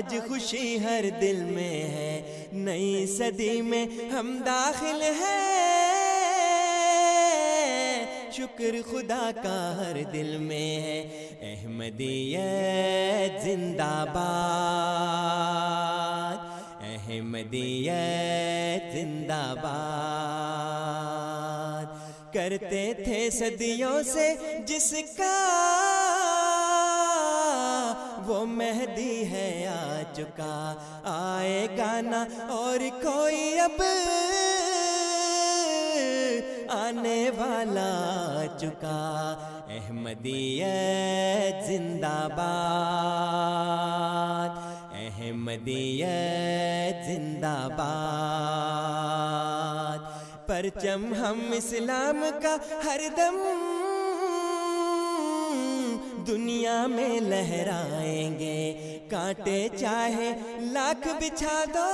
آج خوشی ہر دل میں ہے۔ نئی صدی میں ہم داخل ہیں۔ شکر خدا کا ہر دل میں ہے۔ احمدیت زندہ باد۔ احمدیت زندہ باد۔ کرتے تھے صدیوں سے جس کا وہ مہدی ہے آ چکا، آئے گانا اور کوئی اب آنے والا آ چکا۔ احمدیت زندہ باد، احمدیت زندہ باد۔ پرچم ہم اسلام کا ہر دم دنیا میں لہرائیں گے۔ کانٹے چاہے لاکھ بچھا دو،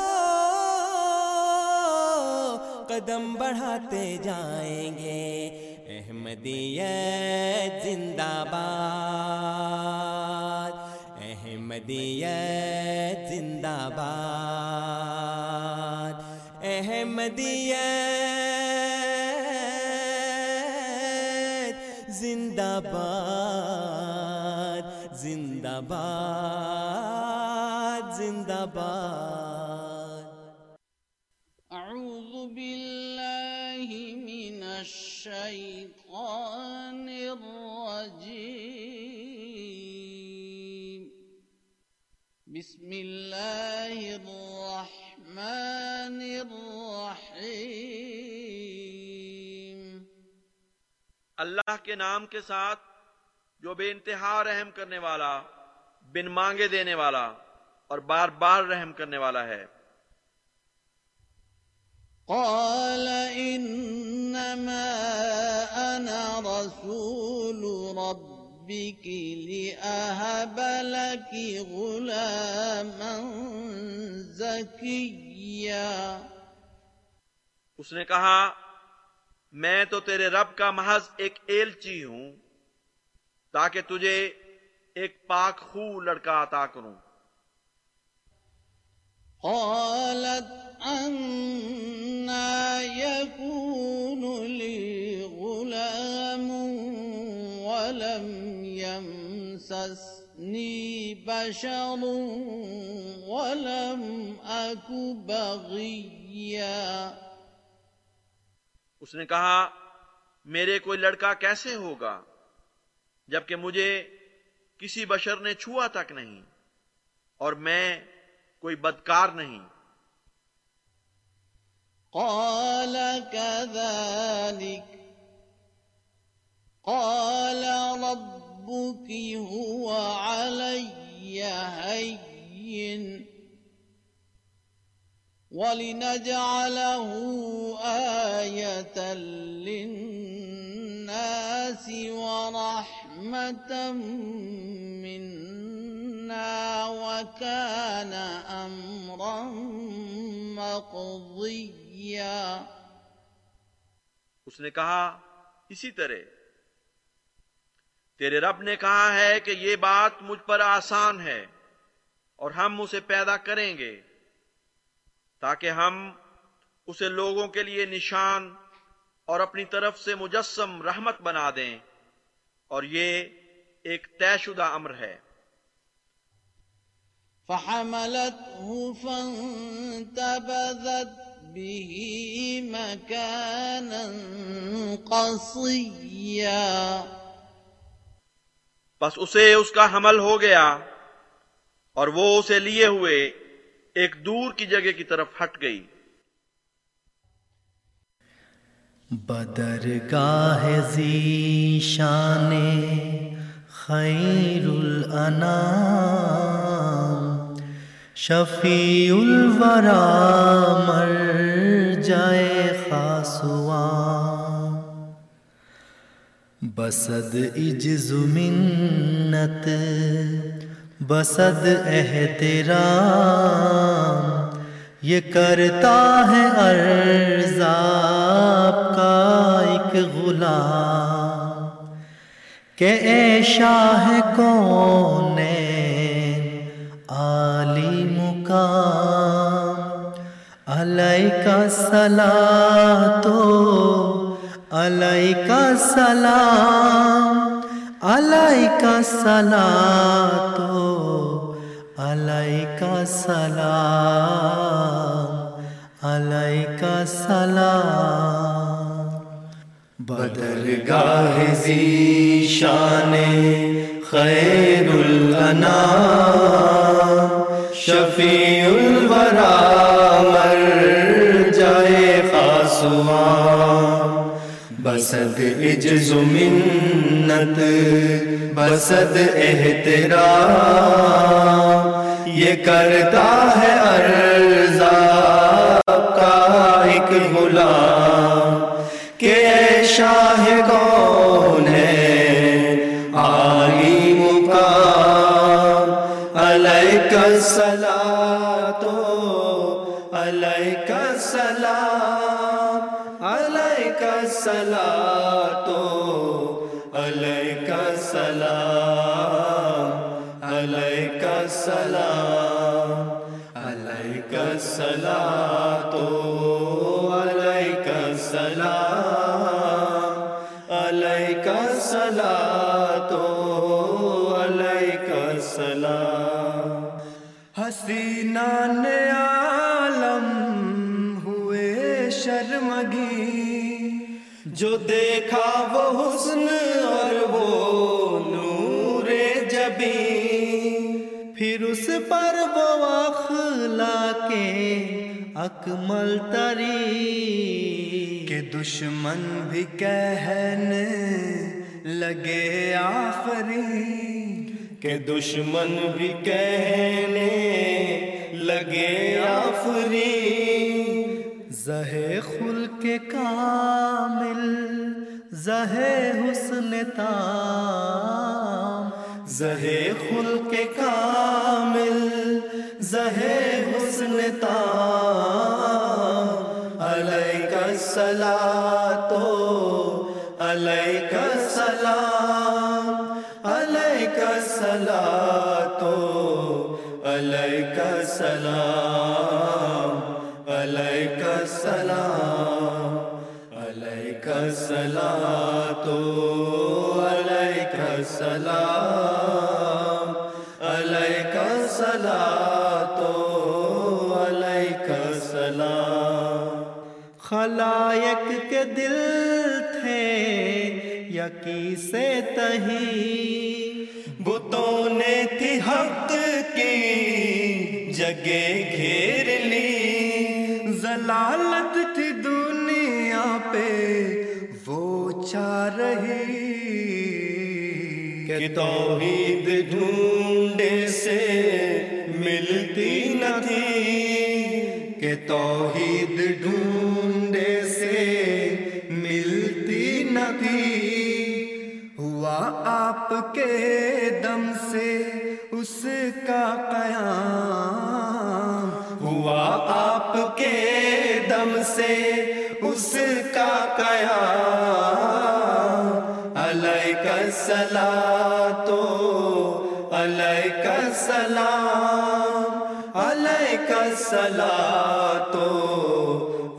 قدم بڑھاتے جائیں گے۔ احمدیت زندہ باد، احمدیت زندہ باد، احمدیت زندہ باد۔ زندہ باد زندہ باد أعوذ بالله من الشيطان الرجيم. بسم الله الرحمن الرحيم. اللہ کے نام کے ساتھ جو بے انتہا رحم کرنے والا بن مانگے دینے والا اور بار بار رحم کرنے والا ہے۔ قال إنما أنا رسول ربك لك غلاما زكيا اس نے کہا میں تو تیرے رب کا محض ایک ایلچی ہوں۔ تاکہ تجھے ایک پاک خو لڑکا عطا کروں۔ قالت أنا يكون لي غلام ولم يمسسني بشر ولم أك بغيا۔ اس نے کہا میرے کوئی لڑکا کیسے ہوگا؟ جبکہ مجھے کسی بشر نے چھوا تک نہیں اور میں کوئی بدکار نہیں۔ قال كذلك، قال ربك هو علي هين، ولنجعله آية للناس ورحمة منا وكان أمرا مقضيا اس نے کہا، اسی طرح، تیرے رب نے کہا ہے کہ یہ بات مجھ پر آسان ہے اور ہم اسے پیدا کریں گے تاکہ ہم اسے لوگوں کے لیے نشان اور اپنی طرف سے مجسم رحمت بنا دیں۔ اور یہ ایک طے شدہ امر ہے۔ فحملته فانتبذت به مكانا قصيا۔ بس اسے اس کا حمل ہو گیا اور وہ اسے لیے ہوئے ایک دور کی جگہ کی طرف ہٹ گئی۔ بدرگاہ ذیشان خیر الانام شفیع الورا مر جائے خاصواں بسد عجز منت بسد احترام یہ کرتا ہے عرض آپ کا ایک غلام۔ کہ اے شاہ کون عالی مقام۔ علیہ کا سلا تو علیہ کا سلام علیہ کا سلا تو۔ علیہ سلام علیہ سلام بدر گاہ شان خیر الانام شفیع الورا مر جائے خاصوان بسد اجز عجز منت بسد احترام یہ کرتا ہے ارزا کا ایک غلام کہ اے شاہ کون اکمل تری کہ دشمن بھی کہنے لگے آفری کہ دشمن بھی کہنے لگے آفری زہ خل کے کامل زہ حسن تام زہ خل کے کامل زہ حسن تام۔ کا سلا تو علیہ کا سلام علیہ کا سلا تو علیہ یقی سے تہی بتوں نے تھی حق کی جگہ گھیر لی۔ ضلالت تھی دنیا پہ وہ چاہ رہی۔ کہ توحید ڈھونڈے سے ملتی نہ تھی۔ کہ توحید آپ کے دم سے اس کا قیام ہوا۔ آپ کے دم سے اس کا قیام۔ علیہ کا سلا تو علیہ کا سلام علیہ کا سلا تو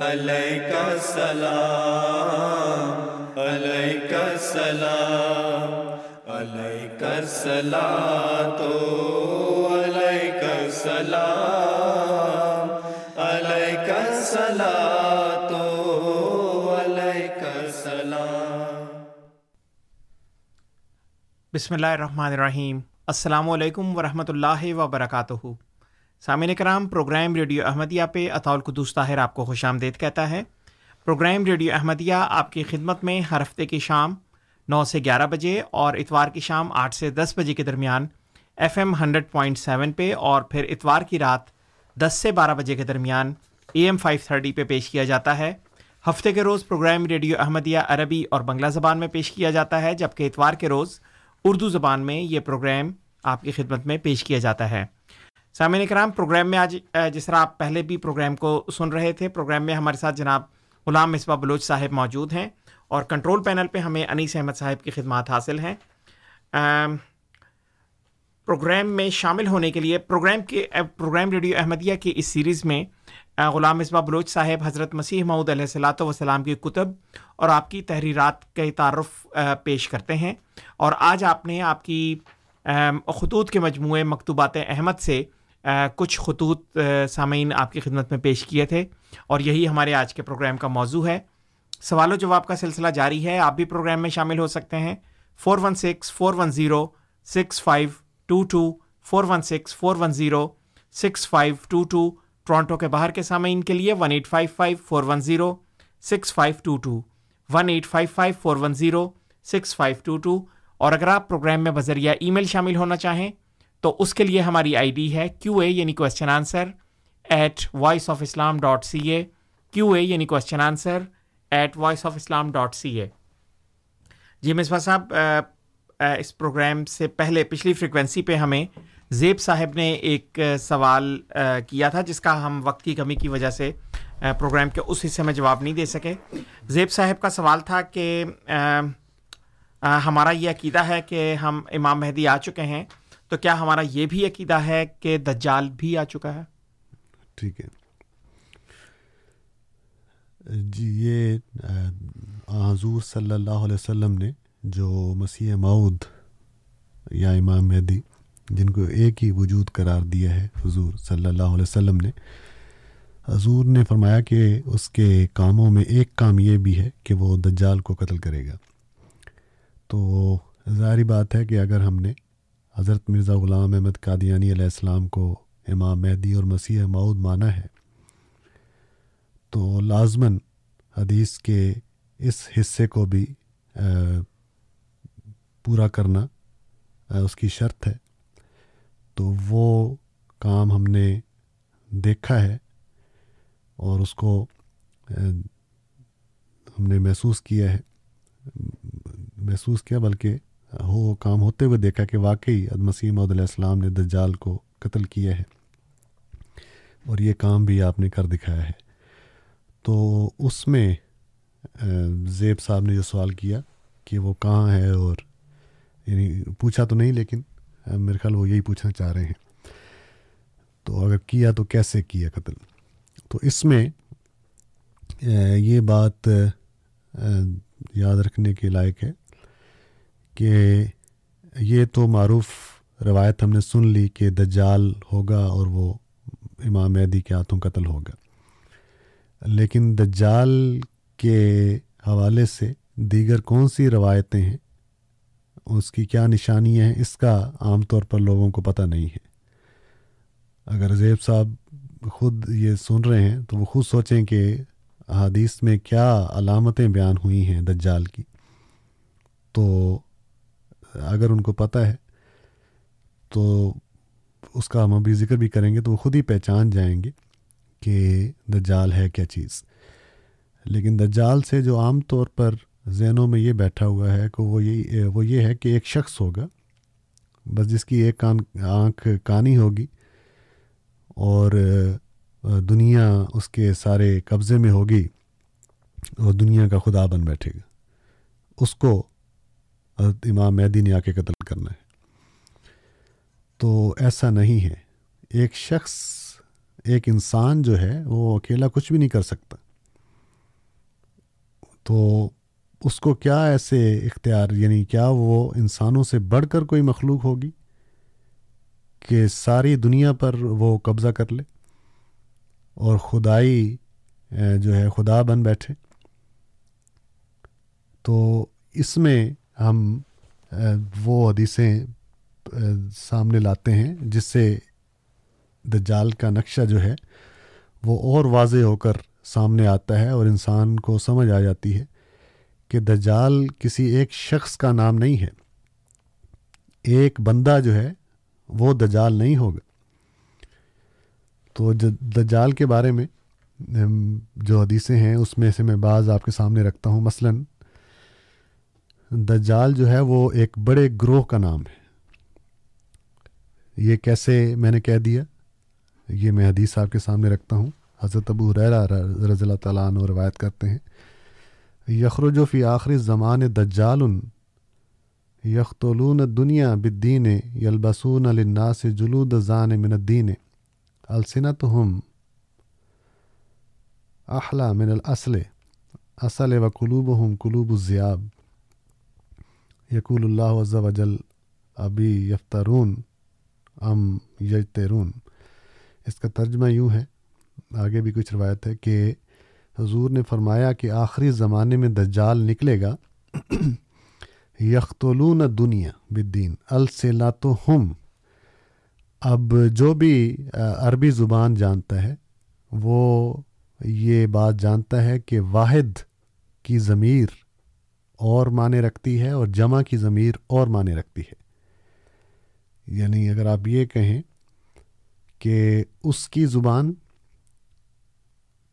علیہ کا سلام سلا تو سلام علیہ کا سلا تو علیہ کا سلام بسم اللہ الرحمن الرحیم. السلام علیکم ورحمۃ اللہ وبرکاتہ. سامعین کرام، پروگرام ریڈیو احمدیہ پہ اطول قدوس طاہر آپ کو خوش آمدید کہتا ہے۔ پروگرام ریڈیو احمدیہ آپ کی خدمت میں ہر ہفتے کی شام نو سے گیارہ بجے اور اتوار کی شام آٹھ سے دس بجے کے درمیان F M hundred point seven پہ اور پھر اتوار کی رات دس سے بارہ بجے کے درمیان اے ایم فائیو تھرٹی پہ پیش کیا جاتا ہے۔ ہفتے کے روز پروگرام ریڈیو احمدیہ عربی اور بنگلہ زبان میں پیش کیا جاتا ہے، جبکہ اتوار کے روز اردو زبان میں یہ پروگرام آپ کی خدمت میں پیش کیا جاتا ہے۔ سامعین کرام پروگرام میں آج جس طرح آپ پہلے بھی پروگرام کو سن رہے تھے، پروگرام میں ہمارے ساتھ جناب غلام مصباح بلوچ صاحب موجود ہیں۔ اور کنٹرول پینل پہ ہمیں انیس احمد صاحب کی خدمات حاصل ہیں۔ پروگرام میں شامل ہونے کے لیے پروگرام کے، پروگرام ریڈیو احمدیہ کی اس سیریز میں غلام مصباح بلوچ صاحب، حضرت مسیح محدود علیہ صلاۃ وسلام کی کتب اور آپ کی تحریرات کے تعارف پیش کرتے ہیں۔ اور آج آپ نے آپ کی خطوط کے مجموعے مکتوبات احمد سے کچھ خطوط سامعین آپ کی خدمت میں پیش کیے تھے۔ اور یہی ہمارے آج کے پروگرام کا موضوع ہے۔ سوال و جواب کا سلسلہ جاری ہے، آپ بھی پروگرام میں شامل ہو سکتے ہیں۔ Four one six, four one zero, six five, two two, four one six, four one zero, six five, two two. Toronto کے باہر کے سامعین کے لیے one eight five five, four one zero, six five, two two. One eight five five, four one zero, six five, two two. اور اگر آپ programme میں بذریعہ ای میل شامل ہونا چاہیں، تو اس کے لیے ہماری آئی ڈی ہے کیو اے یعنی question answer at voice of Islam dot C A Q A یعنی question answer at voice of Islam dot C A جی مصباح صاحب اس پروگرام سے پہلے پچھلی فریکوینسی پہ ہمیں زیب صاحب نے ایک سوال کیا تھا جس کا ہم وقت کی کمی کی وجہ سے پروگرام کے اس حصے میں جواب نہیں دے سکے۔ زیب صاحب کا سوال تھا کہ ہمارا یہ عقیدہ ہے کہ ہم امام مہدی آ چکے ہیں تو کیا ہمارا یہ بھی عقیدہ ہے کہ دجال بھی آ چکا ہے؟ ٹھیک ہے۔ جی یہ حضور صلی اللہ علیہ وسلم نے جو مسیح معود یا امام مہدی، جن کو ایک ہی وجود قرار دیا ہے، حضور صلی اللہ علیہ وسلم نے، حضور نے فرمایا کہ اس کے کاموں میں ایک کام یہ بھی ہے کہ وہ دجال کو قتل کرے گا۔ تو ظاہری بات ہے کہ اگر ہم نے حضرت مرزا غلام احمد قادیانی علیہ السلام کو امام مہدی اور مسیح معود مانا ہے تو لازماً حدیث کے اس حصے کو بھی پورا کرنا اس کی شرط ہے۔ تو وہ کام ہم نے دیکھا ہے اور اس کو ہم نے محسوس کیا ہے۔ محسوس کیا بلکہ ہو کام ہوتے ہوئے دیکھا کہ واقعی مسیم علیہ السلام نے دجال کو قتل کیا ہے اور یہ کام بھی آپ نے کر دکھایا ہے۔ تو اس میں زیب صاحب نے جو سوال کیا کہ وہ کہاں ہے اور یعنی پوچھا تو نہیں لیکن میرے خیال وہ یہی پوچھنا چاہ رہے ہیں۔ تو اگر کیا تو کیسے کیا قتل؟ تو اس میں یہ بات یاد رکھنے کے لائق ہے کہ یہ تو معروف روایت ہم نے سن لی کہ دجال ہوگا اور وہ امام مہدی کے ہاتھوں قتل ہوگا۔ لیکن دجال کے حوالے سے دیگر کون سی روایتیں ہیں؟ اس کی کیا نشانی ہیں؟ اس کا عام طور پر لوگوں کو پتہ نہیں ہے۔ اگر زیب صاحب خود یہ سن رہے ہیں تو وہ خود سوچیں کہ حادیث میں کیا علامتیں بیان ہوئی ہیں دجال کی۔ تو اگر ان کو پتہ ہے تو اس کا ہم ابھی ذکر بھی کریں گے تو وہ خود ہی پہچان جائیں گے۔ کہ دجال ہے کیا چیز۔ لیکن دجال سے جو عام طور پر ذہنوں میں یہ بیٹھا ہوا ہے کہ وہ یہ وہ یہ ہے کہ ایک شخص ہوگا، بس جس کی ایک کان آنکھ کانی ہوگی اور دنیا اس کے سارے قبضے میں ہوگی اور دنیا کا خدا بن بیٹھے گا۔ اس کو حضرت امام مہدی نے آ کے قتل کرنا ہے۔ تو ایسا نہیں ہے۔ ایک شخص ایک انسان جو ہے وہ اکیلا کچھ بھی نہیں کر سکتا۔ تو اس کو کیا ایسے اختیار یعنی کیا وہ انسانوں سے بڑھ کر کوئی مخلوق ہوگی کہ ساری دنیا پر وہ قبضہ کر لے اور خدائی جو ہے خدا بن بیٹھے؟ تو اس میں ہم وہ حدیثیں سامنے لاتے ہیں جس سے دجال کا نقشہ جو ہے، وہ اور واضح ہو کر سامنے آتا ہے اور انسان کو سمجھ آ جاتی ہے کہ دجال کسی ایک شخص کا نام نہیں ہے۔ ایک بندہ جو ہے، وہ دجال نہیں ہوگا۔ تو دجال کے بارے میں جو حدیثیں ہیں، اس میں سے میں بعض آپ کے سامنے رکھتا ہوں۔ مثلا، دجال جو ہے، وہ ایک بڑے گروہ کا نام ہے۔ یہ کیسے میں نے کہہ دیا؟ یہ میں حدیث آپ کے سامنے رکھتا ہوں۔ حضرت ابو ریرا رضی اللہ تعالیٰ عنہ روایت کرتے ہیں۔ یخرج و فی آخری زمان دجال یختولون دنیا بدین یلبسون الناس جلود زان من الدین السنت ہم احلا من الاصل اصل و قلوب ہم قلوب الزیاب یقول اللہ عز و جل، ابی یفترون ام یجترون۔ اس کا ترجمہ یوں ہے، آگے بھی کچھ روایت ہے کہ حضور نے فرمایا کہ آخری زمانے میں دجال نکلے گا یختولون دنیا بدین السلات ہم اب جو بھی عربی زبان جانتا ہے، وہ یہ بات جانتا ہے کہ واحد کی ضمیر اور معنی رکھتی ہے اور جمع کی ضمیر اور معنی رکھتی ہے۔ یعنی اگر آپ یہ کہیں کہ اس کی زبان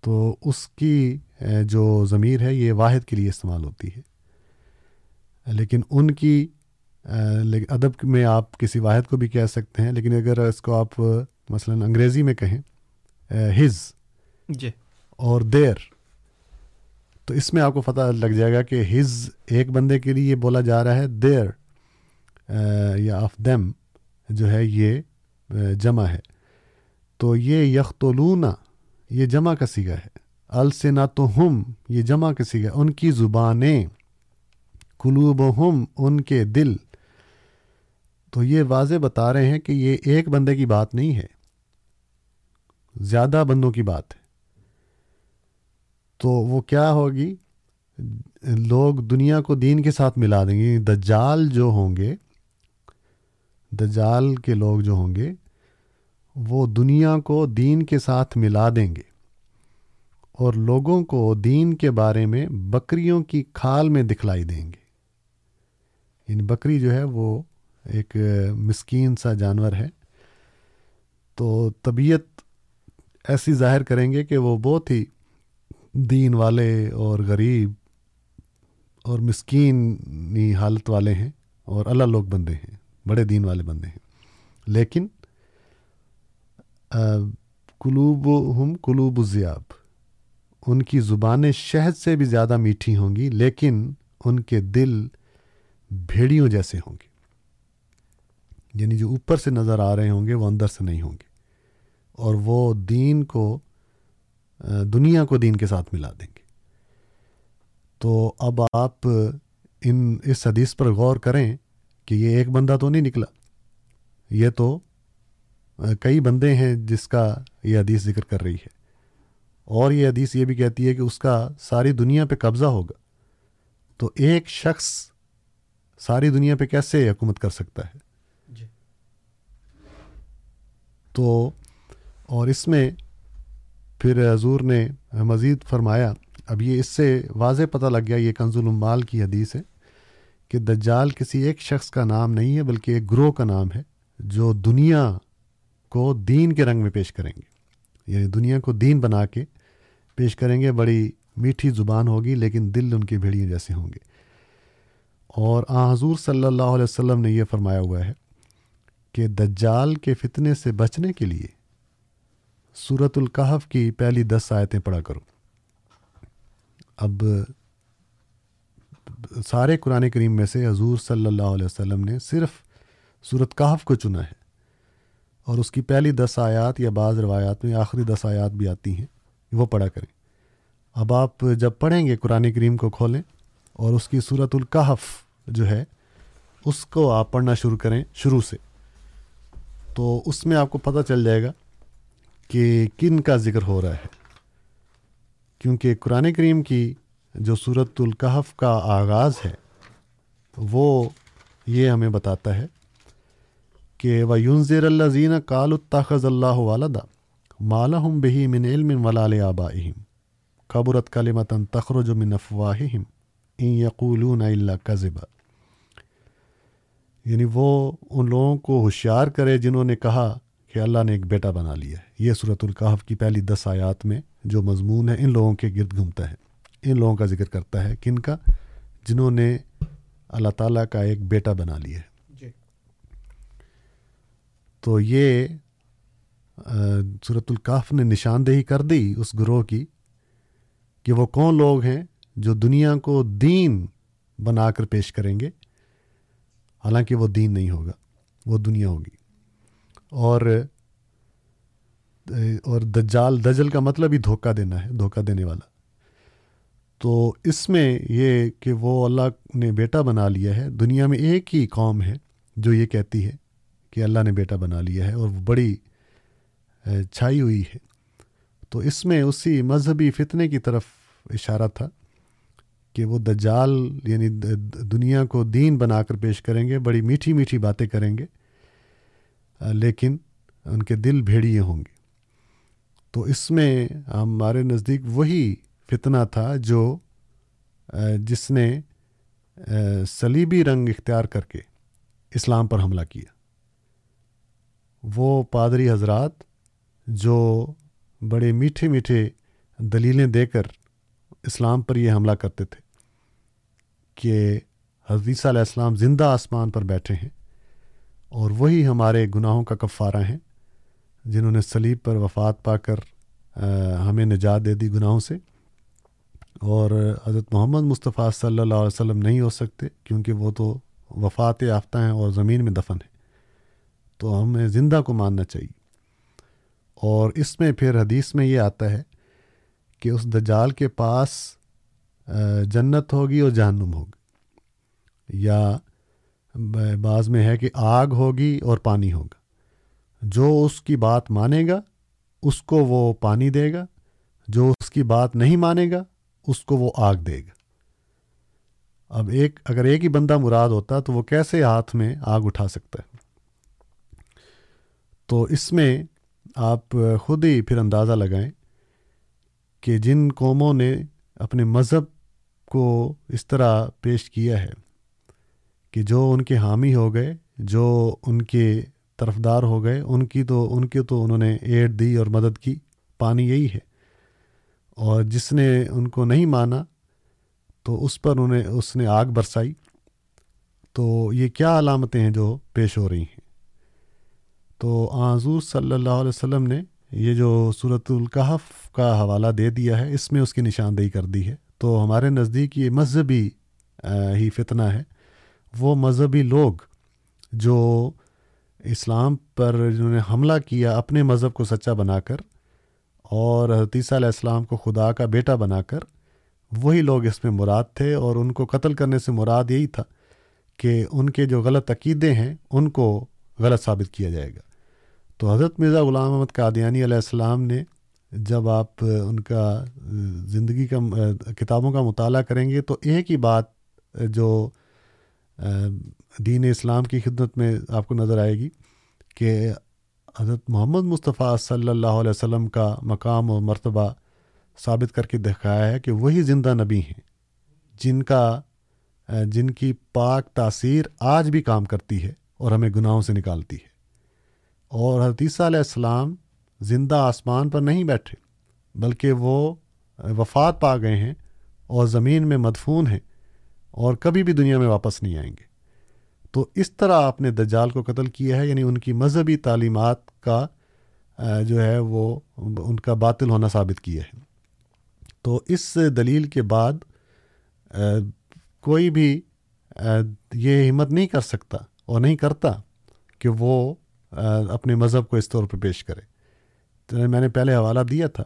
تو اس کی جو ضمیر ہے یہ واحد کے لیے استعمال ہوتی ہے۔ لیکن ان کی ادب میں آپ کسی واحد کو بھی کہہ سکتے ہیں لیکن اگر اس کو آپ مثلا انگریزی میں کہیں ہز جی۔ اور دیر تو اس میں آپ کو پتہ لگ جائے گا کہ ہز ایک بندے کے لیے بولا جا رہا ہے دیر یا آف دیم جو ہے یہ جمع ہے۔ تو یہ یختولون یہ جمع کا سیگا ہے۔ السنا تو ہم یہ جمع کا سیگا، ان کی زبانیں۔ قلوب ہم ان کے دل۔ تو یہ واضح بتا رہے ہیں کہ یہ ایک بندے کی بات نہیں ہے، زیادہ بندوں کی بات ہے۔ تو وہ کیا ہوگی؟ لوگ دنیا کو دین کے ساتھ ملا دیں گے یعنی دجال جو ہوں گے، دجال کے لوگ جو ہوں گے وہ دنیا کو دین کے ساتھ ملا دیں گے اور لوگوں کو دین کے بارے میں بکریوں کی کھال میں دکھلائی دیں گے۔ یعنی بکری جو ہے وہ ایک مسکین سا جانور ہے۔ تو طبیعت ایسی ظاہر کریں گے کہ وہ بہت ہی دین والے اور غریب اور مسکین حالت والے ہیں اور اللہ لوگ بندے ہیں، بڑے دین والے بندے ہیں۔ لیکن قلوب ہم قلوب الزیاب ان کی زبانیں شہد سے بھی زیادہ میٹھی ہوں گی، لیکن ان کے دل بھیڑیوں جیسے ہوں گے۔ یعنی جو اوپر سے نظر آ رہے ہوں گے، وہ اندر سے نہیں ہوں گے۔ اور وہ دین کو دنیا کو دین کے ساتھ ملا دیں گے۔ تو اب آپ ان اس حدیث پر غور کریں کہ یہ ایک بندہ تو نہیں نکلا۔ یہ تو کئی بندے ہیں جس کا یہ حدیث ذکر کر رہی ہے۔ اور یہ حدیث یہ بھی کہتی ہے کہ اس کا ساری دنیا پہ قبضہ ہوگا۔ تو ایک شخص ساری دنیا پہ کیسے حکومت کر سکتا ہے؟ جی۔ تو اور اس میں پھر حضور نے مزید فرمایا اب یہ اس سے واضح پتہ لگ گیا یہ کنز المال کی حدیث ہے کہ دجال کسی ایک شخص کا نام نہیں ہے بلکہ ایک گروہ کا نام ہے جو دنیا کو دین کے رنگ میں پیش کریں گے۔ یعنی دنیا کو دین بنا کے پیش کریں گے، بڑی میٹھی زبان ہوگی، لیکن دل ان کے بھیڑیے جیسے ہوں گے۔ اور آ، حضور صلی اللہ علیہ وسلم نے یہ فرمایا ہوا ہے کہ دجال کے فتنے سے بچنے کے لیے صورت القحف کی پہلی دس آیتیں پڑھا کرو۔ اب سارے قرآن کریم میں سے حضور صلی اللہ علیہ وسلم نے صرف صورت کہف کو چنا ہے۔ اور اس کی پہلی دس آیات یا بعض روایات میں آخری دس آیات بھی آتی ہیں، وہ پڑھا کریں۔ اب آپ جب پڑھیں گے قرآن کریم کو کھولیں اور اس کی صورت القحف جو ہے، اس کو آپ پڑھنا شروع کریں شروع سے۔ تو اس میں آپ کو پتہ چل جائے گا کہ کن کا ذکر ہو رہا ہے۔ کیونکہ قرآن کریم کی جو صورت القحف کا آغاز ہے، وہ یہ ہمیں بتاتا ہے کہ و یونزیر اللہ زین کال الطاخذ اللہ والدہ مالحم بہی من علم ولال آبائہم قبرت کلمتاً تخرج من افواہہم ان یقولون اللہ کذبا یعنی وہ ان لوگوں کو ہوشیار کرے جنہوں نے کہا کہ اللہ نے ایک بیٹا بنا لیا ہے۔ یہ صورت القحف کی پہلی دس آیات میں جو مضمون ہے، ان لوگوں کے گرد گھومتا ہے۔ ان لوگوں کا ذکر کرتا ہے کن کا جنہوں نے اللہ تعالیٰ کا ایک بیٹا بنا لیا ہے۔ تو یہ صورت القاف نے نشاندہی کر دی اس گروہ کی کہ وہ کون لوگ ہیں جو دنیا کو دین بنا کر پیش کریں گے؟ حالانکہ وہ دین نہیں ہوگا، وہ دنیا ہوگی۔ اور اور دجال، دجل کا مطلب ہی دھوکہ دینا ہے، دھوکہ دینے والا۔ تو اس میں یہ کہ وہ اللہ نے بیٹا بنا لیا ہے، دنیا میں ایک ہی قوم ہے جو یہ کہتی ہے۔ کہ اللہ نے بیٹا بنا لیا ہے اور وہ بڑی چھائی ہوئی ہے۔ تو اس میں اسی مذہبی فتنے کی طرف اشارہ تھا کہ وہ دجال یعنی دنیا کو دین بنا کر پیش کریں گے، بڑی میٹھی میٹھی باتیں کریں گے لیکن ان کے دل بھیڑیے ہوں گے۔ تو اس میں ہمارے نزدیک وہی فتنہ تھا جو جس نے سلیبی رنگ اختیار کر کے اسلام پر حملہ کیا۔ وہ پادری حضرات جو بڑے میٹھے میٹھے دلیلیں دے کر اسلام پر یہ حملہ کرتے تھے کہ حدیثہ علیہ السلام زندہ آسمان پر بیٹھے ہیں اور وہی ہمارے گناہوں کا کفارہ ہیں جنہوں نے سلیب پر وفات پا کر ہمیں نجات دے دی گناہوں سے۔ اور حضرت محمد مصطفیٰ صلی اللہ علیہ وسلم نہیں ہو سکتے کیونکہ وہ تو وفات یافتہ ہیں اور زمین میں دفن ہیں۔ تو ہمیں زندہ کو ماننا چاہیے۔ اور اس میں پھر حدیث میں یہ آتا ہے کہ اس دجال کے پاس جنت ہوگی اور جہنم ہوگی یا بعض میں ہے کہ آگ ہوگی اور پانی ہوگا۔ جو اس کی بات مانے گا، اس کو وہ پانی دے گا۔ جو اس کی بات نہیں مانے گا، اس کو وہ آگ دے گا۔ اب ایک، اگر ایک ہی بندہ مراد ہوتا تو وہ کیسے ہاتھ میں آگ اٹھا سکتا ہے؟ تو اس میں آپ خود ہی پھر اندازہ لگائیں کہ جن قوموں نے اپنے مذہب کو اس طرح پیش کیا ہے کہ جو ان کے حامی ہو گئے، جو ان کے طرفدار ہو گئے، ان کی تو، ان کے تو انہوں نے ایڈ دی اور مدد کی، پانی یہی ہے۔ اور جس نے ان کو نہیں مانا تو اس پر انہیں اس نے آگ برسائی۔ تو یہ کیا علامتیں ہیں جو پیش ہو رہی ہیں؟ تو حضور صلی اللہ علیہ وسلم نے یہ جو صورت القحف کا حوالہ دے دیا ہے، اس میں اس کی نشاندہی کر دی ہے۔ تو ہمارے نزدیک یہ مذہبی ہی فتنہ ہے۔ وہ مذہبی لوگ جو اسلام پر جنہوں نے حملہ کیا، اپنے مذہب کو سچا بنا کر اور حتیثہ علیہ السلام کو خدا کا بیٹا بنا کر، وہی لوگ اس میں مراد تھے اور ان کو قتل کرنے سے مراد یہی تھا کہ ان کے جو غلط عقیدے ہیں، ان کو غلط ثابت کیا جائے گا۔ تو حضرت مرزا غلام محمد قادیانی علیہ السلام نے جب آپ ان کا زندگی کا، کتابوں کا مطالعہ کریں گے تو ایک ہی بات جو دین اسلام کی خدمت میں آپ کو نظر آئے گی کہ حضرت محمد مصطفیٰ صلی اللہ علیہ وسلم کا مقام و مرتبہ ثابت کر کے دکھایا ہے کہ وہی زندہ نبی ہیں، جن کا جن کی پاک تاثیر آج بھی کام کرتی ہے۔ اور ہمیں گناہوں سے نکالتی ہے۔ اور حدیثہ علیہ السلام زندہ آسمان پر نہیں بیٹھے، بلکہ وہ وفات پا گئے ہیں اور زمین میں مدفون ہیں اور کبھی بھی دنیا میں واپس نہیں آئیں گے۔ تو اس طرح آپ نے دجال کو قتل کیا ہے یعنی ان کی مذہبی تعلیمات کا جو ہے وہ ان کا باطل ہونا ثابت کیا ہے۔ تو اس دلیل کے بعد کوئی بھی یہ ہمت نہیں کر سکتا اور نہیں کرتا کہ وہ اپنے مذہب کو اس طور پہ پیش کرے۔ تو میں نے پہلے حوالہ دیا تھا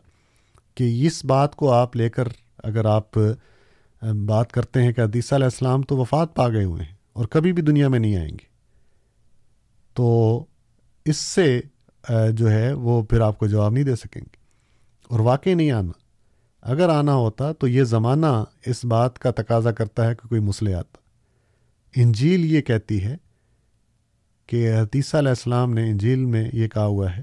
کہ اس بات کو آپ لے کر اگر آپ بات کرتے ہیں کہ حدیثہ علیہ السلام تو وفات پا گئے ہوئے ہیں اور کبھی بھی دنیا میں نہیں آئیں گے، تو اس سے جو ہے وہ پھر آپ کو جواب نہیں دے سکیں گے۔ اور واقعی نہیں آنا۔ اگر آنا ہوتا تو یہ زمانہ اس بات کا تقاضا کرتا ہے کہ کوئی مسئلے آتا۔ انجیل یہ کہتی ہے کہ حتیثہ علیہ السلام نے انجیل میں یہ کہا ہوا ہے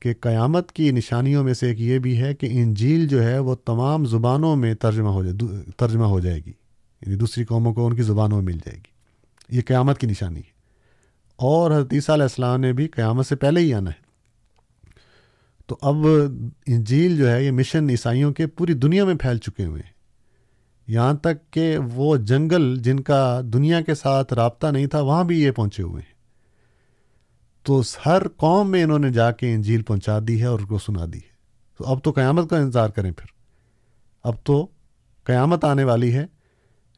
کہ قیامت کی نشانیوں میں سے ایک یہ بھی ہے کہ انجیل جو ہے وہ تمام زبانوں میں ترجمہ ہو جائے ترجمہ ہو جائے گی۔ یعنی دوسری قوموں کو ان کی زبانوں میں مل جائے گی۔ یہ قیامت کی نشانی ہے۔ اور حضرت علیہ السلام نے بھی قیامت سے پہلے ہی آنا ہے۔ تو اب انجیل جو ہے یہ مشن عیسائیوں کے پوری دنیا میں پھیل چکے ہوئے ہیں۔ یہاں تک کہ وہ جنگل جن کا دنیا کے ساتھ رابطہ نہیں تھا، وہاں بھی یہ پہنچے ہوئے ہیں۔ تو ہر قوم میں انہوں نے جا کے انجیل پہنچا دی ہے اور اس کو سنا دی ہے۔ تو اب تو قیامت کا انتظار کریں پھر۔ اب تو قیامت آنے والی ہے،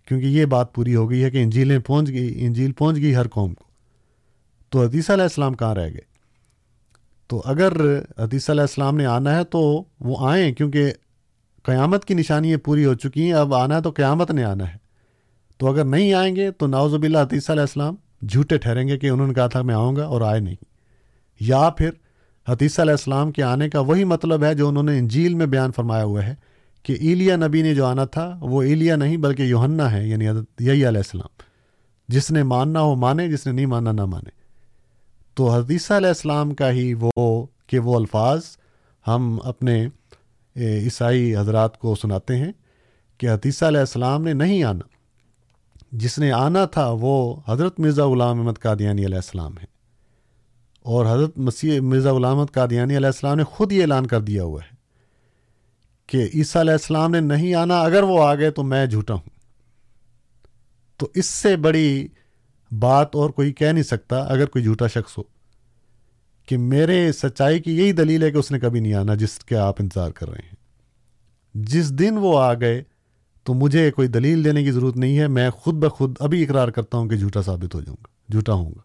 کیونکہ یہ بات پوری ہو گئی ہے کہ انجیلیں پہنچ گئی، انجیل پہنچ گئی ہر قوم کو۔ تو حدیثہ علیہ السلام کہاں رہ گئے؟ تو اگر حدیثہ علیہ السلام نے آنا ہے تو وہ آئیں، کیونکہ قیامت کی نشانیاں پوری ہو چکی ہیں۔ اب آنا ہے تو قیامت نے آنا ہے۔ تو اگر نہیں آئیں گے تو ناوزب اللہ حدیثہ علیہ السلام جھوٹے ٹھہریں گے کہ انہوں نے کہا تھا میں آؤں گا اور آئے نہیں۔ یا پھر حدیثہ علیہ السلام کے آنے کا وہی مطلب ہے جو انہوں نے انجیل میں بیان فرمایا ہوا ہے کہ ایلیا نبی نے جو آنا تھا، وہ ایلیا نہیں بلکہ یوہنا ہے یعنی یہی علیہ السلام۔ جس نے ماننا ہو مانے، جس نے نہیں ماننا نہ مانے۔ تو حدیثہ علیہ السلام کا ہی وہ کہ وہ الفاظ ہم اپنے عیسائی حضرات کو سناتے ہیں کہ حدیثہ علیہ السلام نے نہیں آنا۔ جس نے آنا تھا وہ حضرت مرزا غلام احمد قادیانی علیہ السلام ہے اور حضرت مسیح مرزا غلام احمد قادیانی علیہ السلام نے خود یہ اعلان کر دیا ہوا ہے کہ عیسیٰ علیہ السلام نے نہیں آنا، اگر وہ آ گئے تو میں جھوٹا ہوں۔ تو اس سے بڑی بات اور کوئی کہہ نہیں سکتا اگر کوئی جھوٹا شخص ہو کہ میرے سچائی کی یہی دلیل ہے کہ اس نے کبھی نہیں آنا جس کے آپ انتظار کر رہے ہیں۔ جس دن وہ آ گئے تو مجھے کوئی دلیل دینے کی ضرورت نہیں ہے، میں خود بخود ابھی اقرار کرتا ہوں کہ جھوٹا ثابت ہو جاؤں گا، جھوٹا ہوں گا۔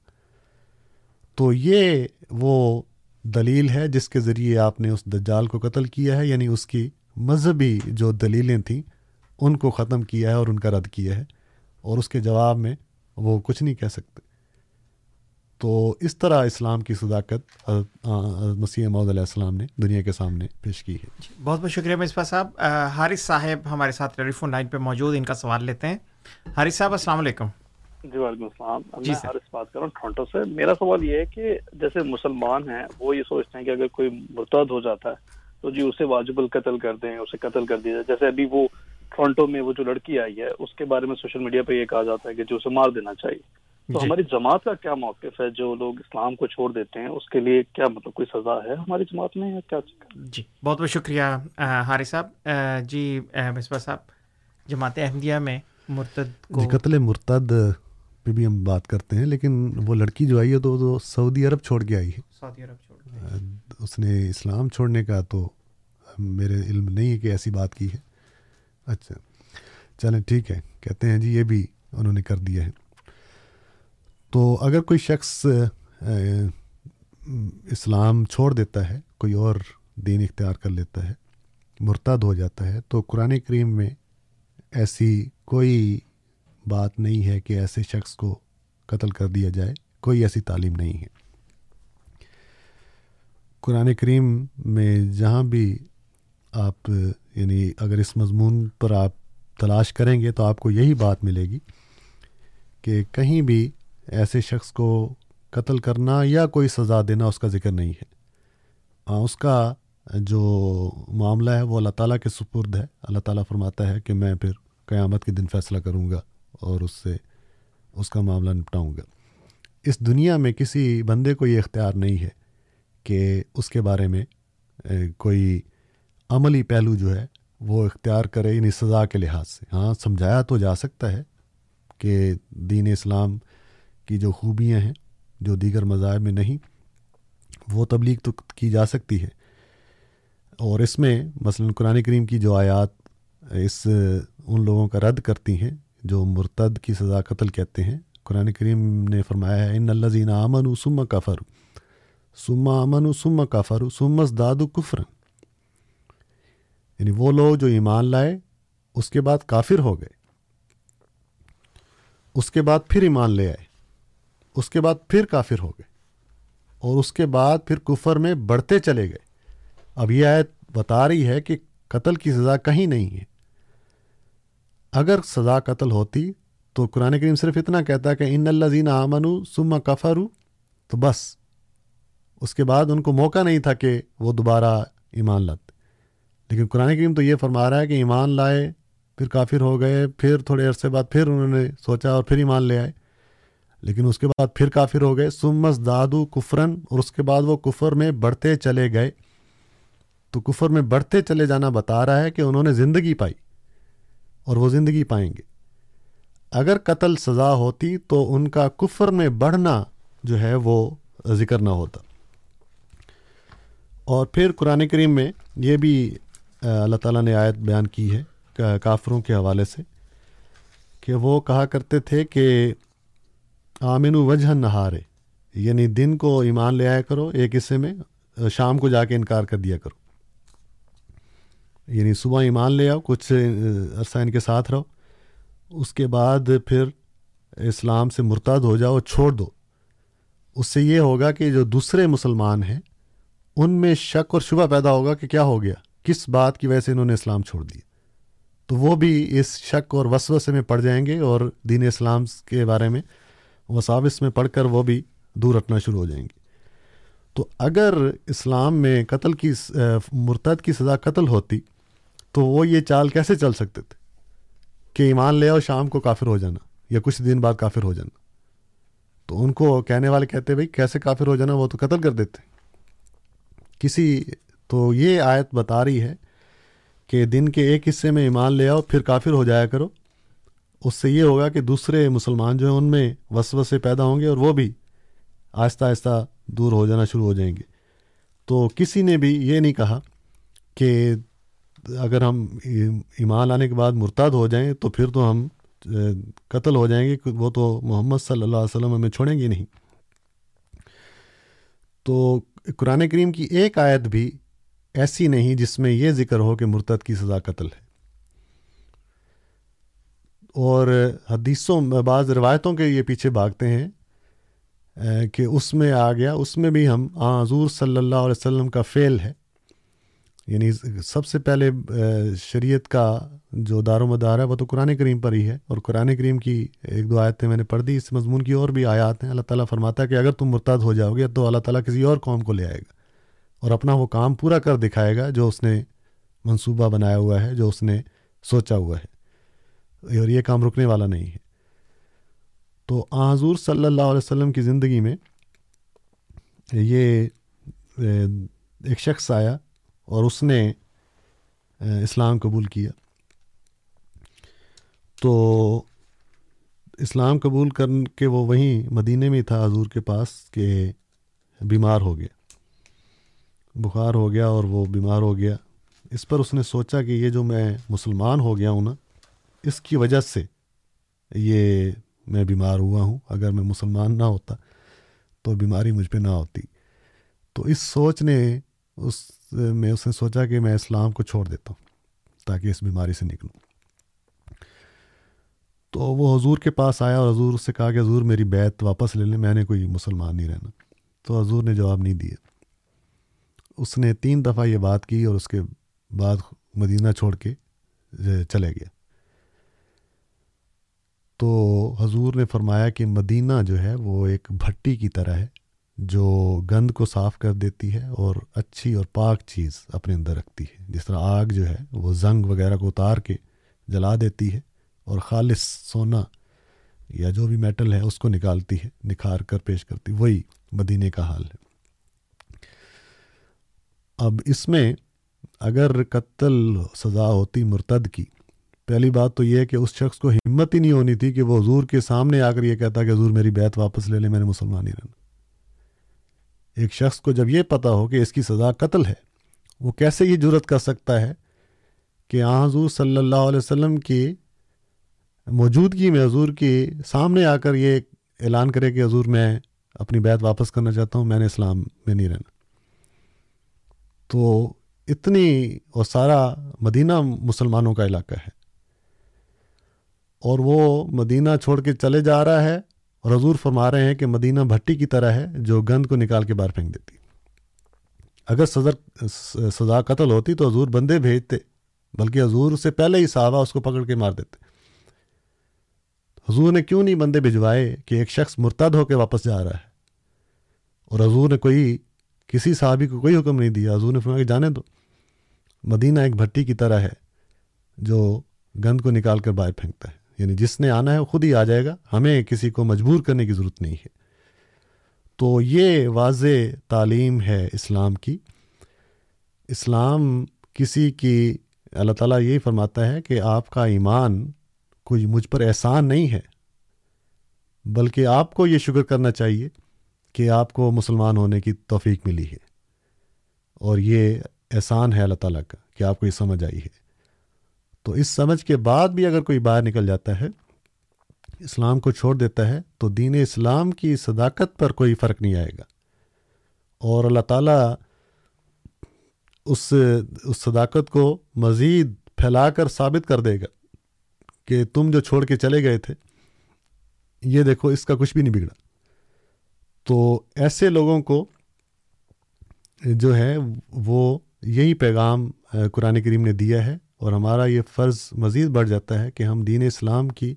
تو یہ وہ دلیل ہے جس کے ذریعے آپ نے اس دجال کو قتل کیا ہے یعنی اس کی مذہبی جو دلیلیں تھیں، ان کو ختم کیا ہے اور ان کا رد کیا ہے۔ اور اس کے جواب میں وہ کچھ نہیں کہہ سکتے۔ تو اس طرح اسلام کی صداقت مسیح محمد علیہ السلام نے دنیا کے سامنے پیش کی ہے۔ جی، بہت بہت شکریہ مصباح صاحب۔ حارث صاحب ہمارے ساتھ ٹیلی فون لائن پہ موجود ان کا سوال لیتے ہیں۔ حارث صاحب السلام علیکم۔ جی وعلیکم السلام۔ جی میں حارث بات کر رہا ہوں ٹورنٹو سے۔ میرا سوال یہ ہے کہ جیسے مسلمان ہیں وہ یہ سوچتے ہیں کہ اگر کوئی مرتد ہو جاتا ہے تو جی اسے واجب القتل کر دیں اسے قتل کر دیا جائے۔ جیسے ابھی وہ ٹورنٹو میں وہ جو لڑکی آئی ہے اس کے بارے میں سوشل میڈیا پہ یہ کہا جاتا ہے کہ جو اسے مار دینا چاہیے۔ تو جی۔ ہماری جماعت کا کیا موقف ہے؟ جو لوگ اسلام کو چھوڑ دیتے ہیں اس کے لیے کیا مطلب کوئی سزا ہے ہماری جماعت میں یا کیا جی بہت بہت شکریہ ہاری صاحب۔ جی مصباح صاحب جماعت احمدیہ میں مرتد جی قتل مرتد پہ بھی ہم بات کرتے ہیں لیکن وہ لڑکی جو آئی ہے تو وہ سعودی عرب چھوڑ کے آئی ہے۔ سعودی عرب چھوڑ اس نے اسلام چھوڑنے کا تو میرے علم نہیں ہے کہ ایسی بات کی ہے۔ اچھا چلیں ٹھیک ہے کہتے ہیں جی یہ بھی انہوں نے کر دیا ہے۔ تو اگر کوئی شخص اسلام چھوڑ دیتا ہے، کوئی اور دین اختیار کر لیتا ہے، مرتد ہو جاتا ہے، تو قرآن کریم میں ایسی کوئی بات نہیں ہے کہ ایسے شخص کو قتل کر دیا جائے، کوئی ایسی تعلیم نہیں ہے۔ قرآن کریم میں جہاں بھی آپ یعنی اگر اس مضمون پر آپ تلاش کریں گے تو آپ کو یہی بات ملے گی کہ کہیں بھی ایسے شخص کو قتل کرنا یا کوئی سزا دینا اس کا ذکر نہیں ہے۔ ہاں اس کا جو معاملہ ہے وہ اللہ تعالیٰ کے سپرد ہے۔ اللہ تعالیٰ فرماتا ہے کہ میں پھر قیامت کے دن فیصلہ کروں گا اور اس سے اس کا معاملہ نپٹاؤں گا۔ اس دنیا میں کسی بندے کو یہ اختیار نہیں ہے کہ اس کے بارے میں کوئی عملی پہلو جو ہے وہ اختیار کرے یعنی سزا کے لحاظ سے۔ ہاں سمجھایا تو جا سکتا ہے کہ دین اسلام کی جو خوبیاں ہیں، جو دیگر مذاہب میں نہیں، وہ تبلیغ تو کی جا سکتی ہے۔ اور اس میں مثلا قرآن کریم کی جو آیات اس، ان لوگوں کا رد کرتی ہیں، جو مرتد کی سزا قتل کہتے ہیں۔ قرآن کریم نے فرمایا ہے، ان اللہ زینہ امن و سم کفر سما امن و سم کفر سمس داد و کفر یعنی وہ لوگ جو ایمان لائے، اس کے بعد کافر ہو گئے۔ اس کے بعد پھر ایمان لے آئے۔ اس کے بعد پھر کافر ہو گئے اور اس کے بعد پھر کفر میں بڑھتے چلے گئے۔ اب یہ آیت بتا رہی ہے کہ قتل کی سزا کہیں نہیں ہے۔ اگر سزا قتل ہوتی تو قرآن کریم صرف اتنا کہتا ہے کہ ان اللہ زین آمن سما کفر تو بس۔ اس کے بعد ان کو موقع نہیں تھا کہ وہ دوبارہ ایمان لاتے لیکن قرآن کریم تو یہ فرما رہا ہے کہ ایمان لائے، پھر کافر ہو گئے، پھر تھوڑے عرصے بعد پھر انہوں نے سوچا اور پھر ایمان لے آئے۔ لیکن اس کے بعد پھر کافر ہو گئے۔ سمس دادو کفرن اور اس کے بعد وہ کفر میں بڑھتے چلے گئے۔ تو کفر میں بڑھتے چلے جانا بتا رہا ہے کہ انہوں نے زندگی پائی اور وہ زندگی پائیں گے۔ اگر قتل سزا ہوتی تو ان کا کفر میں بڑھنا جو ہے وہ ذکر نہ ہوتا۔ اور پھر قرآن کریم میں یہ بھی اللہ تعالیٰ نے آیت بیان کی ہے کافروں کے حوالے سے کہ وہ کہا کرتے تھے کہ آمن وجہ نہارے۔ یعنی دن کو ایمان لے آیا کرو، ایک حصے میں، شام کو جا کے انکار کر دیا کرو۔ یعنی صبح ایمان لے آؤ، کچھ عرصہ ان کے ساتھ رہو۔ اس کے بعد پھر اسلام سے مرتد ہو جاؤ، چھوڑ دو۔ اس سے یہ ہوگا کہ جو دوسرے مسلمان ہیں، ان میں شک اور شبہ پیدا ہوگا کہ کیا ہو گیا، کس بات کی وجہ سے انہوں نے اسلام چھوڑ دیا۔ تو وہ بھی اس شک اور وسوسے میں پڑ جائیں گے اور دین اسلام کے بارے میں وساوس میں پڑھ کر وہ بھی دور رکھنا شروع ہو جائیں گے۔ تو اگر اسلام میں قتل کی مرتد کی سزا قتل ہوتی تو وہ یہ چال کیسے چل سکتے تھے؟ کہ ایمان لے آؤ، شام کو کافر ہو جانا یا کچھ دن بعد کافر ہو جانا۔ تو ان کو کہنے والے کہتے بھائی، کیسے کافر ہو جانا؟ وہ تو قتل کر دیتے۔ کسی تو یہ آیت بتا رہی ہے کہ دن کے ایک حصے میں ایمان لے آؤ، پھر کافر ہو جایا کرو۔ اس سے یہ ہوگا کہ دوسرے مسلمان جو ہیں ان میں وسو سے پیدا ہوں گے اور وہ بھی آہستہ آہستہ دور ہو جانا شروع ہو جائیں گے۔ تو کسی نے بھی یہ نہیں کہا کہ اگر ہم ایمان لانے کے بعد مرتاد ہو جائیں تو پھر تو ہم قتل ہو جائیں گے، وہ تو محمد صلی اللہ علیہ وسلم ہمیں چھوڑیں گے نہیں۔ تو قرآن کریم کی ایک آیت بھی ایسی نہیں جس میں یہ ذکر ہو کہ مرتد کی سزا قتل ہے۔ اور حدیثوں بعض روایتوں کے یہ پیچھے بھاگتے ہیں کہ اس میں آ گیا، اس میں بھی ہم حضور صلی اللہ علیہ وسلم کا فعل ہے۔ یعنی سب سے پہلے شریعت کا جو دار و مدار ہے، وہ تو قرآن کریم پر ہی ہے۔ اور قرآن کریم کی ایک دو آیتیں میں نے پڑھ دی، اس مضمون کی اور بھی آیات ہیں۔ اللہ تعالیٰ فرماتا ہے کہ اگر تم مرتاد ہو جاؤ گے، تو اللہ تعالیٰ کسی اور قوم کو لے آئے گا اور اپنا وہ کام پورا کر دکھائے گا جو اس نے منصوبہ بنایا ہوا ہے، جو اس نے سوچا ہوا ہے۔ اور یہ کام رکنے والا نہیں ہے۔ تو حضور صلی اللہ علیہ وسلم کی زندگی میں یہ، ایک شخص آیا اور اس نے، اسلام قبول کیا۔ تو اسلام قبول کر کے وہ وہیں مدینہ میں تھا حضور کے پاس کہ بیمار ہو گیا۔ بخار ہو گیا اور وہ بیمار ہو گیا۔ اس پر اس نے سوچا کہ یہ جو میں مسلمان ہو گیا ہوں نا اس کی وجہ سے یہ میں بیمار ہوا ہوں۔ اگر میں مسلمان نہ ہوتا تو بیماری مجھ پہ نہ ہوتی۔ تو اس سوچ نے اس میں اس نے سوچا کہ میں اسلام کو چھوڑ دیتا ہوں تاکہ اس بیماری سے نکلوں۔ تو وہ حضور کے پاس آیا اور حضور اس سے کہا کہ حضور میری بیت واپس لے لیں، میں نے کوئی مسلمان نہیں رہنا۔ تو حضور نے جواب نہیں دیا۔ اس نے تین دفعہ یہ بات کی اور اس کے بعد مدینہ چھوڑ کے چلے گیا۔ تو حضور نے فرمایا کہ مدینہ جو ہے وہ ایک بھٹی کی طرح ہے، جو گند کو صاف کر دیتی ہے اور اچھی اور پاک چیز اپنے اندر رکھتی ہے۔ جس طرح آگ جو ہے وہ زنگ وغیرہ کو اتار کے جلا دیتی ہے اور خالص سونا یا جو بھی میٹل ہے اس کو نکالتی ہے، نکھار کر پیش کرتی وہی مدینے کا حال ہے۔ اب اس میں اگر قتل سزا ہوتی مرتد کی پہلی بات تو یہ ہے کہ اس شخص کو ہمت ہی نہیں ہونی تھی کہ وہ حضور کے سامنے آ کر یہ کہتا کہ حضور میری بیت واپس لے لے، میں نے مسلمان ہی رہنا۔ ایک شخص کو جب یہ پتہ ہو کہ اس کی سزا قتل ہے، وہ کیسے یہ جرت کر سکتا ہے کہ آ حضور صلی اللہ علیہ وسلم کی موجودگی میں حضور کے سامنے آ کر یہ اعلان کرے کہ حضور میں اپنی بیت واپس کرنا چاہتا ہوں، میں نے اسلام میں نہیں رہنا۔ تو اتنی اور سارا مدینہ مسلمانوں کا علاقہ ہے۔ اور وہ مدینہ چھوڑ کے چلے جا رہا ہے اور حضور فرما رہے ہیں کہ مدینہ بھٹی کی طرح ہے جو گند کو نکال کے باہر پھینک دیتی۔ اگر سزر سزا قتل ہوتی تو حضور بندے بھیجتے، بلکہ حضور سے پہلے ہی صحابہ اس کو پکڑ کے مار دیتے۔ حضور نے کیوں نہیں بندے بھجوائے کہ ایک شخص مرتد ہو کے واپس جا رہا ہے؟ اور حضور نے کوئی کسی صحابی کو کوئی حکم نہیں دیا۔ حضور نے فرمایا کہ جانے دو۔ مدینہ ایک بھٹی کی طرح ہے جو گند کو نکال کر باہر پھینکتا ہے۔ یعنی جس نے آنا ہے وہ خود ہی آ جائے گا۔ ہمیں کسی کو مجبور کرنے کی ضرورت نہیں ہے۔ تو یہ واضح تعلیم ہے اسلام کی۔ اسلام کسی کی، اللہ تعالیٰ یہی فرماتا ہے کہ آپ کا ایمان کوئی مجھ پر احسان نہیں ہے، بلکہ آپ کو یہ شکر کرنا چاہیے کہ آپ کو مسلمان ہونے کی توفیق ملی ہے۔ اور یہ احسان ہے اللہ تعالیٰ کا کہ آپ کو یہ سمجھ آئی ہے۔ تو اس سمجھ کے بعد بھی اگر کوئی باہر نکل جاتا ہے، اسلام کو چھوڑ دیتا ہے، تو دین اسلام کی صداقت پر کوئی فرق نہیں آئے گا۔ اور اللہ تعالیٰ اس اس صداقت کو مزید پھیلا کر ثابت کر دے گا کہ تم جو چھوڑ کے چلے گئے تھے، یہ دیکھو اس کا کچھ بھی نہیں بگڑا۔ تو ایسے لوگوں کو جو ہے، وہ یہی پیغام قرآن کریم نے دیا ہے اور ہمارا یہ فرض مزید بڑھ جاتا ہے کہ ہم دین اسلام کی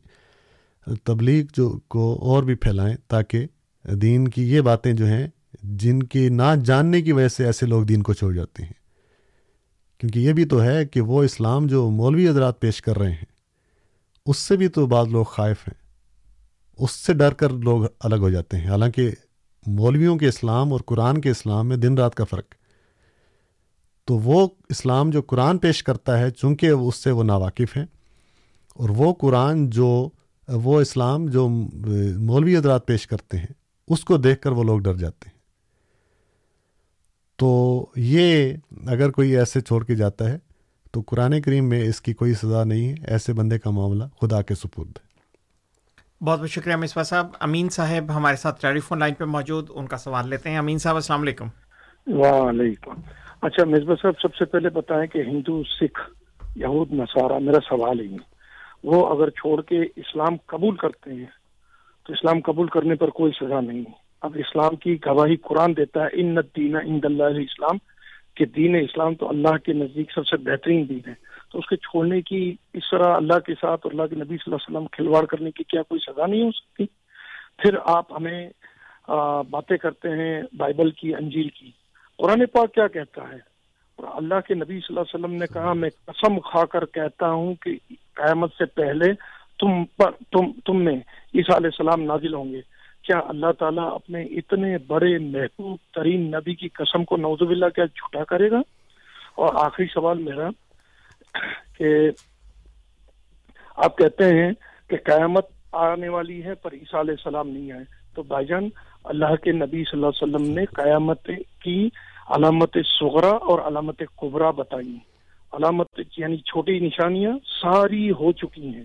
تبلیغ جو کو اور بھی پھیلائیں تاکہ دین کی یہ باتیں جو ہیں، جن کی نہ جاننے کی وجہ سے ایسے لوگ دین کو چھوڑ جاتے ہیں۔ کیونکہ یہ بھی تو ہے کہ وہ اسلام جو مولوی حضرات پیش کر رہے ہیں، اس سے بھی تو بعض لوگ خائف ہیں۔ اس سے ڈر کر لوگ الگ ہو جاتے ہیں۔ حالانکہ مولویوں کے اسلام اور قرآن کے اسلام میں دن رات کا فرق تو وہ اسلام جو قرآن پیش کرتا ہے چونکہ اس سے وہ ناواقف ہیں اور وہ قرآن جو وہ اسلام جو مولوی حضرات پیش کرتے ہیں اس کو دیکھ کر وہ لوگ ڈر جاتے ہیں۔ تو یہ اگر کوئی ایسے چھوڑ کے جاتا ہے تو قرآن کریم میں اس کی کوئی سزا نہیں ہے ایسے بندے کا معاملہ خدا کے سپرد ہے۔ بہت بہت شکریہ مصباح صاحب۔ امین صاحب ہمارے ساتھ ٹیلی فون لائن پہ موجود ان کا سوال لیتے ہیں۔ امین صاحب السلام علیکم۔ وعلیکم۔ اچھا مصباح صاحب، سب سے پہلے بتائیں کہ ہندو، سکھ، یہود، نصارہ، میرا سوال ہی وہ اگر چھوڑ کے اسلام قبول کرتے ہیں، تو اسلام قبول کرنے پر کوئی سزا نہیں۔ اب اسلام کی گواہی قرآن دیتا ہے، ان دین ان اللہ اسلام کہ دین اسلام تو اللہ کے نزدیک سب سے بہترین دین ہے۔ تو اس کے چھوڑنے کی، اس طرح اللہ کے ساتھ اللہ کے نبی صلی اللہ علیہ وسلم کھلواڑ کرنے کی کیا کوئی سزا نہیں ہو سکتی؟ پھر آپ ہمیں باتیں کرتے ہیں بائبل کی، انجیل کی۔ قرآن پاک کیا کہتا ہے؟ اور اللہ کے نبی صلی اللہ علیہ وسلم نے کہا، میں قسم کھا کر کہتا ہوں کہ قیامت سے پہلے تم پر، تم تم میں عیسیٰ علیہ السلام نازل ہوں گے۔ کیا اللہ تعالیٰ اپنے اتنے بڑے محبوب ترین نبی کی قسم کو نوزب اللہ کیا جھوٹا کرے گا؟ اور آخری سوال میرا کہ آپ کہتے ہیں کہ قیامت آنے والی ہے پر عیسیٰ علیہ السلام نہیں آئے۔ تو بھائی جان اللہ کے نبی صلی اللہ علیہ وسلم نے قیامت کی علامت سغرا اور علامت قبرا بتائی علامت یعنی چھوٹی نشانیاں ساری ہو چکی ہیں۔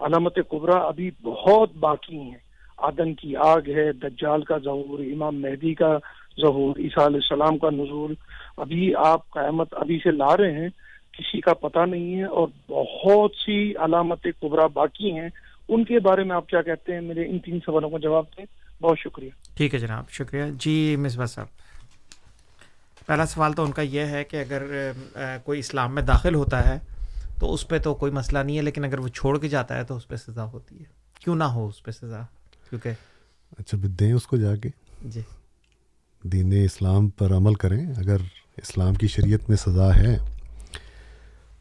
علامت قبرا ابھی بہت باقی ہیں۔ آدن کی آگ ہے، دجال کا ظہور، امام مہدی کا ظہور، عیسیٰ علیہ السلام کا نزول۔ ابھی آپ قیامت ابھی سے لا رہے ہیں، کسی کا پتہ نہیں ہے اور بہت سی علامت قبرا باقی ہیں۔ ان کے بارے میں آپ کیا کہتے ہیں؟ میرے ان تین سوالوں کا جواب دیں۔ بہت شکریہ۔ ٹھیک ہے جناب شکریہ۔ جی مصباح صاحب پہلا سوال تو ان کا یہ ہے کہ اگر کوئی اسلام میں داخل ہوتا ہے تو اس پہ تو کوئی مسئلہ نہیں ہے لیکن اگر وہ چھوڑ کے جاتا ہے تو اس پہ سزا ہوتی ہے۔ کیوں نہ ہو اس پہ سزا؟ کیونکہ اچھا دیں اس کو جا کے۔ جی۔ دین اسلام پر عمل کریں۔ اگر اسلام کی شریعت میں سزا ہے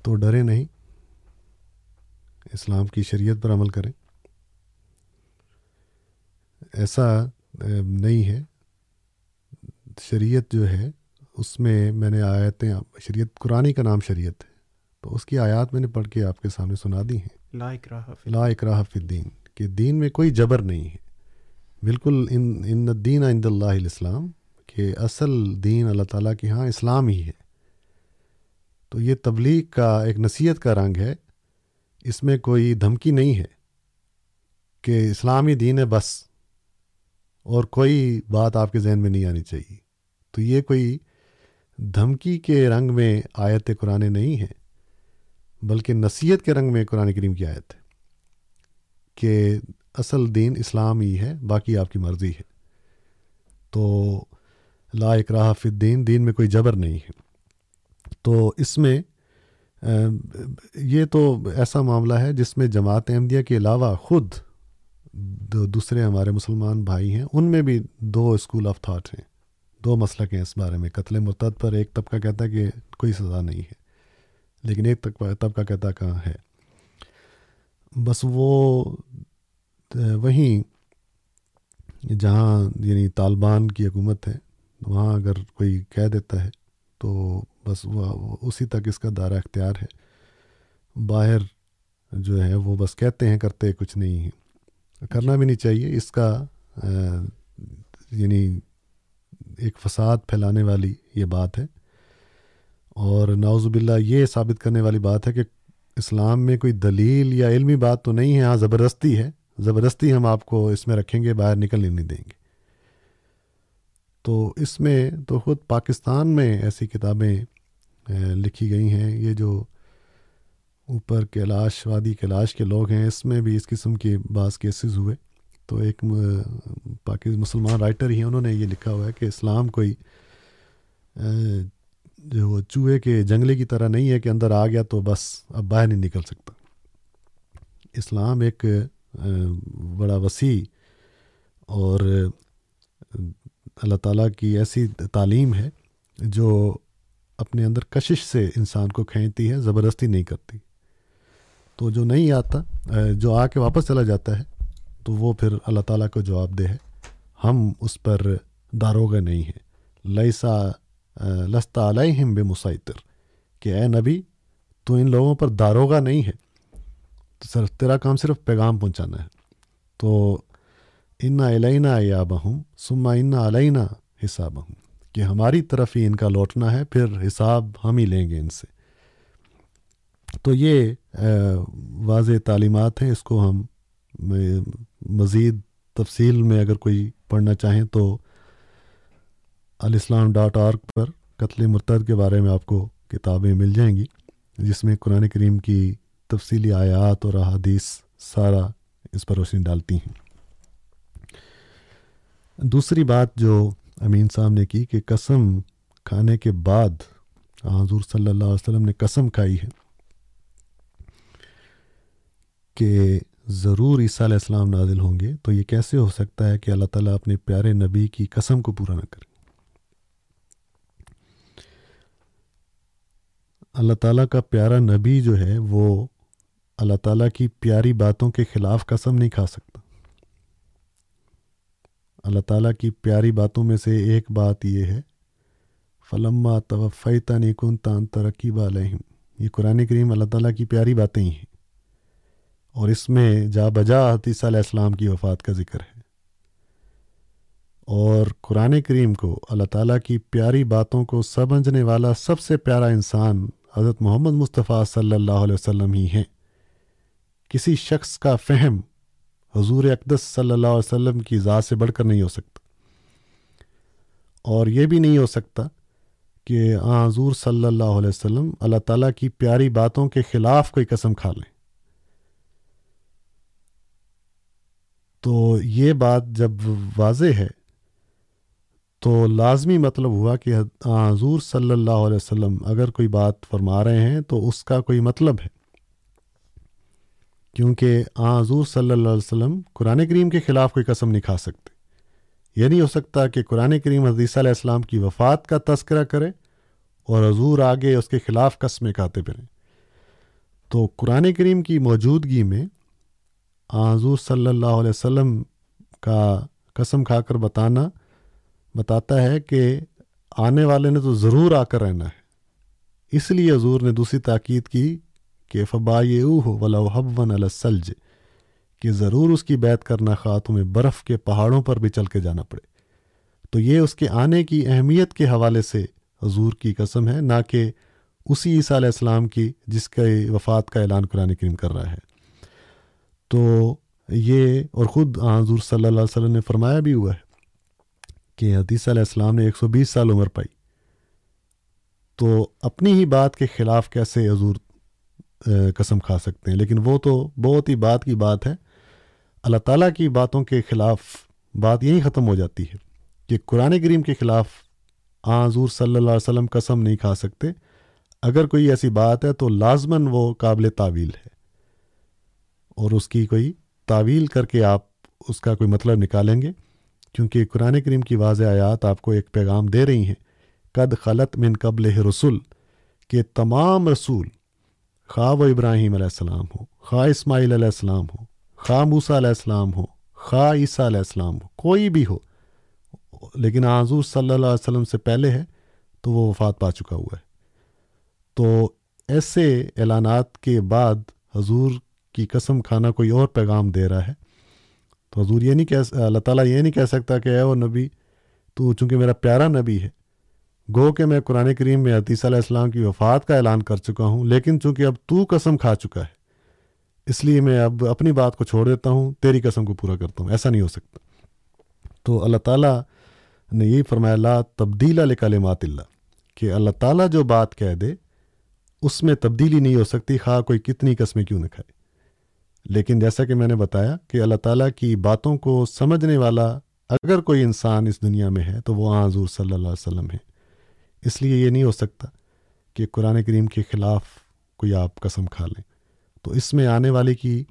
تو ڈرے نہیں۔ اسلام کی شریعت پر عمل کریں۔ ایسا نہیں ہے۔ شریعت جو ہے اس میں میں نے آیتیں شریعت قرآن کا نام شریعت ہے۔ تو اس کی آیات میں نے پڑھ کے آپ کے سامنے سنا دی ہیں۔ لا اکراہ لا اکراہ فی الدین کہ دین میں کوئی جبر نہیں ہے۔ بالکل ان ان دین عند اللہ الاسلام کہ اصل دین اللہ تعالیٰ کے ہاں اسلام ہی ہے۔ تو یہ تبلیغ کا ایک نصیحت کا رنگ ہے۔ اس میں کوئی دھمکی نہیں ہے کہ اسلامی دین ہے بس۔ اور کوئی بات آپ کے ذہن میں نہیں آنی چاہیے۔ تو یہ کوئی دھمکی کے رنگ میں آیت قرآن نہیں ہے، بلکہ نصیحت کے رنگ میں قرآن کریم کی آیت ہے کہ اصل دین اسلام ہی ہے، باقی آپ کی مرضی ہے۔ تو لا اکراہ فی الدین، دین میں کوئی جبر نہیں ہے۔ تو اس میں یہ تو ایسا معاملہ ہے جس میں جماعت احمدیہ کے علاوہ خود دوسرے ہمارے مسلمان بھائی ہیں، ان میں بھی دو اسکول آف تھاٹ ہیں۔ دو مسلک ہیں اس بارے میں۔ قتل مرتد پر ایک طبقہ کہتا ہے کہ کوئی سزا نہیں ہے، لیکن ایک طبقہ کہتا کہاں ہے۔ بس وہ، وہیں جہاں یعنی طالبان کی حکومت ہے، وہاں اگر کوئی کہہ دیتا ہے تو بس وہ اسی تک اس کا دائرہ اختیار ہے۔ باہر جو ہے وہ بس کہتے ہیں، کرتے کچھ نہیں ہیں۔ کرنا بھی نہیں چاہیے۔ اس کا یعنی ایک فساد پھیلانے والی یہ بات ہے۔ اور ناوز باللہ یہ ثابت کرنے والی بات ہے کہ اسلام میں کوئی دلیل یا علمی بات تو نہیں ہے۔ ہاں زبردستی ہے۔ زبردستی ہم آپ کو اس میں رکھیں گے، باہر نکلنے نہیں دیں گے۔ تو اس میں تو خود پاکستان میں ایسی کتابیں لکھی گئی ہیں۔ یہ جو اوپر کیلاش، وادی کیلاش کے لوگ ہیں، اس میں بھی اس قسم کے بعض کیسز ہوئے۔ تو ایک پاکستان مسلمان رائٹر ہی ہیں، انہوں نے یہ لکھا ہوا ہے کہ اسلام کوئی جو وہ چوہے کے جنگلے کی طرح نہیں ہے کہ اندر آ گیا تو بس اب باہر نہیں نکل سکتا۔ اسلام ایک بڑا وسیع اور، اللہ تعالیٰ کی ایسی تعلیم ہے جو اپنے اندر کشش سے انسان کو کھینچتی ہے، زبردستی نہیں کرتی۔ تو جو نہیں آتا جو آ کے واپس چلا جاتا ہے، تو وہ پھر اللہ تعالیٰ کو جواب دے ہے، ہم اس پر داروغ نہیں ہیں۔ لئیسا لستا علیہم بے مسائطر کہ اے نبی، تو ان لوگوں پر داروغہ نہیں ہے۔ تو سر تیرا کام صرف پیغام پہنچانا ہے۔ تو انا علینا یا بہم سما انا علینا حساب ہوں کہ ہماری طرف ہی ان کا لوٹنا ہے، پھر حساب ہم ہی لیں گے ان سے۔ تو یہ واضح تعلیمات ہیں، اس کو ہم مزید تفصیل میں اگر کوئی پڑھنا چاہیں تو الاسلام ڈاٹ آرگ پر قتل مرتد کے بارے میں آپ کو کتابیں مل جائیں گی، جس میں قرآن کریم کی تفصیلی آیات اور احادیث سارا اس پر روشنی ڈالتی ہیں۔ دوسری بات جو امین صاحب نے کی کہ قسم کھانے کے بعد حضور صلی اللہ علیہ وسلم نے قسم کھائی ہے۔ کہ ضرور عیسیٰ علیہ السلام نازل ہوں گے، تو یہ کیسے ہو سکتا ہے کہ اللہ تعالیٰ اپنے پیارے نبی کی قسم کو پورا نہ کرے؟ اللہ تعالیٰ کا پیارا نبی جو ہے، وہ اللہ تعالیٰ کی پیاری باتوں کے خلاف قسم نہیں کھا سکتا۔ اللہ تعالیٰ کی پیاری باتوں میں سے ایک بات یہ ہے، فلما توفیتا نیکن تان ترقی علیہم یہ قرآن کریم اللہ تعالیٰ کی پیاری باتیں ہی ہیں۔ اور اس میں جا بجا حتیثہ علیہ السلام کی وفات کا ذکر ہے۔ اور قرآن کریم کو اللہ تعالیٰ کی پیاری باتوں کو سمجھنے والا سب سے پیارا انسان حضرت محمد مصطفیٰ صلی اللہ علیہ وسلم ہی ہیں۔ کسی شخص کا فہم حضور اقدس صلی اللہ علیہ وسلم کی ذات سے بڑھ کر نہیں ہو سکتا۔ اور یہ بھی نہیں ہو سکتا کہ حضور صلی اللہ علیہ وسلم اللہ تعالیٰ کی پیاری باتوں کے خلاف کوئی قسم کھا لیں۔ تو یہ بات جب واضح ہے، تو لازمی مطلب ہوا کہ ہاں، حضور صلی اللہ علیہ وسلم اگر کوئی بات فرما رہے ہیں تو اس کا کوئی مطلب ہے۔ کیونکہ ہاں، حضور صلی اللہ علیہ وسلم قرآن کریم کے خلاف کوئی قسم نہیں کھا سکتے۔ یہ نہیں ہو سکتا کہ قرآن کریم حدیثہ علیہ السلام کی وفات کا تذکرہ کرے اور حضور آگے اس کے خلاف قسمیں کھاتے پھریں۔ تو قرآن کریم کی موجودگی میں حضور صلی اللہ علیہ وسلم کا قسم کھا کر بتانا، بتاتا ہے کہ آنے والے نے تو ضرور آ کر رہنا ہے۔ اس لیے حضور نے دوسری تاکید کی کہ فبا او ہو ولا حب ون السلج کہ ضرور اس کی بیت کرنا خواہ تمہیں برف کے پہاڑوں پر بھی چل کے جانا پڑے۔ تو یہ اس کے آنے کی اہمیت کے حوالے سے حضور کی قسم ہے، نہ کہ اسی عیسیٰ علیہ السلام کی، جس کے وفات کا اعلان قرآن کریم کر رہا ہے۔ تو یہ اور خود حضور صلی اللہ علیہ وسلم نے فرمایا بھی ہوا ہے کہ حدیث علیہ السلام نے ایک سو بیس سال عمر پائی۔ تو اپنی ہی بات کے خلاف کیسے حضور قسم کھا سکتے ہیں؟ لیکن وہ تو بہت ہی بات کی بات ہے۔ اللہ تعالیٰ کی باتوں کے خلاف بات یہی ختم ہو جاتی ہے کہ قرآن کریم کے خلاف حضور صلی اللہ علیہ وسلم قسم نہیں کھا سکتے۔ اگر کوئی ایسی بات ہے تو لازماً وہ قابل تعویل ہے۔ اور اس کی کوئی تعویل کر کے آپ اس کا کوئی مطلب نکالیں گے؟ کیونکہ قرآن کریم کی واضح آیات آپ کو ایک پیغام دے رہی ہیں، قد خلط من قبل رسول، کہ تمام رسول، خواہ و ابراہیم علیہ السلام ہو، خواہ اسماعیل علیہ السلام ہو، خواہ موسیٰ علیہ السلام ہو، خواہ عیسیٰ علیہ السلام ہو، کوئی بھی ہو، لیکن حضور صلی اللہ علیہ وسلم سے پہلے ہے تو وہ وفات پا چکا ہوا ہے۔ تو ایسے اعلانات کے بعد حضور کی قسم کھانا کوئی اور پیغام دے رہا ہے۔ تو حضور یہ نہیں کہہ اللہ تعالیٰ یہ نہیں کہہ سکتا کہ اے وہ نبی، تو چونکہ میرا پیارا نبی ہے، گو کہ میں قرآن کریم میں عطیسہ علیہ السلام کی وفات کا اعلان کر چکا ہوں، لیکن چونکہ اب تو قسم کھا چکا ہے، اس لیے میں اب اپنی بات کو چھوڑ دیتا ہوں، تیری قسم کو پورا کرتا ہوں، ایسا نہیں ہو سکتا۔ تو اللہ تعالیٰ نے یہی فرمایا اللہ تبدیل علیہ اللہ، کہ اللہ تعالیٰ جو بات کہہ دے، اس میں تبدیلی نہیں ہو سکتی، خواہ کوئی کتنی قسمیں کیوں نہ کھائے۔ لیکن جیسا کہ میں نے بتایا کہ اللہ تعالیٰ کی باتوں کو سمجھنے والا اگر کوئی انسان اس دنیا میں ہے تو وہ حضور صلی اللہ علیہ وسلم ہے اس لیے یہ نہیں ہو سکتا کہ قرآن کریم کے خلاف کوئی آپ قسم کھا لیں۔ تو اس میں آنے والے کی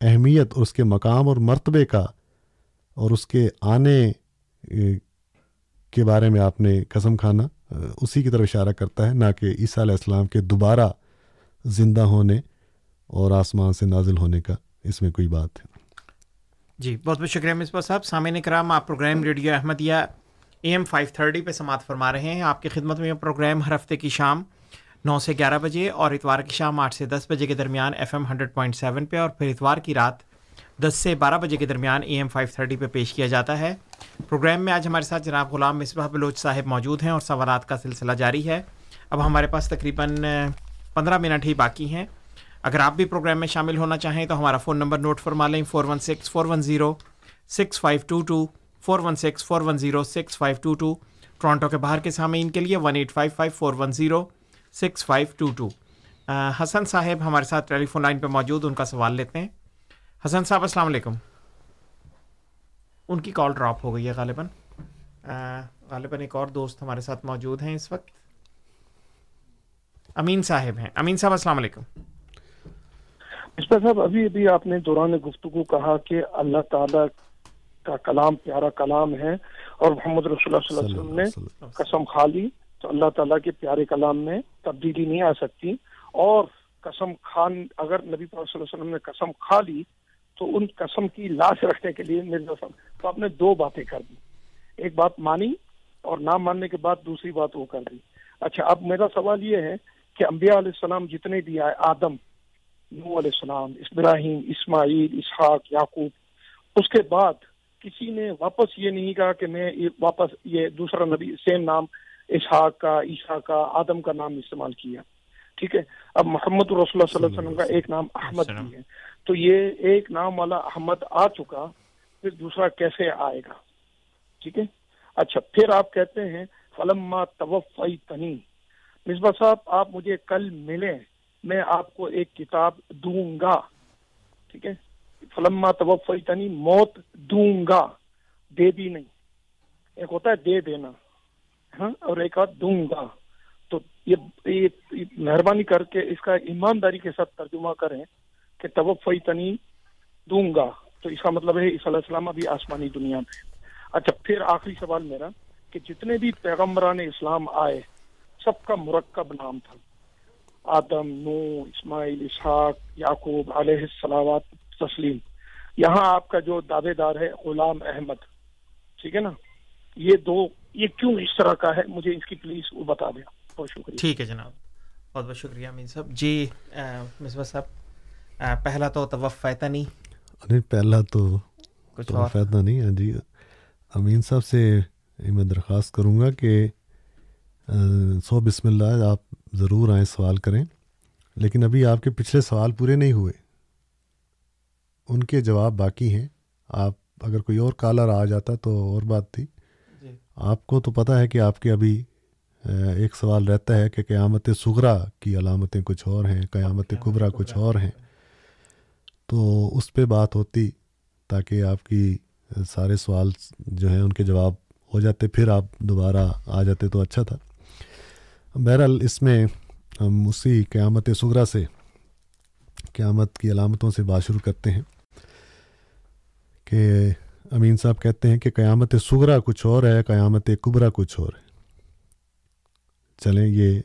اہمیت اور اس کے مقام اور مرتبے کا اور اس کے آنے کے بارے میں آپ نے قسم کھانا اسی کی طرف اشارہ کرتا ہے، نہ کہ عیسیٰ علیہ السلام کے دوبارہ زندہ ہونے اور آسمان سے نازل ہونے کا اس میں کوئی بات ہے۔ جی بہت بہت شکریہ مصباح صاحب۔ سامعین کرام، آپ programme radio Ahmadiyya A M five thirty پہ سماعت فرما رہے ہیں۔ آپ کی خدمت میں یہ پروگرام ہر ہفتے کی شام نو سے گیارہ بجے اور اتوار کی شام آٹھ سے دس بجے کے درمیان F M hundred point seven پہ اور پھر اتوار کی رات دس سے بارہ بجے کے درمیان اے ایم فائیو تھرٹی پہ پیش کیا جاتا ہے۔ پروگرام میں آج ہمارے ساتھ جناب غلام مصباح بلوچ صاحب موجود ہیں اور سوالات کا سلسلہ جاری ہے۔ اب ہمارے پاس تقریباً پندرہ منٹ ہی باقی ہیں۔ اگر آپ بھی پروگرام میں شامل ہونا چاہیں تو ہمارا فون نمبر نوٹ فرما لیں four one six, four one zero, six five two two, four one six, four one zero, six five two two, Toronto کے باہر کے سامعین کے لیے one eight five five, four one zero, six five two two. Hasan صاحب ہمارے ساتھ ٹیلی phone line پہ موجود، ان کا سوال لیتے ہیں۔ حسن صاحب، السلام علیکم۔ ان کی کال ڈراپ ہو گئی ہے غالباً۔ غالباً ایک اور دوست ہمارے ساتھ موجود ہیں اس وقت۔ امین صاحب ہیں۔ امین صاحب، السلام علیکم۔ اسپر صاحب ابھی ابھی آپ نے دوران گفتگو کہا کہ اللہ تعالیٰ کا کلام پیارا کلام ہے اور محمد رسول اللہ صلی اللہ علیہ وسلم نے قسم کھا لی تو اللہ تعالیٰ کے پیارے کلام میں تبدیلی نہیں آ سکتی اور قسم خان اگر نبی صلی اللہ علیہ وسلم نے قسم کھا لی تو ان قسم کی لاش رکھنے کے لیے مرزا صاحب تو آپ نے دو باتیں کر دی۔ ایک بات مانی اور نہ ماننے کے بعد دوسری بات وہ کر دی۔ اچھا اب میرا سوال یہ ہے کہ انبیاء علیہ السلام جتنے بھی آئے آدم نو علیہ السلام ابراہیم اسماعیل اسحاق یعقوب۔ اس کے بعد کسی نے واپس یہ نہیں کہا کہ میں واپس یہ دوسرا نبی سیم نام اسحاق کا عیسیٰ کا آدم کا نام استعمال کیا۔ ٹھیک ہے؟ اب محمد رسول اللہ صلی اللہ علیہ وسلم کا ایک نام احمد بھی ہے۔ تو یہ ایک نام والا احمد آ چکا پھر دوسرا کیسے آئے گا؟ ٹھیک ہے؟ اچھا پھر آپ کہتے ہیں فلم توفی تنی مصباح صاحب آپ مجھے کل ملے۔ میں آپ کو ایک کتاب دوں گا۔ ٹھیک ہے؟ فلما توفی تنی موت دوں گا۔ دے دی نہیں۔ ایک ہوتا ہے دے دینا۔ ہاں؟ اور ایک آدھ دوں گا۔ تو یہ مہربانی کر کے اس کا ایمانداری کے ساتھ ترجمہ کریں کہ توفی تنی دوں گا۔ تو اس کا مطلب ہے اس علیہ السلام ابھی آسمانی دنیا میں۔ اچھا پھر آخری سوال میرا کہ جتنے بھی پیغمبران اسلام آئے، سب کا مرکب نام تھا۔ آدم نو اسماعیل اسحاق یعقوب علیہ السلامات تسلیم یہاں آپ کا جو دعوے دار ہے غلام احمد۔ ٹھیک ہے نا؟ یہ دو یہ کیوں اس طرح کا ہے؟ مجھے اس کی پلیز وہ بتا دیں۔ بہت شکریہ۔ ٹھیک ہے جناب۔ بہت بہت شکریہ امین صاحب۔ جی مصباح صاحب پہلا تو توفیتا نہیں۔ ارے پہلا تو توفیتا نہیں ہے۔ جی امین صاحب سے میں درخواست کروں گا کہ سو بسم اللہ آپ ضرور آئیں سوال کریں۔ لیکن ابھی آپ کے پچھلے سوال پورے نہیں ہوئے۔ ان کے جواب باقی ہیں۔ آپ اگر کوئی اور کالر آ جاتا تو اور بات تھی۔ جی۔ آپ کو تو پتہ ہے کہ آپ کے ابھی ایک سوال رہتا ہے کہ قیامت سغرا کی علامتیں کچھ اور ہیں قیامت قبرا کچھ اور ہیں۔ تو اس پہ بات ہوتی تاکہ آپ کی سارے سوال جو ہیں ان کے جواب ہو جاتے پھر آپ دوبارہ آ جاتے تو اچھا تھا۔ بہرحال اس میں ہم اسی قیامت سغرا سے قیامت کی علامتوں سے بات شروع کرتے ہیں کہ امین صاحب کہتے ہیں کہ قیامت سغرا کچھ اور ہے، قیامت قبرا کچھ اور ہے۔ چلیں یہ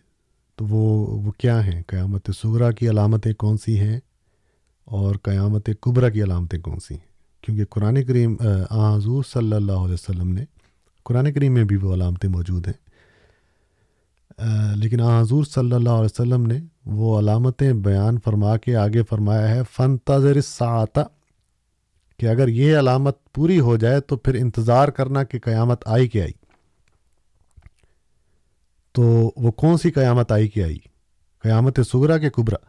تو وہ وہ کیا ہیں؟ قیامت سغرا کی علامتیں کون سی ہیں اور قیامت کبرا کی علامتیں کون سی ہیں؟ کیونکہ قرآن کریم حضور صلی اللہ علیہ وسلم نے، قرآن کریم میں بھی وہ علامتیں موجود ہیں۔ لیکن حضور صلی اللہ علیہ وسلم نے وہ علامتیں بیان فرما کے آگے فرمایا ہے فن تذر سعتا کہ اگر یہ علامت پوری ہو جائے تو پھر انتظار کرنا کہ قیامت آئی کہ آئی۔ تو وہ کون سی قیامت آئی کہ آئی؟ قیامت سغرا کے کبرا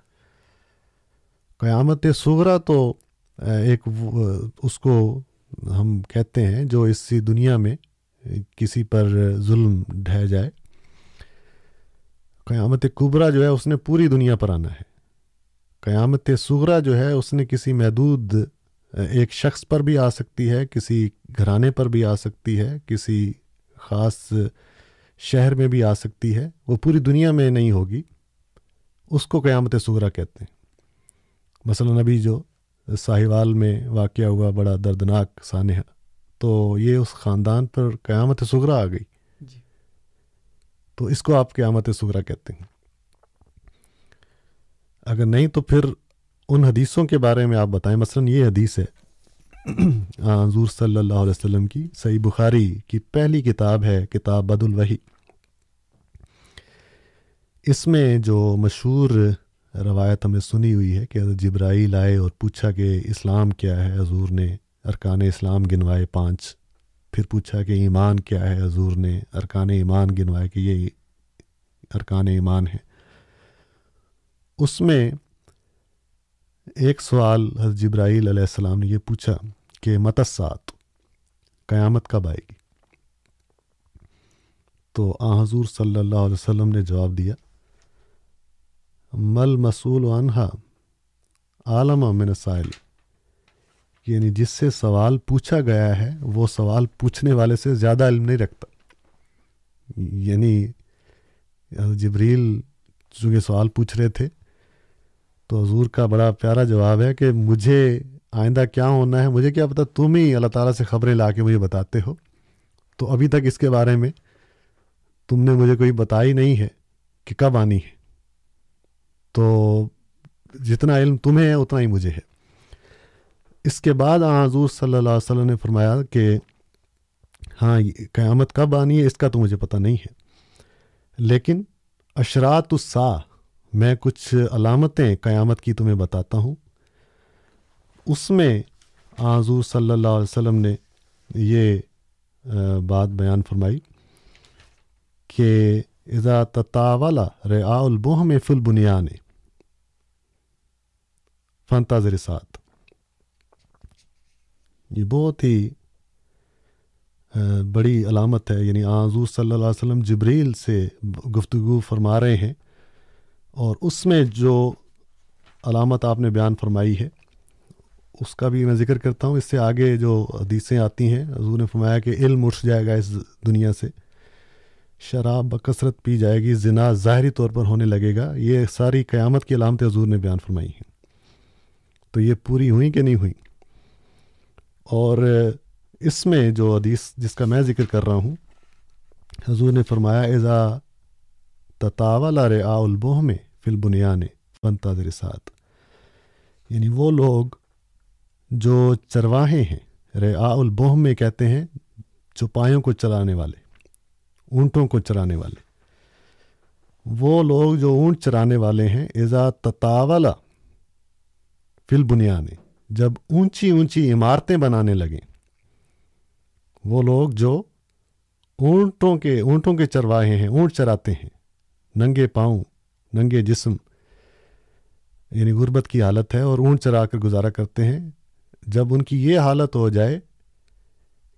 قیامت سغرا تو ایک اس کو ہم کہتے ہیں جو اسی دنیا میں کسی پر ظلم ڈھہ جائے۔ قیامت کبرا جو ہے اس نے پوری دنیا پر آنا ہے۔ قیامت سغرا جو ہے اس نے کسی محدود، ایک شخص پر بھی آ سکتی ہے، کسی گھرانے پر بھی آ سکتی ہے، کسی خاص شہر میں بھی آ سکتی ہے۔ وہ پوری دنیا میں نہیں ہوگی۔ اس کو قیامت سغرا کہتے ہیں۔ مثلاً ابھی جو ساہیوال میں واقعہ ہوا، بڑا دردناک سانحہ، تو یہ اس خاندان پر قیامت سغرا آ گئی۔ تو اس کو آپ قیامت سغرا کہتے ہیں۔ اگر نہیں تو پھر ان حدیثوں کے بارے میں آپ بتائیں۔ مثلا یہ حدیث ہے حضور صلی اللہ علیہ وسلم کی صحیح بخاری کی پہلی کتاب ہے، کتاب بد الوحی۔ اس میں جو مشہور روایت ہمیں سنی ہوئی ہے کہ جبرائیل آئے اور پوچھا کہ اسلام کیا ہے، حضور نے ارکان اسلام گنوائے پانچ پھر پوچھا کہ ایمان کیا ہے؟ حضور نے ارکان ایمان گنوائے کہ یہ ارکان ایمان ہے اس میں ایک سوال حضرت جبرائیل علیہ السلام نے یہ پوچھا کہ متسات قیامت کب آئے گی؟ تو آ حضور صلی اللہ علیہ وسلم نے جواب دیا، مل مسول عنہا عالم من سائل یعنی جس سے سوال پوچھا گیا ہے، وہ سوال پوچھنے والے سے زیادہ علم نہیں رکھتا۔ یعنی جبریل چونکہ سوال پوچھ رہے تھے، تو حضور کا بڑا پیارا جواب ہے کہ مجھے آئندہ کیا ہونا ہے، مجھے کیا پتا، تم ہی اللہ تعالیٰ سے خبریں لا کے مجھے بتاتے ہو۔ تو ابھی تک اس کے بارے میں تم نے مجھے کوئی بتائی نہیں ہے کہ کب آنی ہے۔ تو جتنا علم تمہیں ہے، اتنا ہی مجھے ہے۔ اس کے بعد حضور صلی اللہ علیہ وسلم نے فرمایا کہ ہاں قیامت کب آنی ہے، اس کا تو مجھے پتہ نہیں ہے۔ لیکن اشرات السا میں کچھ علامتیں قیامت کی تمہیں بتاتا ہوں۔ اس میں حضور صلی اللہ علیہ وسلم نے یہ بات بیان فرمائی کہ اذا تطاولا رعا البوہ میں فل بنیان فنتاظر سات یہ بہت ہی بڑی علامت ہے۔ یعنی حضور صلی اللہ علیہ وسلم جبریل سے گفتگو فرما رہے ہیں اور اس میں جو علامت آپ نے بیان فرمائی ہے، اس کا بھی میں ذکر کرتا ہوں۔ اس سے آگے جو حدیثیں آتی ہیں، حضور نے فرمایا کہ علم اٹھ جائے گا اس دنیا سے، شراب بکثرت پی جائے گی، زنا ظاہری طور پر ہونے لگے گا۔ یہ ساری قیامت کی علامتیں حضور نے بیان فرمائی ہیں۔ تو یہ پوری ہوئیں کہ نہیں ہوئیں؟ اور اس میں جو حدیث جس کا میں ذکر کر رہا ہوں، حضور نے فرمایا ایزا تطاول رعا البوہ میں فل بنیان فن سات یعنی وہ لوگ جو چرواہے ہیں رعا البوہ میں کہتے ہیں چپایوں کو چلانے والے، اونٹوں کو چرانے والے۔ وہ لوگ جو اونٹ چرانے والے ہیں ایزا تطاولا فل بنیان جب اونچی اونچی عمارتیں بنانے لگیں، وہ لوگ جو اونٹوں کے اونٹوں کے چرواہے ہیں، اونٹ چراتے ہیں، ننگے پاؤں، ننگے جسم یعنی غربت کی حالت ہے اور اونٹ چرا کر گزارا کرتے ہیں۔ جب ان کی یہ حالت ہو جائے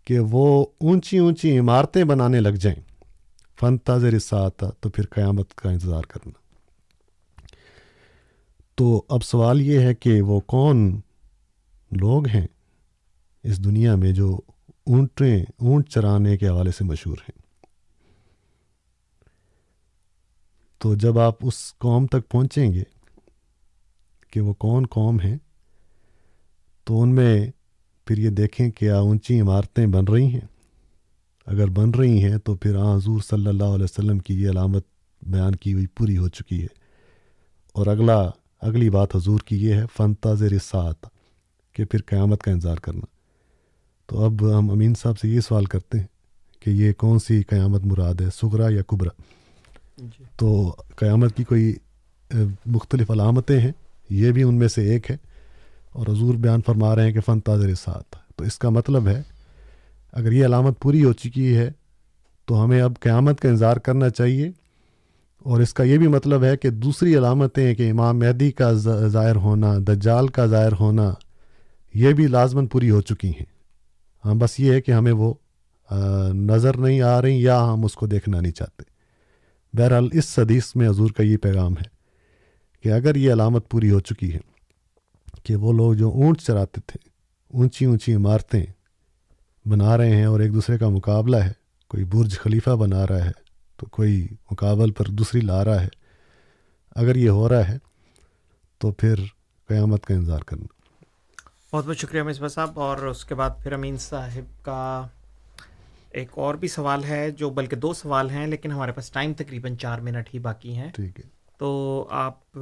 کہ وہ اونچی اونچی عمارتیں بنانے لگ جائیں فن تاز رسا آتا تو پھر قیامت کا انتظار کرنا۔ تو اب سوال یہ ہے کہ وہ کون لوگ ہیں اس دنیا میں جو اونٹیں، اونٹ چرانے کے حوالے سے مشہور ہیں۔ تو جب آپ اس قوم تک پہنچیں گے کہ وہ کون قوم ہیں، تو ان میں پھر یہ دیکھیں کہ اونچی عمارتیں بن رہی ہیں۔ اگر بن رہی ہیں تو پھر آ حضور صلی اللہ علیہ وسلم کی یہ علامت بیان کی ہوئی پوری ہو چکی ہے۔ اور اگلا، اگلی بات حضور کی یہ ہے فن تاز رسات کہ پھر قیامت کا انتظار کرنا۔ تو اب ہم امین صاحب سے یہ سوال کرتے ہیں کہ یہ کون سی قیامت مراد ہے سغرا یا کبرا جی۔ تو قیامت کی کوئی مختلف علامتیں ہیں یہ بھی ان میں سے ایک ہے۔ اور حضور بیان فرما رہے ہیں کہ فن تاظر ساتھ تو اس کا مطلب ہے اگر یہ علامت پوری ہو چکی ہے تو ہمیں اب قیامت کا انتظار کرنا چاہیے۔ اور اس کا یہ بھی مطلب ہے کہ دوسری علامتیں کہ امام مہدی کا ظاہر ہونا دجال کا ظاہر ہونا یہ بھی لازمن پوری ہو چکی ہیں۔ ہاں بس یہ ہے کہ ہمیں وہ نظر نہیں آ رہی یا ہم اس کو دیکھنا نہیں چاہتے۔ بہرحال اس حدیث میں حضور کا یہ پیغام ہے کہ اگر یہ علامت پوری ہو چکی ہے کہ وہ لوگ جو اونٹ چراتے تھے، اونچی اونچی عمارتیں بنا رہے ہیں اور ایک دوسرے کا مقابلہ ہے، کوئی برج خلیفہ بنا رہا ہے تو کوئی مقابل پر دوسری لا رہا ہے، اگر یہ ہو رہا ہے تو پھر قیامت کا انتظار کرنا۔ بہت بہت شکریہ مصباح صاحب اور اس کے بعد پھر امین صاحب کا ایک اور بھی سوال ہے جو بلکہ دو سوال ہیں لیکن ہمارے پاس ٹائم تقریباً چار منٹ ہی باقی ہیں۔ ٹھیک ہے۔ تو آپ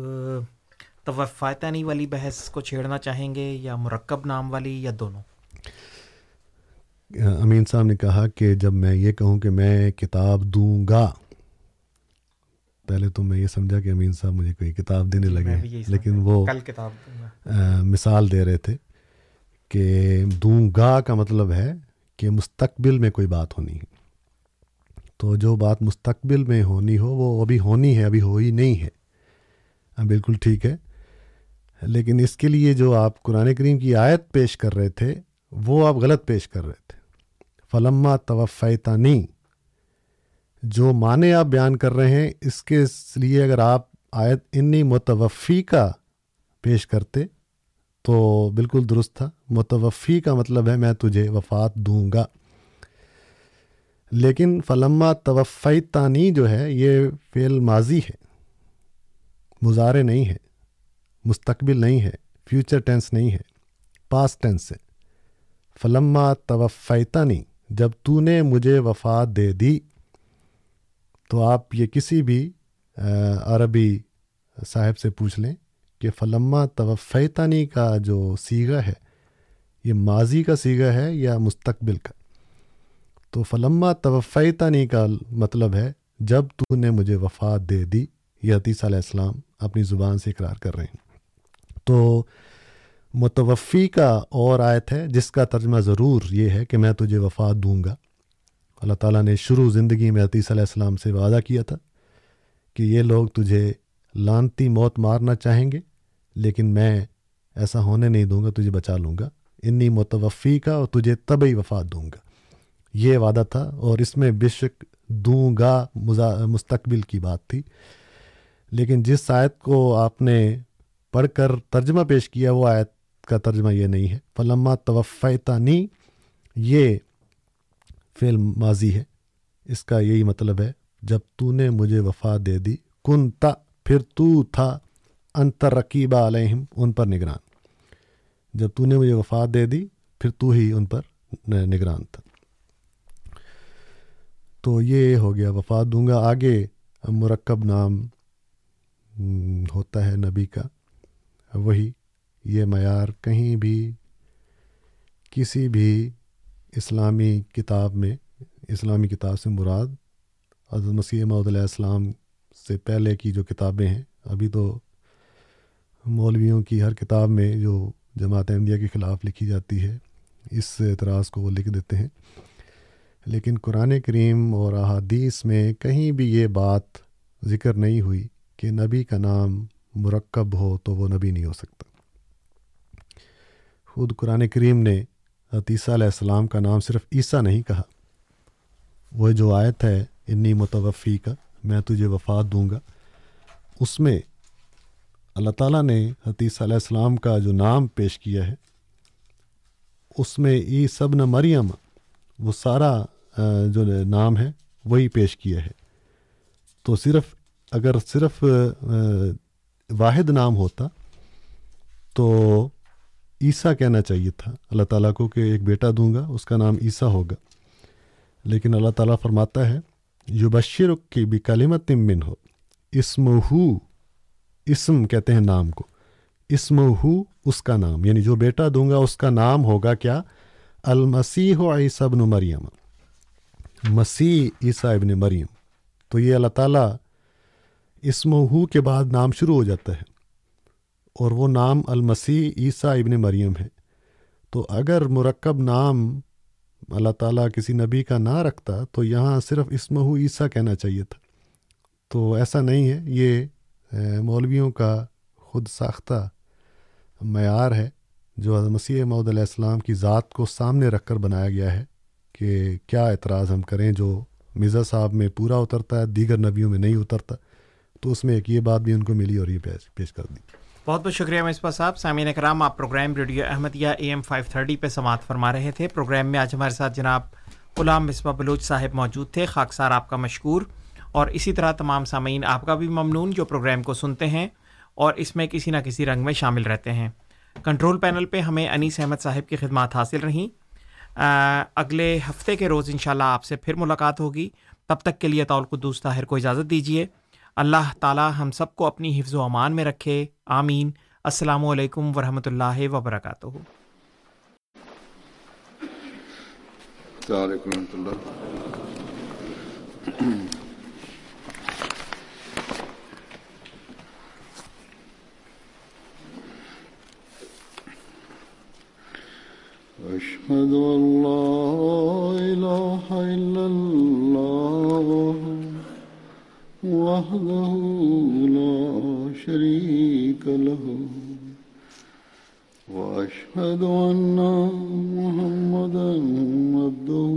توفایتانی والی بحث کو چھیڑنا چاہیں گے یا مرکب نام والی یا دونوں؟ امین صاحب نے کہا کہ جب میں یہ کہوں کہ میں کتاب دوں گا پہلے تو میں یہ سمجھا کہ امین صاحب مجھے کوئی کتاب دینے جی، لگے لیکن وہ کل کتاب مثال دے رہے تھے۔ کہ دوں گا کا مطلب ہے کہ مستقبل میں کوئی بات ہونی ہے۔ تو جو بات مستقبل میں ہونی ہو، وہ ابھی ہونی ہے، ابھی ہوئی نہیں ہے۔ ہاں، بالکل ٹھیک ہے۔ لیکن اس کے لیے جو آپ قرآن کریم کی آیت پیش کر رہے تھے، وہ آپ غلط پیش کر رہے تھے۔ فلما توفیتانی جو معنی آپ بیان کر رہے ہیں، اس کے لیے اگر آپ آیت انی متوفی کا پیش کرتے تو بالکل درست تھا۔ متوفی کا مطلب ہے، میں تجھے وفات دوں گا۔ لیکن فلما توفیتانی جو ہے، یہ فعل ماضی ہے۔ مظاہرے نہیں ہے۔ مستقبل نہیں ہے۔ فیوچر ٹینس نہیں ہے۔ پاسٹ ٹینس ہے۔ فلما توفیتانی، جب تو نے مجھے وفات دے دی، تو آپ یہ کسی بھی عربی صاحب سے پوچھ لیں۔ کہ فلما توفیتانی کا جو سیگا ہے، یہ ماضی کا سیگا ہے یا مستقبل کا؟ تو فلما توفیتانی کا مطلب ہے، جب تو نے مجھے وفات دے دی، یہ حتیثہ علیہ السلام اپنی زبان سے اقرار کر رہے ہیں۔ تو متوفی کا اور آیت ہے، جس کا ترجمہ ضرور یہ ہے کہ میں تجھے وفات دوں گا۔ اللہ تعالیٰ نے شروع زندگی میں عطیص علیہ السلام سے وعدہ کیا تھا کہ یہ لوگ تجھے لانتی موت مارنا چاہیں گے۔ لیکن میں ایسا ہونے نہیں دوں گا، تجھے بچا لوں گا۔ انی متوفی کا اور تجھے طبی وفات دوں گا۔ یہ وعدہ تھا اور اس میں بے شک دوں گا مستقبل کی بات تھی۔ لیکن جس آیت کو آپ نے پڑھ کر ترجمہ پیش کیا، وہ آیت کا ترجمہ یہ نہیں ہے۔ فلما توفیتانی یہ فعل ماضی ہے۔ اس کا یہی مطلب ہے، جب تو نے مجھے وفا دے دی کن تا پھر تو تھا۔ انتر رقیبہ علیہم، ان پر نگران۔ جب تو نے مجھے وفات دے دی، پھر تو ہی ان پر نگران تھا۔ تو یہ ہو گیا، وفات دوں گا۔ آگے مرکب نام ہوتا ہے نبی کا۔ وہی یہ معیار کہیں بھی کسی بھی اسلامی کتاب میں، اسلامی کتاب سے مراد حضرت مسیح محدود علیہ السلام سے پہلے کی جو کتابیں ہیں، ابھی تو مولویوں کی ہر کتاب میں جو جماعت احمدیہ کے خلاف لکھی جاتی ہے، اس اعتراض کو وہ لکھ دیتے ہیں۔ لیکن قرآن کریم اور احادیث میں کہیں بھی یہ بات ذکر نہیں ہوئی کہ نبی کا نام مرکب ہو تو وہ نبی نہیں ہو سکتا۔ خود قرآن کریم نے عطیسہ علیہ السلام کا نام صرف عیسیٰ نہیں کہا۔ وہ جو آیت ہے، انی متوفی کا میں تجھے وفات دوں گا اس میں اللہ تعالیٰ نے حتیثہ علیہ السلام کا جو نام پیش کیا ہے، اس میں ای سب نہ مریم، وہ سارا جو نام ہے، وہی پیش کیا ہے۔ تو صرف، اگر صرف واحد نام ہوتا، تو عیسیٰ کہنا چاہیے تھا۔ اللہ تعالیٰ کو کہ ایک بیٹا دوں گا، اس کا نام عیسیٰ ہوگا۔ لیکن اللہ تعالیٰ فرماتا ہے یو بشر کی بھی کالمت من ہو اسم ہو اسم کہتے ہیں نام کو۔ اسم ہو اس کا نام یعنی جو بیٹا دوں گا اس کا نام ہوگا کیا؟ المسیح و عیسی ابن مریم۔ مسیح عیسیٰ ابن مریم۔ تو یہ اللہ تعالیٰ اسم ہو کے بعد نام شروع ہو جاتا ہے اور وہ نام المسیح عیسیٰ ابن مریم ہے۔ تو اگر مرکب نام اللہ تعالیٰ کسی نبی کا نہ رکھتا، تو یہاں صرف اسم ہو عیسیٰ کہنا چاہیے تھا۔ تو ایسا نہیں ہے، یہ مولویوں کا خود ساختہ معیار ہے، جو مسیح محدود علیہ السلام کی ذات کو سامنے رکھ کر بنایا گیا ہے کہ کیا اعتراض ہم کریں جو مرزا صاحب میں پورا اترتا ہے، دیگر نبیوں میں نہیں اترتا۔ تو اس میں ایک یہ بات بھی ان کو ملی اور یہ پیش پیش کر دی۔ بہت بہت شکریہ مصباح صاحب۔ سامعین کرام آپ programme radio Ahmadiyya A M five thirty پہ سماعت فرما رہے تھے۔ پروگرام میں آج ہمارے ساتھ جناب غلام مصباح بلوچ صاحب موجود تھے۔ خاکسار آپ کا مشکور۔ اور اسی طرح تمام سامعین، آپ کا بھی ممنون جو پروگرام کو سنتے ہیں اور اس میں کسی نہ کسی رنگ میں شامل رہتے ہیں۔ کنٹرول پینل پہ ہمیں انیس احمد صاحب کی خدمات حاصل رہیں۔ اگلے ہفتے کے روز انشاءاللہ آپ سے پھر ملاقات ہوگی۔ تب تک کے لیے طول قدوس طاہر کو اجازت دیجیے اللہ تعالیٰ ہم سب کو اپنی حفظ و امان میں رکھے۔ آمین۔ السلام علیکم ورحمۃ اللہ وبرکاتہ۔ أشهد أن لا إله إلا الله وحده لا شريك له وأشهد أن محمدا عبده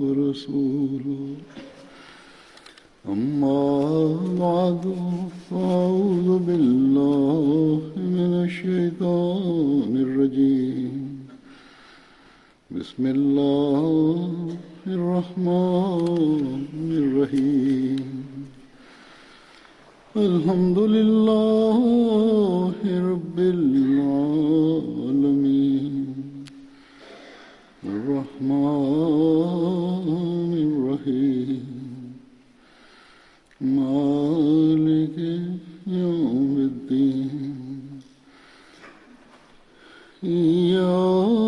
ورسوله. أما بعد، فأعوذ بالله من الشيطان بسم الله الرحمن الرحيم الحمد لله رب العالمين الرحمن الرحيم مالك يوم الدين إياك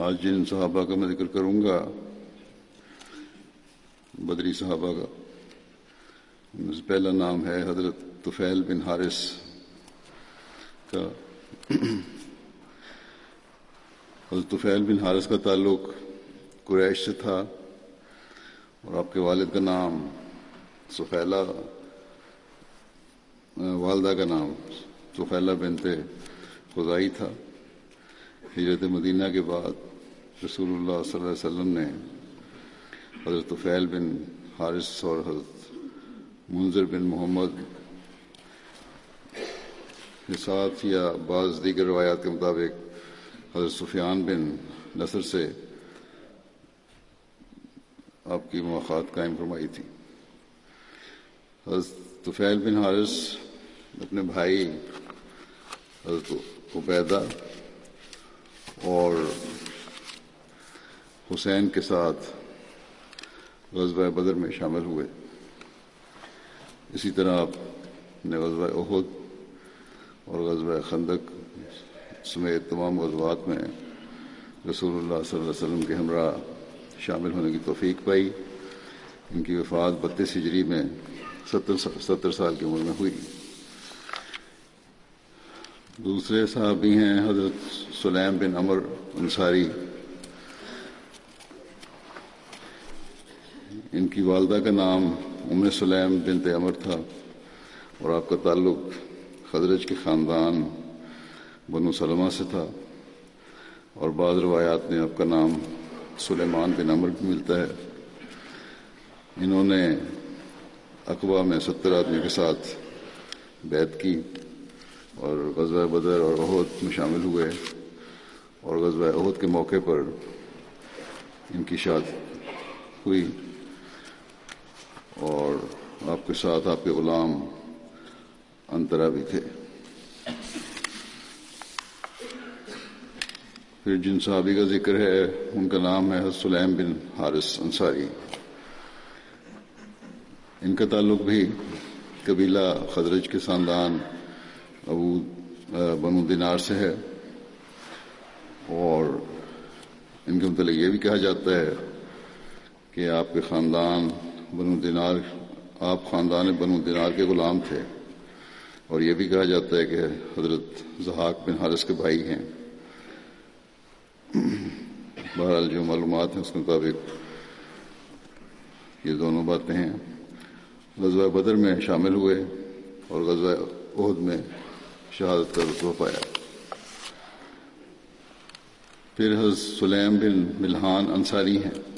آج جن صحابہ کا میں ذکر کروں گا، بدری صحابہ کا۔ ان سے پہلا نام ہے حضرت طفیل بن حارث کا۔ حضرت طفیل بن حارث کا تعلق قریش سے تھا اور آپ کے والد کا نام سفیلا والدہ کا نام سفیلا بنت خزائی تھا۔ ہجرت مدینہ کے بعد رسول اللہ صلی اللہ علیہ وسلم نے حضرت طفیل بن حارث اور حضرت منظر بن محمد کے ساتھ یا بعض دیگر روایات کے مطابق حضرت سفیان بن نصر سے آپ کی مواقعات قائم فرمائی تھی۔ حضرت طفیل بن حارث اپنے بھائی حضرت عبیدہ اور حسین کے ساتھ غزوہ بدر میں شامل ہوئے۔ اسی طرح آپ نے غزوہ احد اور غزوہ خندق سمیت تمام غزوات میں رسول اللہ صلی اللہ علیہ وسلم کے ہمراہ شامل ہونے کی توفیق پائی۔ ان کی وفات بتیس ہجری میں ستر ستر سال کی عمر میں ہوئی۔ دوسرے صحابی ہیں حضرت سلیم بن عمر انصاری۔ ان کی والدہ کا نام ام سلیم بنت عمر تھا اور آپ کا تعلق خدرج کے خاندان بنو سلمہ سے تھا اور بعض روایات میں آپ کا نام سلیمان بن عمر بھی ملتا ہے۔ انہوں نے اقوا میں ستر آدمی کے ساتھ بیت کی اور غزوہ بدر اور عہد میں شامل ہوئے اور غزوہ عہد کے موقع پر ان کی شاد ہوئی۔ اور آپ کے ساتھ آپ کے غلام انترا بھی تھے۔ پھر جن صحابی کا ذکر ہے، ان کا نام ہے سلیم بن حارث انصاری۔ ان کا تعلق بھی قبیلہ خدرج کے خاندان ابو بنو دینار سے ہے۔ اور ان کے متعلق یہ بھی کہا جاتا ہے کہ آپ کے خاندان بنو دینار، آپ خاندان بنو دینار کے غلام تھے۔ اور یہ بھی کہا جاتا ہے کہ حضرت زحاق بن حارث کے بھائی ہیں۔ بہرحال جو معلومات ہیں اس کے مطابق یہ دونوں باتیں ہیں۔ غزوہ بدر میں شامل ہوئے اور غزوہ عہد میں شہادت کا رتبہ پایا۔ پھر حضرت سلیم بن ملحان انصاری ہیں۔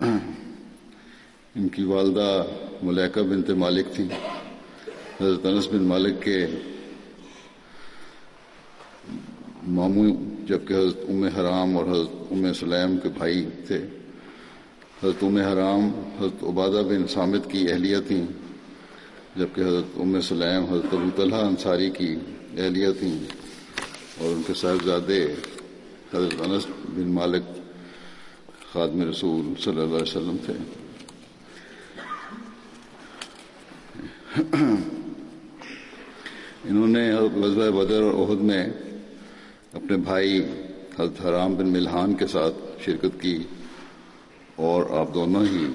ان کی والدہ ملیکہ بنت مالک تھی۔ حضرت انس بن مالک کے ماموں، جبکہ حضرت ام حرام اور حضرت ام سلیم کے بھائی تھے۔ حضرت ام حرام، حضرت عبادہ بن سامد کی اہلیہ تھیں، جبکہ حضرت ام سلیم، حضرت ابو طلحہ انصاری کی اہلیہ تھیں۔ اور ان کے صاحبزادے حضرت انس بن مالک خادم رسول صلی اللہ علیہ وسلم تھے۔ انہوں نے غزوہ بدر اور عہد میں اپنے بھائی حضرت حرام بن ملحان کے ساتھ شرکت کی اور آپ دونوں ہی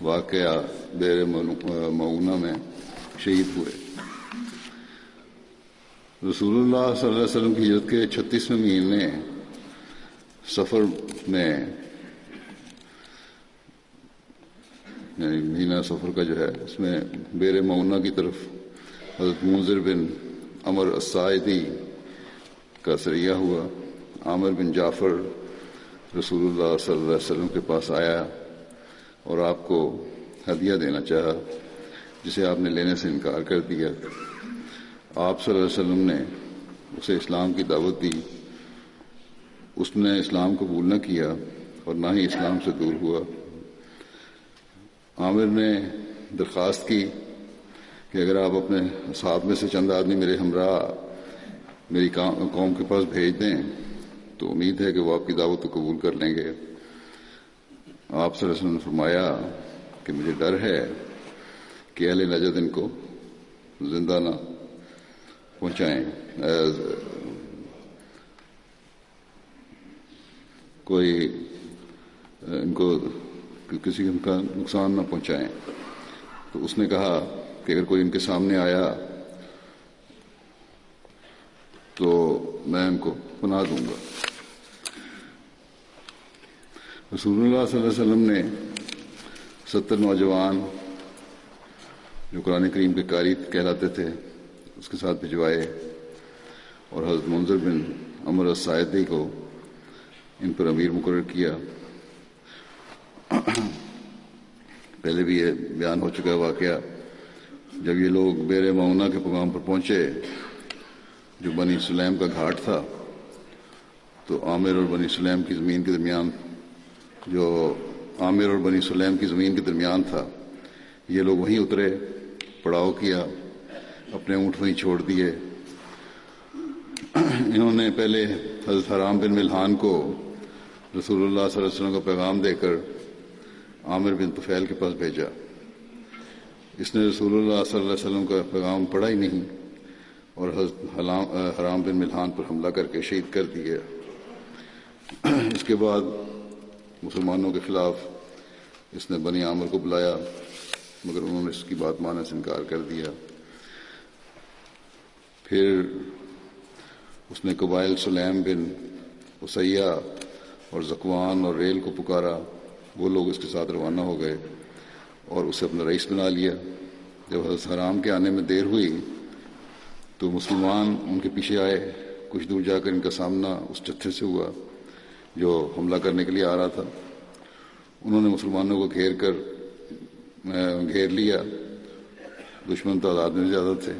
واقعہ بیر معونہ میں شہید ہوئے۔ رسول اللہ صلی اللہ علیہ وسلم کی ہجرت کے چھتیسویں مہینے سفر میں یعنی مہینہ سفر کا جو ہے، اس میں بیر معونہ کی طرف حضرت منظر بن امر السائدی کا سریہ ہوا۔ عامر بن جعفر رسول اللہ صلی اللہ علیہ وسلم کے پاس آیا اور آپ کو ہدیہ دینا چاہا، جسے آپ نے لینے سے انکار کر دیا۔ آپ صلی اللہ علیہ وسلم نے اسے اسلام کی دعوت دی۔ اس نے اسلام قبول نہ کیا اور نہ ہی اسلام سے دور ہوا۔ عامر نے درخواست کی کہ اگر آپ اپنے صاحب میں سے چند آدمی میرے ہمراہ میری قوم کے پاس بھیج دیں، تو امید ہے کہ وہ آپ کی دعوت کو قبول کر لیں گے۔ آپ صلی اللہ علیہ وسلم نے فرمایا کہ مجھے ڈر ہے کہ اہل نجد ان کو زندہ نہ پہنچائیں۔ کوئی ان کو کسی کا نقصان نہ پہنچائیں۔ تو اس نے کہا کہ اگر کوئی ان کے سامنے آیا تو میں ان کو پناہ دوں گا۔ رسول اللہ صلی اللہ علیہ وسلم نے ستر نوجوان جو قرآن کریم کے قاری کہلاتے تھے، اس کے ساتھ بھجوائے اور حضرت منظر بن امر السائدی کو ان پر امیر مقرر کیا۔ پہلے بھی یہ بیان ہو چکا واقعہ، جب یہ لوگ بیر معاونہ کے پیغام پر پہنچے، جو بنی سلیم کا گھاٹ تھا، تو عامر اور بنی سلیم کی زمین کے درمیان، جو عامر اور بنی سلیم کی زمین کے درمیان تھا، یہ لوگ وہیں اترے، پڑاؤ کیا، اپنے اونٹ وہیں چھوڑ دیے۔ انہوں نے پہلے حضرت حرام بن ملحان کو رسول اللہ صلی اللہ علیہ وسلم کا پیغام دے کر عامر بن طفیل کے پاس بھیجا۔ اس نے رسول اللہ صلی اللہ علیہ وسلم کا پیغام پڑھا ہی نہیں اور حرام بن ملحان پر حملہ کر کے شہید کر دیا۔ اس کے بعد مسلمانوں کے خلاف اس نے بنی عامر کو بلایا، مگر انہوں نے اس کی بات ماننے سے انکار کر دیا۔ پھر اس نے قبائل سلیم بن اسیہ اور زکوان اور ریل کو پکارا۔ وہ لوگ اس کے ساتھ روانہ ہو گئے اور اسے اپنا رئیس بنا لیا۔ جب حضرت حرام کے آنے میں دیر ہوئی تو مسلمان ان کے پیچھے آئے۔ کچھ دور جا کر ان کا سامنا اس جتھے سے ہوا جو حملہ کرنے کے لیے آ رہا تھا۔ انہوں نے مسلمانوں کو گھیر کر گھیر لیا۔ دشمن تعداد میں زیادہ تھے۔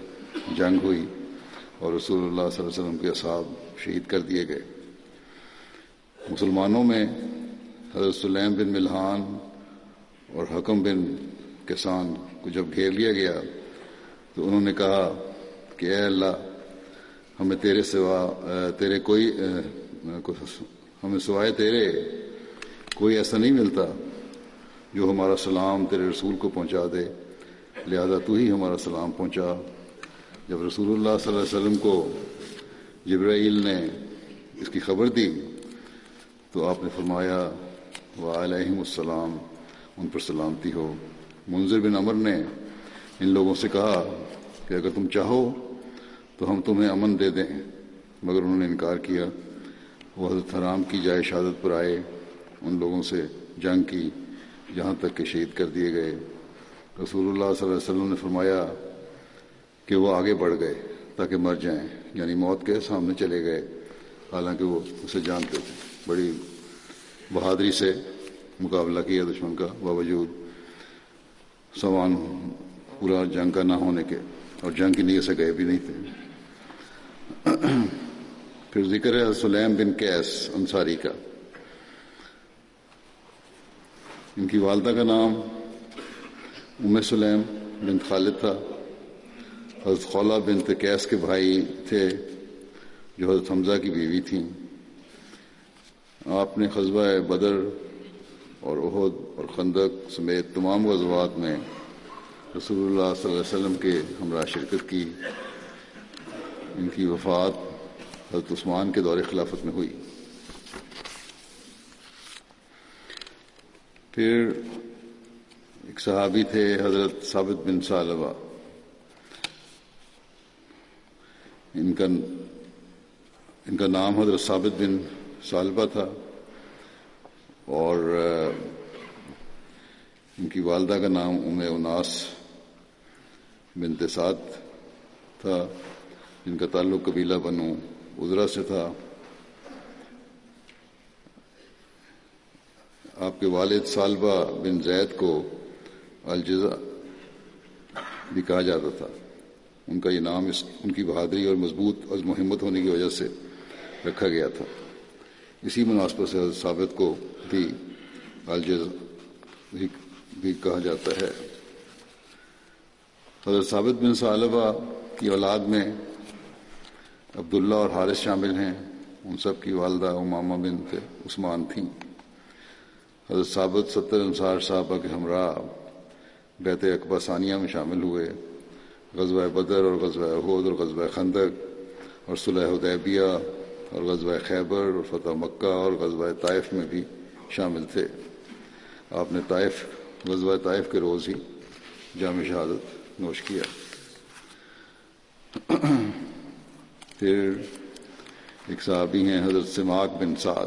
جنگ ہوئی اور رسول اللہ صلی اللہ علیہ وسلم کے اصحاب شہید کر دیے گئے۔ مسلمانوں میں حضرت سلیم بن ملحان اور حکم بن کسان کو جب گھیر لیا گیا تو انہوں نے کہا کہ اے اللہ، ہمیں تیرے سوا تیرے کوئی ہمیں سوائے تیرے کوئی ایسا نہیں ملتا جو ہمارا سلام تیرے رسول کو پہنچا دے۔ لہذا تو ہی ہمارا سلام پہنچا۔ جب رسول اللہ صلی اللہ علیہ وسلم کو جبرائیل نے اس کی خبر دی تو آپ نے فرمایا و علیہم السلام، ان پر سلامتی ہو۔ منظر بن امر نے ان لوگوں سے کہا کہ اگر تم چاہو تو ہم تمہیں امن دے دیں۔ مگر انہوں نے انکار کیا۔ وہ حضرت حرام کی جائے شہادت پر آئے، ان لوگوں سے جنگ کی، جہاں تک کہ شہید کر دیے گئے۔ رسول اللہ صلی اللہ علیہ وسلم نے فرمایا کہ وہ آگے بڑھ گئے تاکہ مر جائیں یعنی موت کے سامنے چلے گئے، حالانکہ وہ اسے جانتے تھے۔ بڑی بہادری سے مقابلہ کیا دشمن کا باوجود سامان پورا جنگ کا نہ ہونے کے اور جنگ کی نیت سے گئے بھی نہیں تھے۔ پھر ذکر ہے سلیم بن کیس انصاری کا۔ ان کی والدہ کا نام ام سلیم بن خالد تھا۔ حضرت خولہ بن تکیس کے بھائی تھے جو حضرت حمزہ کی بیوی تھیں۔ آپ نے قصبہ بدر اور عہد اور خندق سمیت تمام غزوات میں رسول اللہ صلی اللہ علیہ وسلم کے ہمراہ شرکت کی، ان کی وفات حضرت عثمان کے دور خلافت میں ہوئی۔ پھر ایک صحابی تھے حضرت ثابت بن سالبہ ان کا ان کا نام حضرت ثابت بن سالبہ تھا اور ان کی والدہ کا نام ام اناس بنت سعد تھا، جن کا تعلق قبیلہ بنو ادرا سے تھا۔ آپ کے والد سالبہ بن زید کو الجزا بھی کہا جاتا تھا۔ ان کا یہ نام اس، ان کی بہادری اور مضبوط عزم و حمت ہونے کی وجہ سے رکھا گیا تھا۔ اسی مناسبت سے حضرت ثابت کو بھی الجز بھی کہا جاتا ہے۔ حضرت ثابت بن صالبہ کی اولاد میں عبداللہ اور حارث شامل ہیں۔ ان سب کی والدہ امامہ بن عثمان تھیں۔ حضرت ثابت ستر انصار صاحبہ کے ہمراہ بیت اقبا ثانیہ میں شامل ہوئے۔ غزوہ بدر اور غزوہ عہد اور غزوہ خندق اور صلح حدیبیہ اور غزوہ خیبر اور فتح مکہ اور غزوہ طائف میں بھی شامل تھے۔ آپ نے طائف، غزوہ طائف کے روز ہی جامع شہادت نوش کیا۔ پھر ایک صحابی ہیں، حضرت سماق بن سعد۔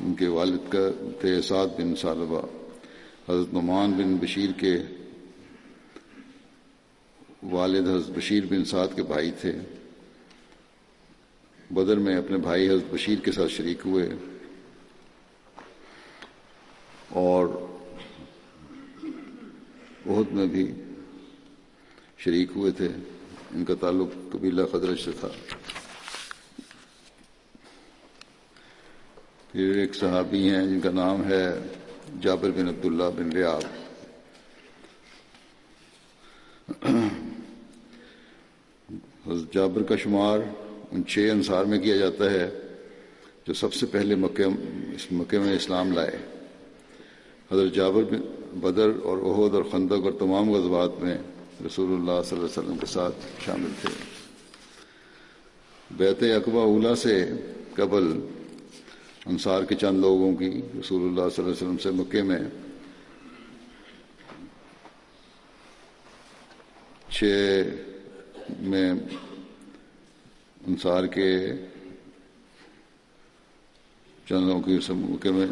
ان کے والد کا تھے سعد بن سالبہ حضرت نعمان بن بشیر کے والد حضرت بشیر بن سعد کے بھائی تھے۔ بدر میں اپنے بھائی حضرت بشیر کے ساتھ شریک ہوئے۔ اور عہد میں بھی شریک ہوئے تھے۔ ان کا تعلق قبیلہ خدرج سے تھا۔ پھر ایک صحابی ہیں جن کا نام ہے جابر بن عبداللہ بن ریاب حضرت جابر کا شمار ان چھ انصار میں کیا جاتا ہے جو سب سے پہلے مکہ اس مکے میں اسلام لائے۔ حضرت جابر بدر اور عہد اور خندق اور تمام غزوات میں رسول اللہ صلی اللہ علیہ وسلم کے ساتھ شامل تھے۔ بیت اقبا اولا سے قبل انصار کے چند لوگوں کی رسول اللہ صلی اللہ علیہ وسلم سے مکے میں چھ میں انصار کے چند لوگوں کی میں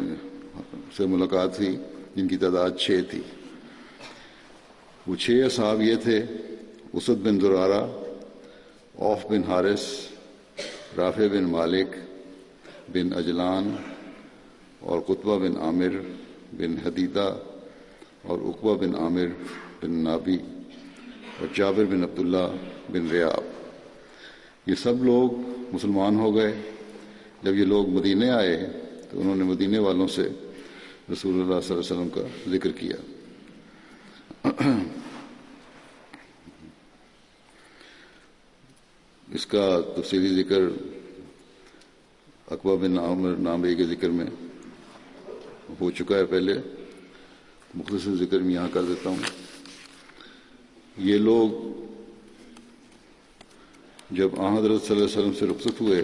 سے ملاقات تھی، جن کی تعداد چھ تھی۔ وہ چھ اصحاب یہ تھے، اسد بن زرارہ اوف بن حارث، رافع بن مالک بن اجلان اور قطبہ بن عامر بن حدیدہ اور اقبا بن عامر بن نابی۔ اور جابر بن عبداللہ بن ریاب۔ یہ سب لوگ مسلمان ہو گئے۔ جب یہ لوگ مدینے آئے تو انہوں نے مدینے والوں سے رسول اللہ صلی اللہ علیہ وسلم کا ذکر کیا۔ اس کا تفصیلی ذکر اقبا بن عامر نامے کے ذکر میں ہو چکا ہے۔ پہلے مختصر ذکر میں یہاں کر دیتا ہوں۔ یہ لوگ جب آ حضرت صلی اللہ علیہ وسلم سے رخصت ہوئے،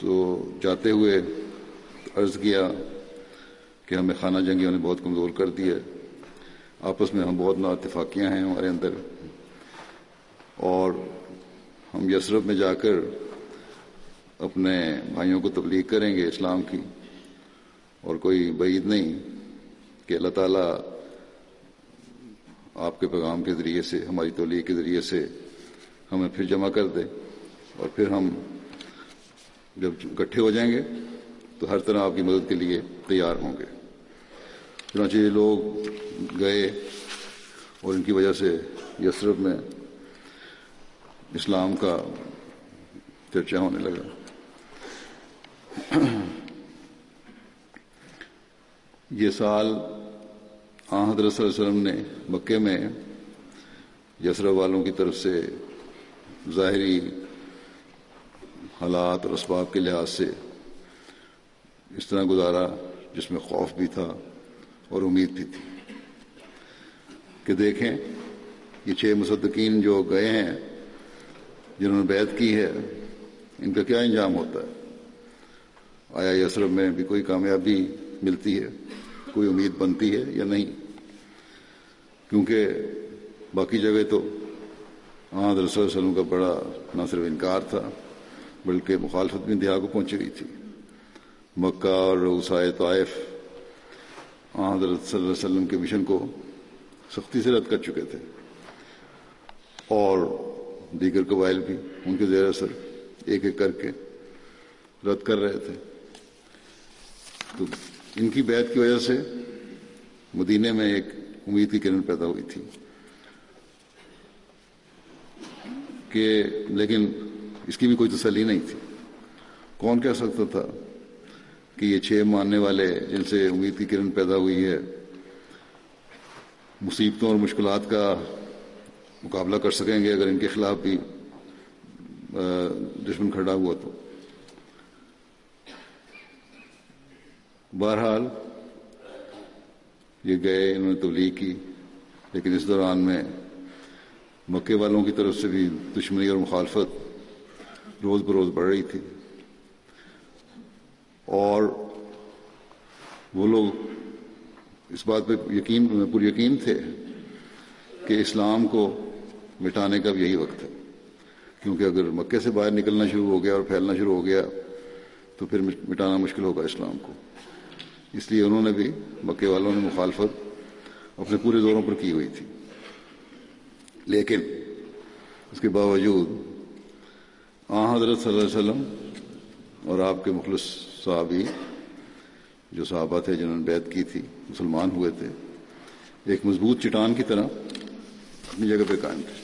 تو جاتے ہوئے عرض کیا کہ ہمیں خانہ جنگیوں نے بہت کمزور کر دیا آپس میں ہم بہت اتفاقیاں ہیں ہمارے اندر۔ اور ہم یسرف میں جا کر اپنے بھائیوں کو تبلیغ کریں گے اسلام کی۔ اور کوئی بعید نہیں کہ اللہ تعالیٰ آپ کے پیغام کے ذریعے سے، ہماری تولیے کے ذریعے سے ہمیں پھر جمع کر دے اور پھر ہم جب اکٹھے ہو جائیں گے تو ہر طرح آپ کی مدد کے لیے تیار ہوں گے۔ چنانچہ یہ لوگ گئے اور ان کی وجہ سے یسرف میں اسلام کا چرچا ہونے لگا۔ یہ سال آ حضرت صلی اللہ علیہ وسلم نے مکے میں یسرف والوں کی طرف سے ظاہری حالات اور اسباب کے لحاظ سے اس طرح گزارا جس میں خوف بھی تھا اور امید بھی تھی۔ کہ دیکھیں یہ چھ مصدقین جو گئے ہیں، جنہوں نے بیعت کی ہے، ان کا کیا انجام ہوتا ہے؟ آیا یسرف میں بھی کوئی کامیابی ملتی ہے؟ کوئی امید بنتی ہے یا نہیں؟ کیونکہ باقی جگہ تو ہاں علیہ وسلم کا بڑا نہ صرف انکار تھا، بلکہ مخالفت بھی انتہا کو پہنچی گئی تھی۔ مکہ اور روسائے طائف ہاں، حضرت صلی اللہ علیہ وسلم کے مشن کو سختی سے رد کر چکے تھے۔ اور دیگر قبائل بھی ان کے زیر اثر ایک ایک کر کے رد کر رہے تھے۔ تو ان کی بیعت کی وجہ سے مدینے میں ایک امید کی کرن پیدا ہوئی تھی۔ کہ لیکن اس کی بھی کوئی تسلی نہیں تھی۔ کون کہہ سکتا تھا کہ یہ چھ ماننے والے جن سے امید کی کرن پیدا ہوئی ہے، مصیبتوں اور مشکلات کا مقابلہ کر سکیں گے اگر ان کے خلاف بھی دشمن کھڑا ہوا تو۔ بہرحال یہ گئے، انہوں نے تبلیغ کی، لیکن اس دوران میں مکے والوں کی طرف سے بھی دشمنی اور مخالفت روز بروز بڑھ رہی تھی۔ اور وہ لوگ اس بات پہ یقین، پر یقین تھے کہ اسلام کو مٹانے کا بھی یہی وقت ہے۔ کیونکہ اگر مکے سے باہر نکلنا شروع ہو گیا اور پھیلنا شروع ہو گیا تو پھر مٹانا مشکل ہوگا اسلام کو۔ اس لیے انہوں نے بھی مکے والوں نے مخالفت اپنے پورے زوروں پر کی ہوئی تھی۔ لیکن اس کے باوجود آ حضرت صلی اللہ علیہ وسلم اور آپ کے مخلص صحابی جو صحابہ تھے جنہوں نے بیعت کی تھی، مسلمان ہوئے تھے، ایک مضبوط چٹان کی طرح اپنی جگہ پہ قائم تھے۔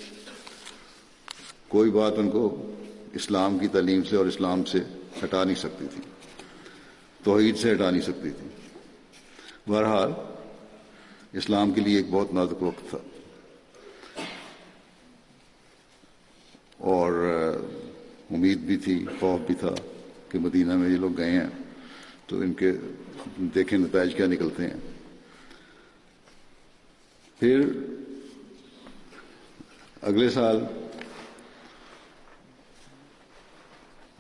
کوئی بات ان کو اسلام کی تعلیم سے اور اسلام سے ہٹا نہیں سکتی تھی، توحید سے ہٹا نہیں سکتی تھی۔ بہرحال، اسلام کے لیے ایک بہت نازک وقت تھا۔ اور امید بھی تھی، خوف بھی تھا کہ مدینہ میں یہ لوگ گئے ہیں۔ تو ان کے دیکھیں نتائج کیا نکلتے ہیں۔ پھر، اگلے سال،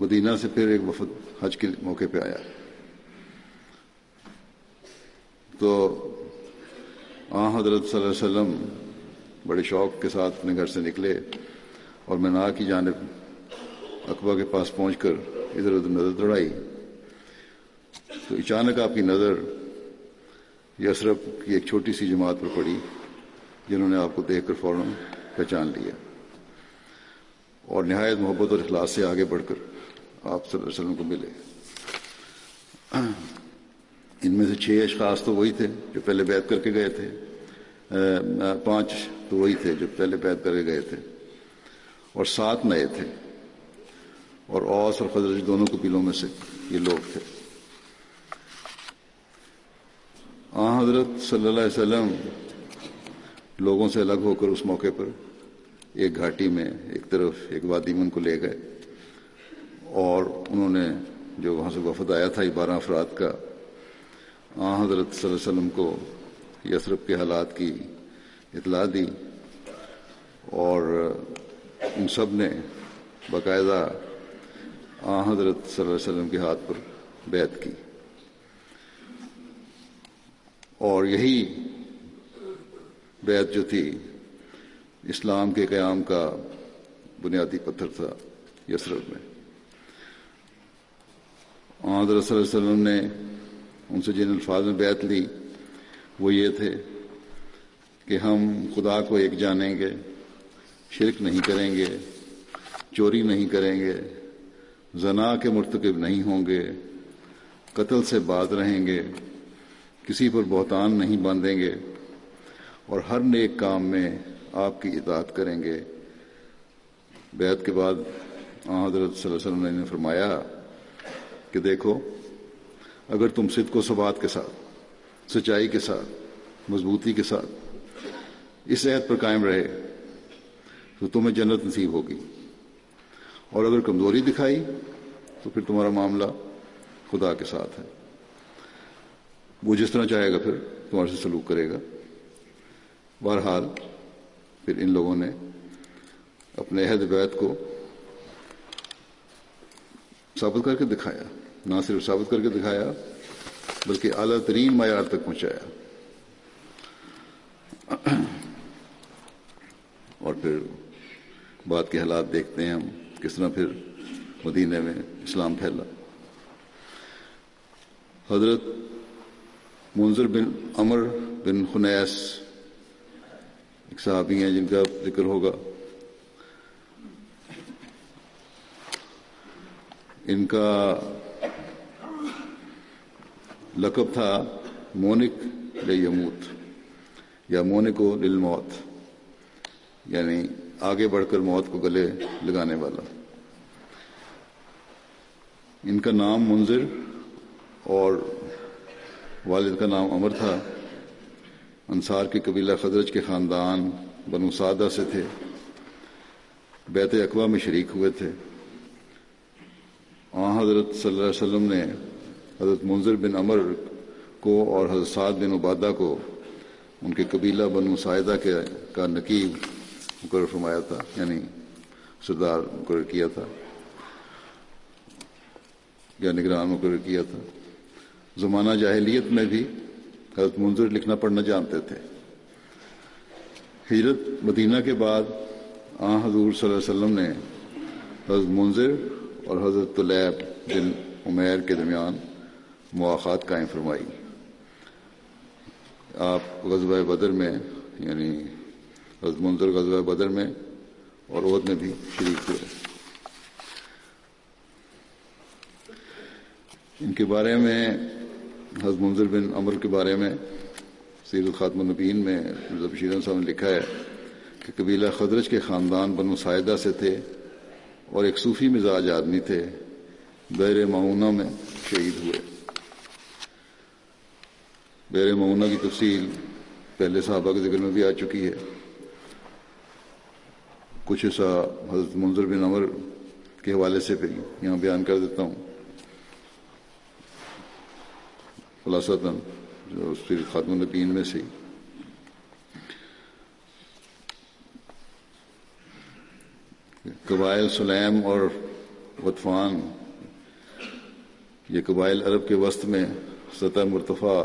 مدینہ سے پھر ایک وفد حج کے موقع پہ آیا۔ تو آ، حضرت صلی اللہ علیہ وسلم بڑے شوق کے ساتھ اپنے گھر سے نکلے اور میں نا کی جانب اقبا کے پاس پہنچ کر ادھر ادھر نظر دوڑائی۔ تو اچانک آپ کی نظر یسرف کی ایک چھوٹی سی جماعت پر پڑی جنہوں نے آپ کو دیکھ کر فوراً پہچان لیا۔ اور نہایت محبت اور اخلاص سے آگے بڑھ کر آپ صلی اللہ علیہ وسلم کو ملے۔ ان میں سے چھ اشخاص تو وہی تھے جو پہلے بیت کر کے گئے تھے۔ پانچ تو وہی تھے جو پہلے بیت کر کے گئے تھے۔ اور سات نئے تھے۔ اور اوس اور خزرج جی دونوں قبیلوں میں سے یہ لوگ تھے۔ آ، حضرت صلی اللہ علیہ وسلم لوگوں سے الگ ہو کر اس موقع پر ایک گھاٹی میں ایک طرف ایک وادی میں ان کو لے گئے۔ اور انہوں نے جو وہاں سے وفد آیا تھا، یہ بارہ افراد کا آ، حضرت صلی اللہ علیہ وسلم کو یسرف کے حالات کی اطلاع دی اور ان سب نے باقاعدہ آ، حضرت صلی اللہ علیہ وسلم کے ہاتھ پر بیعت کی۔ اور یہی بیعت جو تھی، اسلام کے قیام کا بنیادی پتھر تھا یسرف میں۔ حضرت صلی اللہ علیہ وسلم نے ان سے جن الفاظ میں بیعت لی، وہ یہ تھے کہ ہم خدا کو ایک جانیں گے، شرک نہیں کریں گے، چوری نہیں کریں گے، زنا کے مرتکب نہیں ہوں گے، قتل سے باز رہیں گے، کسی پر بہتان نہیں باندھیں گے، اور ہر نیک کام میں آپ کی اطاعت کریں گے۔ بیعت کے بعد حضرت صلی اللہ علیہ وسلم نے فرمایا کہ دیکھو اگر تم صدق و ثبات کے ساتھ، سچائی کے ساتھ، مضبوطی کے ساتھ اس عہد پر قائم رہے، تو تمہیں جنت نصیب ہوگی۔ اور اگر کمزوری دکھائی، تو پھر تمہارا معاملہ خدا کے ساتھ ہے۔ وہ جس طرح چاہے گا پھر تمہارے سے سلوک کرے گا۔ بہرحال، پھر ان لوگوں نے اپنے عہد بیت کو ثابت کر کے دکھایا۔ نہ صرف ثابت کر کے دکھایا، بلکہ اعلیٰ ترین معیار تک پہنچایا۔ اور پھر بات کے حالات دیکھتے ہیں ہم، کس طرح پھر مدینہ میں اسلام پھیلا۔ حضرت منظر بن امر بن خنیس، ایک صحابی ہیں جن کا ذکر ہوگا۔ ان کا لقب تھا مونک یموت یا مونکو للموت یعنی آگے بڑھ کر موت کو گلے لگانے والا۔ ان کا نام منظر اور والد کا نام امر تھا۔ انصار کے قبیلہ خدرج کے خاندان بنو سادہ سے تھے۔ بیت اقوا میں شریک ہوئے تھے۔ آ حضرت صلی اللہ علیہ وسلم نے حضرت منظر بن امر کو اور حضرت سعد بن عبادہ کو ان کے قبیلہ بنو سائدہ کے کا نقیب مقرر فرمایا تھا یعنی سردار مقرر کیا تھا، یا نگران مقرر کیا تھا۔ زمانہ جاہلیت میں بھی حضرت منظر لکھنا پڑھنا جانتے تھے۔ ہجرت مدینہ کے بعد آ حضور صلی اللہ علیہ وسلم نے حضرت منظر اور حضرت طلیب بن عمیر کے درمیان مواقع قائم فرمائی۔ آپ غزوہ بدر میں یعنی حضرت منظر غزوہ بدر میں اور عہد میں بھی شریک ہوئے۔ ان کے بارے میں، حضرت منظر بن عمر کے بارے میں سیر الخاتم النبین میں مرزا بشیر صاحب نے لکھا ہے کہ قبیلہ خدرج کے خاندان بنو سائدہ سے تھے اور ایک صوفی مزاج آدمی تھے بیر معاونہ میں شہید ہوئے۔ بیر معاونہ کی تفصیل پہلے صحابہ کے ذکر میں بھی آ چکی ہے۔ کچھ ایسا حضرت منظر بن عمر کے حوالے سے پھر یہاں بیان کر دیتا ہوں۔ خلاصہ جو پھر خاتم النبین میں سے۔ قبائل سلیم اور وطفان، یہ قبائل عرب کے وسط میں سطح مرتفع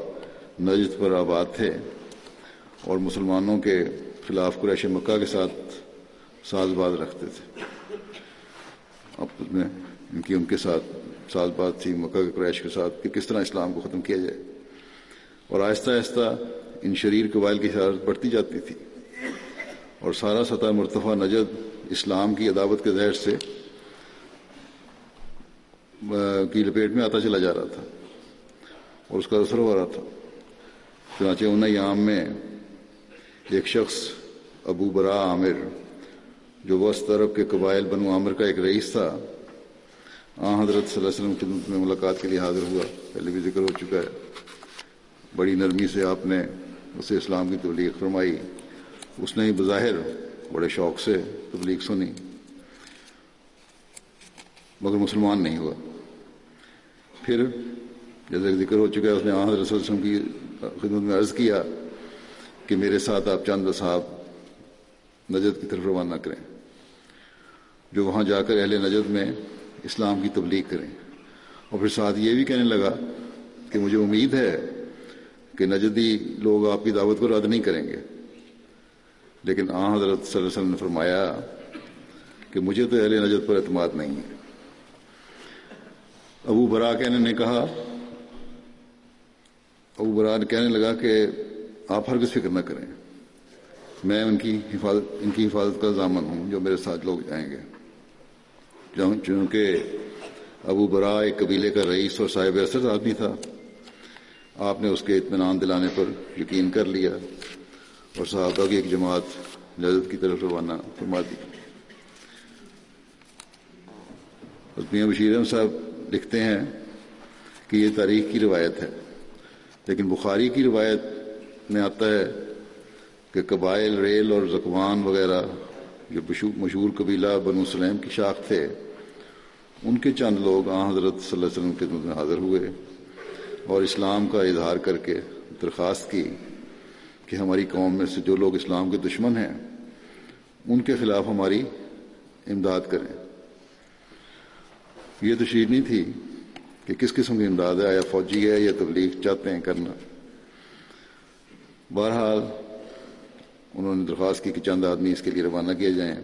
نجد پر آباد تھے اور مسلمانوں کے خلاف قریش مکہ کے ساتھ ساز باز رکھتے تھے۔ آپس میں ان کی ان کے ساتھ ساز باز تھی، مکہ کے قریش کے ساتھ کہ کس طرح اسلام کو ختم کیا جائے۔ اور آہستہ آہستہ ان شریر قبائل کی حرارت بڑھتی جاتی تھی۔ اور سارا سطح مرتفع نجد اسلام کی عداوت کے زہر سے کی لپیٹ میں آتا چلا جا رہا تھا۔ اور اس کا اثر ہو رہا تھا۔ چنانچہ ان عام میں ایک شخص ابو برا عامر، جو وسط عرب کے قبائل بنو عامر کا ایک رئیس تھا آ حضرت صلی اللہ علیہ وسلم خدمت میں ملاقات کے لیے حاضر ہوا۔ پہلے بھی ذکر ہو چکا ہے۔ بڑی نرمی سے آپ نے اسے اسلام کی تبلیغ فرمائی۔ اس نے ہی بظاہر بڑے شوق سے تبلیغ سنی۔ مگر مسلمان نہیں ہوا۔ پھر جیسے ذکر ہو چکا ہے، اس نے آ حضرت صلی اللہ علیہ وسلم کی خدمت میں عرض کیا کہ میرے ساتھ آپ چاند صاحب نجد کی طرف روانہ کریں، جو وہاں جا کر اہل نجد میں اسلام کی تبلیغ کریں۔ اور پھر ساتھ یہ بھی کہنے لگا کہ مجھے امید ہے کہ نجدی لوگ آپ کی دعوت کو رد نہیں کریں گے۔ لیکن آ حضرت صلی اللہ علیہ وسلم نے فرمایا کہ مجھے تو اہل نجد پر اعتماد نہیں ہے۔ ابو برا کہنے نے کہا ابو برا کہنے لگا کہ آپ ہر کس فکر نہ کریں۔ میں ان کی حفاظت، ان کی حفاظت کا ضامن ہوں جو میرے ساتھ لوگ جائیں گے۔ چونکہ ابو برا ایک قبیلے کا رئیس اور صاحب اثر آدمی تھا۔ آپ نے اس کے اطمینان دلانے پر یقین کر لیا اور صحابہ کی ایک جماعت لذت کی طرف روانہ فرما دی۔ میاں بشیر صاحب لکھتے ہیں کہ یہ تاریخ کی روایت ہے۔ لیکن بخاری کی روایت میں آتا ہے کہ قبائل ریل اور زکوان وغیرہ جو مشہور قبیلہ بنو سلیم کی شاخ تھے، ان کے چند لوگ آ حضرت صلی اللہ علیہ وسلم کے میں حاضر ہوئے اور اسلام کا اظہار کر کے درخواست کی کہ ہماری قوم میں سے جو لوگ اسلام کے دشمن ہیں، ان کے خلاف ہماری امداد کریں۔ یہ تشہیر نہیں تھی کہ کس قسم کی امداد ہے؟ یا فوجی ہے یا تبلیغ چاہتے ہیں کرنا؟ بہرحال انہوں نے درخواست کی کہ چند آدمی اس کے لیے روانہ کیے جائیں۔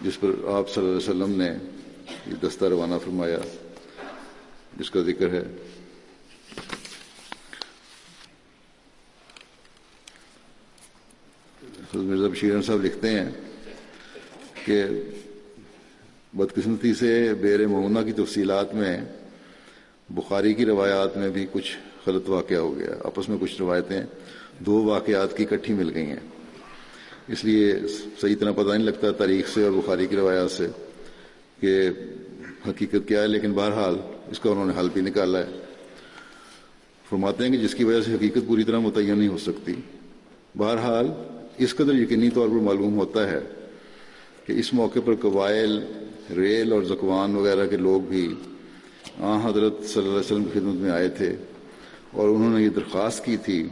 جس پر آپ صلی اللہ علیہ وسلم نے یہ دستہ روانہ فرمایا، جس کا ذکر ہے۔ مرزا بشیر صاحب لکھتے ہیں کہ بدقسمتی سے بیر مہونہ کی تفصیلات میں بخاری کی روایات میں بھی کچھ غلط واقعہ ہو گیا۔ آپس میں کچھ روایتیں دو واقعات کی کٹھی مل گئی ہیں۔ اس لیے صحیح طرح پتہ نہیں لگتا تاریخ سے اور بخاری کی روایات سے کہ حقیقت کیا ہے، لیکن بہرحال اس کا انہوں نے حل بھی نکالا ہے۔ فرماتے ہیں کہ جس کی وجہ سے حقیقت پوری طرح متعین نہیں ہو سکتی۔ بہرحال اس قدر یقینی طور پر معلوم ہوتا ہے کہ اس موقع پر قبائل ریل اور زکوان وغیرہ کے لوگ بھی آ حضرت صلی اللہ علیہ وسلم کی خدمت میں آئے تھے اور انہوں نے یہ درخواست کی تھی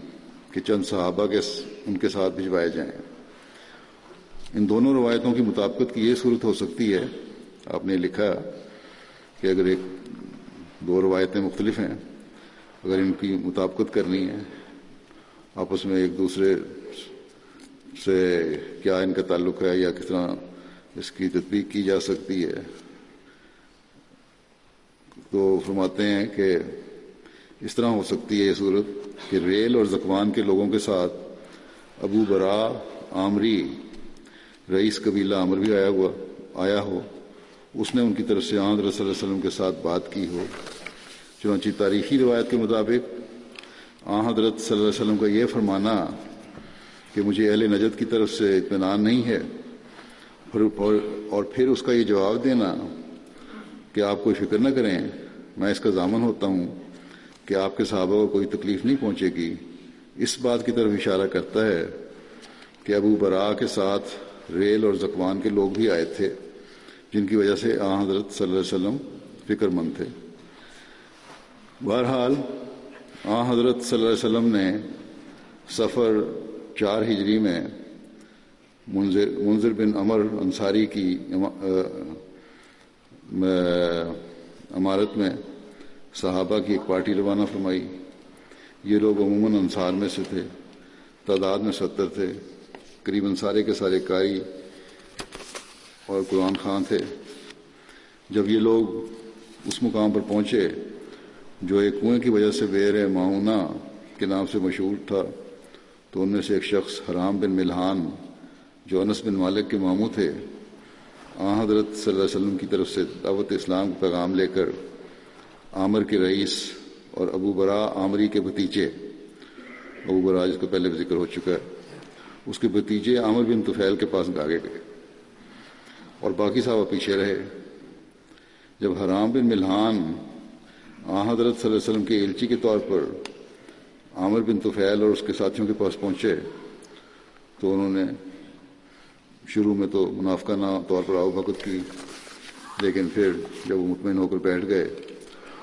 کہ چند صحابہ کے ان کے ساتھ بھجوائے جائیں۔ ان دونوں روایتوں کی مطابقت کی یہ صورت ہو سکتی ہے۔ آپ نے لکھا کہ اگر ایک دو روایتیں مختلف ہیں، اگر ان کی مطابقت کرنی ہے، آپس میں ایک دوسرے سے کیا ان کا تعلق ہے یا کس طرح اس کی تدبیق کی جا سکتی ہے۔ تو فرماتے ہیں کہ اس طرح ہو سکتی ہے یہ صورت کہ ریل اور زکوان کے لوگوں کے ساتھ ابو برا، عامری، رئیس قبیلہ عامر بھی آیا ہوا، آیا ہو۔ اس نے ان کی طرف سے آن صلی اللہ علیہ وسلم کے ساتھ بات کی ہو۔ چنانچہ تاریخی روایت کے مطابق آ حضرت صلی اللہ علیہ وسلم کا یہ فرمانا کہ مجھے اہل نجد کی طرف سے اطمینان نہیں ہے۔ اور پھر اس کا یہ جواب دینا کہ آپ کوئی فکر نہ کریں، میں اس کا ضامن ہوتا ہوں کہ آپ کے صحابہ کو کوئی تکلیف نہیں پہنچے گی۔ اس بات کی طرف اشارہ کرتا ہے کہ ابو برا کے ساتھ ریل اور زکوان کے لوگ بھی آئے تھے، جن کی وجہ سے آ حضرت صلی اللہ علیہ وسلم فکر مند تھے۔ بہرحال آ حضرت صلی اللہ علیہ وسلم نے سفر چار ہجری میں منظر منظر بن امر انصاری کی عمارت میں صحابہ کی ایک پارٹی روانہ فرمائی۔ یہ لوگ عموماً انصار میں سے تھے، تعداد میں ستر تھے قریب سارے کے سارے کاری اور قرآن خان تھے۔ جب یہ لوگ اس مقام پر پہنچے، جو ایک کنویں کی وجہ سے بیر معاونہ کے نام سے مشہور تھا، تو ان میں سے ایک شخص حرام بن ملحان جو انس بن مالک کے ماموں تھے آ حضرت صلی اللہ علیہ وسلم کی طرف سے دعوت اسلام کا پیغام لے کر عامر کے رئیس اور ابو برا عامری کے بھتیجے، ابو برا جس کو پہلے بھی ذکر ہو چکا ہے، اس کے بھتیجے عامر بن طفیل کے پاس گاگے گئے اور باقی صاحب پیچھے رہے۔ جب حرام بن ملحان آ حضرت صلی اللہ علیہ وسلم کے الچی کے طور پر عامر بن طفیل اور اس کے ساتھیوں کے پاس پہنچے، تو انہوں نے شروع میں تو منافقانہ طور پر آؤ بھگت کی، لیکن پھر جب وہ مطمئن ہو کر بیٹھ گئے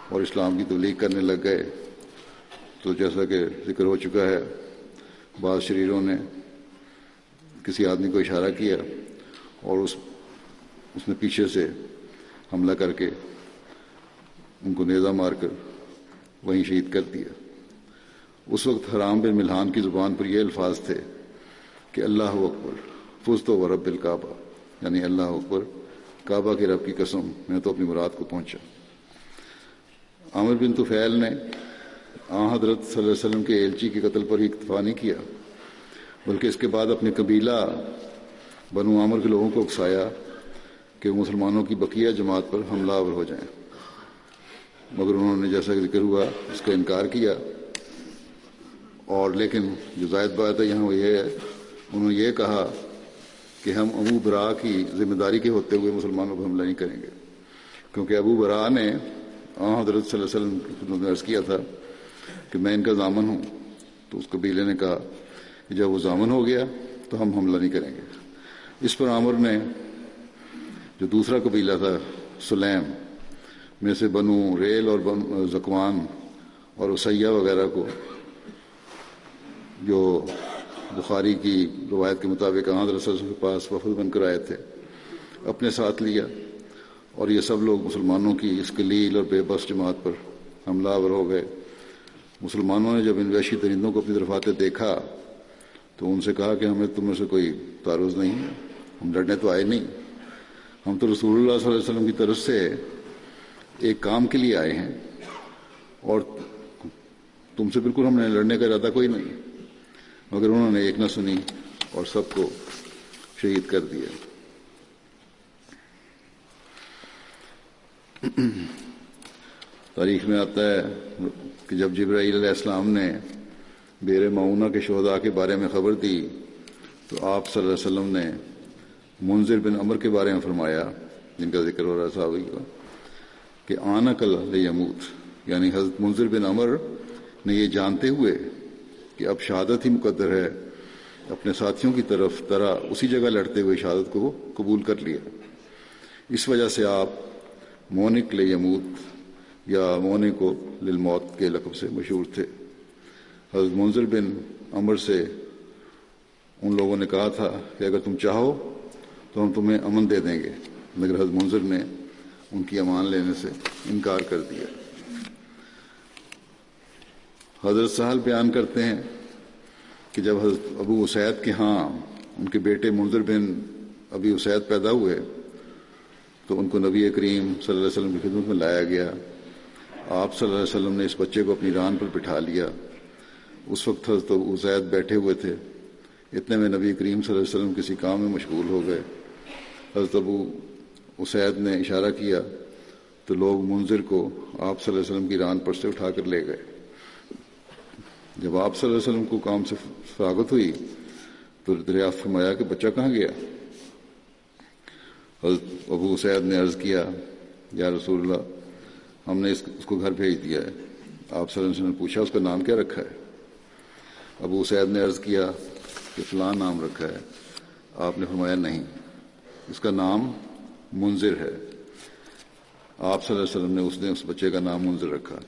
اور اسلام کی تبلیغ کرنے لگ گئے، تو جیسا کہ ذکر ہو چکا ہے، بعض شریروں نے کسی آدمی کو اشارہ کیا اور اس اس نے پیچھے سے حملہ کر کے ان کو نیزہ مار کر وہیں شہید کر دیا۔ اس وقت حرام بن ملحان کی زبان پر یہ الفاظ تھے کہ اللہ اکبر۔ فز تو رب الکعبہ یعنی اللہ اکبر، کعبہ کے رب کی قسم، میں تو اپنی مراد کو پہنچا۔ عامر بن طفیل نے آ حضرت صلی اللہ علیہ وسلم کے ایلچی کے قتل پر ہی اکتفا نہیں کیا، بلکہ اس کے بعد اپنے قبیلہ بنو عامر کے لوگوں کو اکسایا کہ مسلمانوں کی بقیہ جماعت پر حملہ آور ہو جائیں۔ مگر انہوں نے جیسا کہ ذکر ہوا، اس کا انکار کیا۔ اور لیکن جو زائد بات ہے، یہاں وہ یہ ہے، انہوں نے یہ کہا کہ ہم ابو برا کی ذمہ داری کے ہوتے ہوئے مسلمانوں پر حملہ نہیں کریں گے۔ کیونکہ ابو برا نے حضرت صلی اللہ علیہ وسلم نے عرض کیا تھا کہ میں ان کا ضامن ہوں۔ تو اس قبیلے نے کہا کہ جب وہ ضامن ہو گیا تو ہم حملہ نہیں کریں گے۔ اس پر عامر نے جو دوسرا قبیلہ تھا، سلیم، میں سے بنو ریل اور بن، زکوان اور اسیہ وغیرہ کو جو بخاری کی روایت کے مطابق حضرت رسول کے پاس وفد بن کر آئے تھے، اپنے ساتھ لیا اور یہ سب لوگ مسلمانوں کی اس کلیل اور بے بس جماعت پر حملہ آور ہو گئے۔ مسلمانوں نے جب ان ویشی درندوں کو اپنی طرف آتے دیکھا تو ان سے کہا کہ ہمیں تم میں سے کوئی تعارض نہیں ہے، ہم لڑنے تو آئے نہیں۔ ہم تو رسول اللہ صلی اللہ علیہ وسلم کی طرف سے ایک کام کے لیے آئے ہیں اور تم سے بالکل ہم نے لڑنے کا ارادہ کوئی نہیں۔ مگر انہوں نے ایک نہ سنی اور سب کو شہید کر دیا۔ تاریخ میں آتا ہے کہ جب جبرائیل علیہ السلام نے بیر معاونہ کے شہداء کے بارے میں خبر دی، تو آپ صلی اللہ علیہ وسلم نے منظر بن عمر کے بارے میں فرمایا، جن کا ذکر ہو رہا صاحب کہ آنا کل یموت یعنی حضرت منظر بن عمر نے یہ جانتے ہوئے کہ اب شہادت ہی مقدر ہے، اپنے ساتھیوں کی طرف طرح اسی جگہ لڑتے ہوئے شہادت کو قبول کر لیا۔ اس وجہ سے آپ مونک لے یموت یا مونک کو للموت کے لقب سے مشہور تھے۔ حضرت منظر بن عمر سے ان لوگوں نے کہا تھا کہ اگر تم چاہو تو ہم تمہیں امن دے دیں گے، مگر حضرت منظر نے ان کی امان لینے سے انکار کر دیا۔ حضرت سہل بیان کرتے ہیں کہ جب حضرت ابو اسید کے ہاں ان کے بیٹے منظر بن ابی اسید پیدا ہوئے، تو ان کو نبی کریم صلی اللہ علیہ وسلم کی خدمت میں لایا گیا۔ آپ صلی اللہ علیہ وسلم نے اس بچے کو اپنی ران پر بٹھا لیا۔ اس وقت حضرت ابو اسید بیٹھے ہوئے تھے۔ اتنے میں نبی کریم صلی اللہ علیہ وسلم کسی کام میں مشغول ہو گئے۔ حضرت ابو اسید نے اشارہ کیا تو لوگ منظر کو آپ صلی اللہ علیہ وسلم کی ران پر سے اٹھا کر لے گئے۔ جب آپ صلی اللہ علیہ وسلم کو کام سے فراغت ہوئی تو دریافت فرمایا کہ بچہ کہاں گیا؟ حضرت ابو سید نے عرض کیا، یا رسول اللہ، ہم نے اس کو گھر بھیج دیا ہے۔ آپ صلی اللہ علیہ وسلم نے پوچھا، اس کا نام کیا رکھا ہے؟ ابو سید نے عرض کیا کہ فلاں نام رکھا ہے۔ آپ نے فرمایا، نہیں، اس کا نام منظر ہے۔ آپ صلی اللہ علیہ وسلم نے اس نے اس بچے کا نام منظر رکھا۔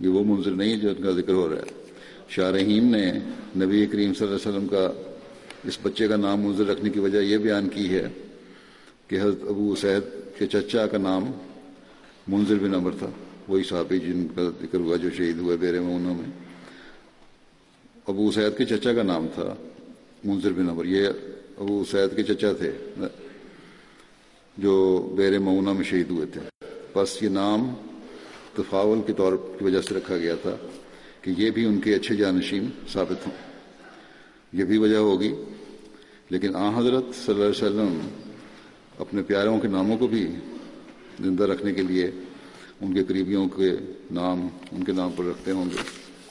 یہ وہ منظر نہیں جو ان کا ذکر ہو رہا ہے۔ شاہ رحیم نے نبی کریم صلی اللہ علیہ وسلم کا اس بچے کا نام منظر رکھنے کی وجہ یہ بیان کی ہے کہ حضرت ابو سید کے چچا کا نام منظر بن عمر تھا۔ وہی صحابی جن کا ذکر ہوا جو شہید ہوئے بیر مونوں میں۔ ابو سید کے چچا کا نام تھا منظر بن عمر۔ یہ ابو سید کے چچا تھے جو بیر معونہ میں شہید ہوئے تھے۔ بس یہ نام تفاول کے طور کی وجہ سے رکھا گیا تھا کہ یہ بھی ان کے اچھے جانشین ثابت ہوں۔ یہ بھی وجہ ہوگی۔ لیکن آ حضرت صلی اللہ علیہ وسلم اپنے پیاروں کے ناموں کو بھی زندہ رکھنے کے لیے ان کے قریبیوں کے نام، ان کے نام پر رکھتے ہوں گے۔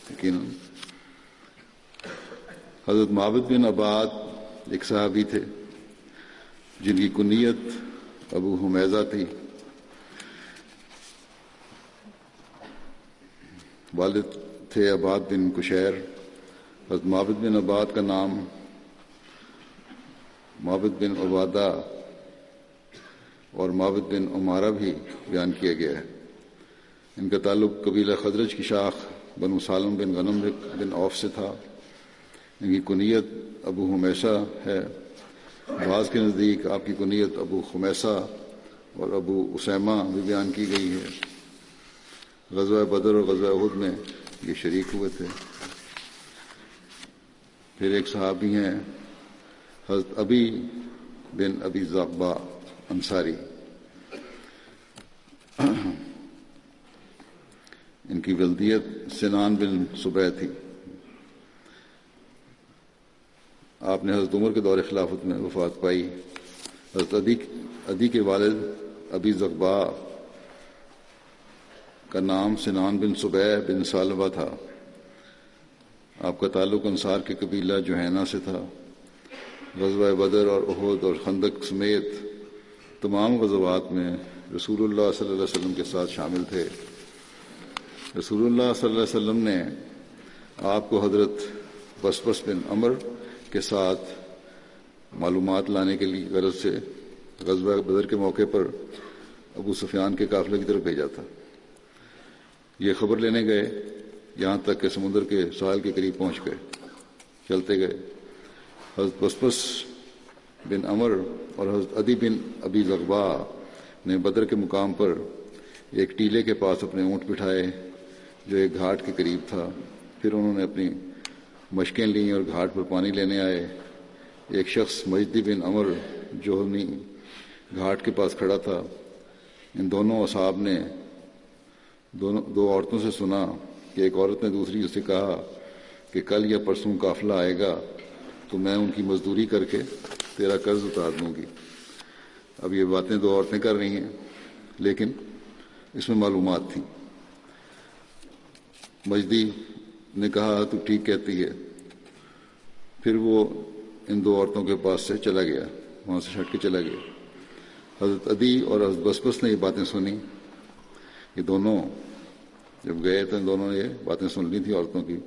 یقیناً حضرت معبد بن آباد ایک صحابی تھے جن کی کنیت ابو حمیزہ تھی۔ والد تھے آباد بن کشیر، حضرت معبد بن آباد کا نام، معبد بن عبادہ اور معبد بن عمارہ بھی بیان کیا گیا ہے ان کا تعلق قبیلہ خدرج کی شاخ بن سالم بن غنم بن عوف سے تھا۔ ان کی کنیت ابو حمیشہ ہے۔ بعض کے نزدیک آپ کی کنیت ابو خمیسہ اور ابو اسیمہ بھی بیان کی گئی ہے۔ غزوہ بدر اور غزوہ عہد میں یہ شریک ہوئے تھے۔ پھر ایک صحابی ہیں، حضرت ابی بن ابی ذقبہ انصاری۔ ان کی ولدیت سنان بن صبح تھی۔ آپ نے حضرت عمر کے دور خلافت میں وفات پائی۔ حضرت ادی ادی کے والد ابی زقبا کا نام سنان بن صبح بن سالبہ تھا۔ آپ کا تعلق انصار کے قبیلہ جوہینا سے تھا۔ غزوہ بدر اور عہد اور خندق سمیت تمام غزوات میں رسول اللہ صلی اللہ علیہ وسلم کے ساتھ شامل تھے۔ رسول اللہ صلی اللہ علیہ وسلم نے آپ کو حضرت بس بس بن امر کے ساتھ معلومات لانے کے لیے غرض سے غزوہ بدر کے موقع پر ابو سفیان کے قافلے کی طرف بھیجا تھا۔ یہ خبر لینے گئے، یہاں تک کہ سمندر کے ساحل کے قریب پہنچ گئے، چلتے گئے۔ حضرت بس بس بن امر اور حضرت ادی بن ابی زغبا نے بدر کے مقام پر ایک ٹیلے کے پاس اپنے اونٹ بٹھائے، جو ایک گھاٹ کے قریب تھا۔ پھر انہوں نے اپنی مشقیں لیں اور گھاٹ پر پانی لینے آئے۔ ایک شخص مجدی بن امر جو گھاٹ کے پاس کھڑا تھا، ان دونوں اصحاب نے دونوں دو عورتوں سے سنا کہ ایک عورت نے دوسری سے کہا کہ کل یا پرسوں قافلہ آئے گا تو میں ان کی مزدوری کر کے تیرا قرض اتار دوں گی۔ اب یہ باتیں دو عورتیں کر رہی ہیں، لیکن اس میں معلومات تھیں۔ مجدی نے کہا، تو ٹھیک کہتی ہے۔ پھر وہ ان دو عورتوں کے پاس سے چلا گیا، وہاں سے چھٹ کے چلا گیا۔ حضرت ادی اور حضرت بس بس نے یہ باتیں سنی یہ دونوں جب گئے تو ان دونوں نے یہ باتیں سن لی تھیں عورتوں کی۔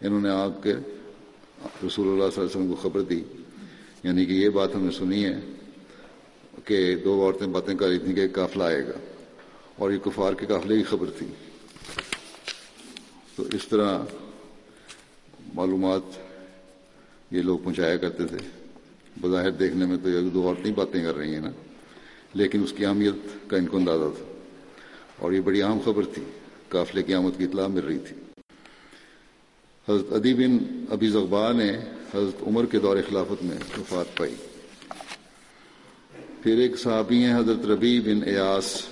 انہوں نے آ کے رسول اللہ صلی اللہ علیہ وسلم کو خبر دی۔ یعنی کہ یہ بات ہم نے سنی ہے کہ دو عورتیں باتیں کر رہی تھیں کہ قافلہ آئے گا۔ اور یہ کفار کے قافلے کی خبر تھی۔ تو اس طرح معلومات یہ لوگ پہنچایا کرتے تھے۔ بظاہر دیکھنے میں تو یہ دو عورتیں باتیں کر رہی ہیں نا۔ لیکن اس کی اہمیت کا ان کو اندازہ تھا۔ اور یہ بڑی اہم خبر تھی۔ قافلے کی آمد کی اطلاع مل رہی تھی۔ حضرت ادی بن ابی زغبا نے حضرت عمر کے دور خلافت میں وفات پائی۔ پھر ایک صحابی ہیں حضرت ربی بن ایاس۔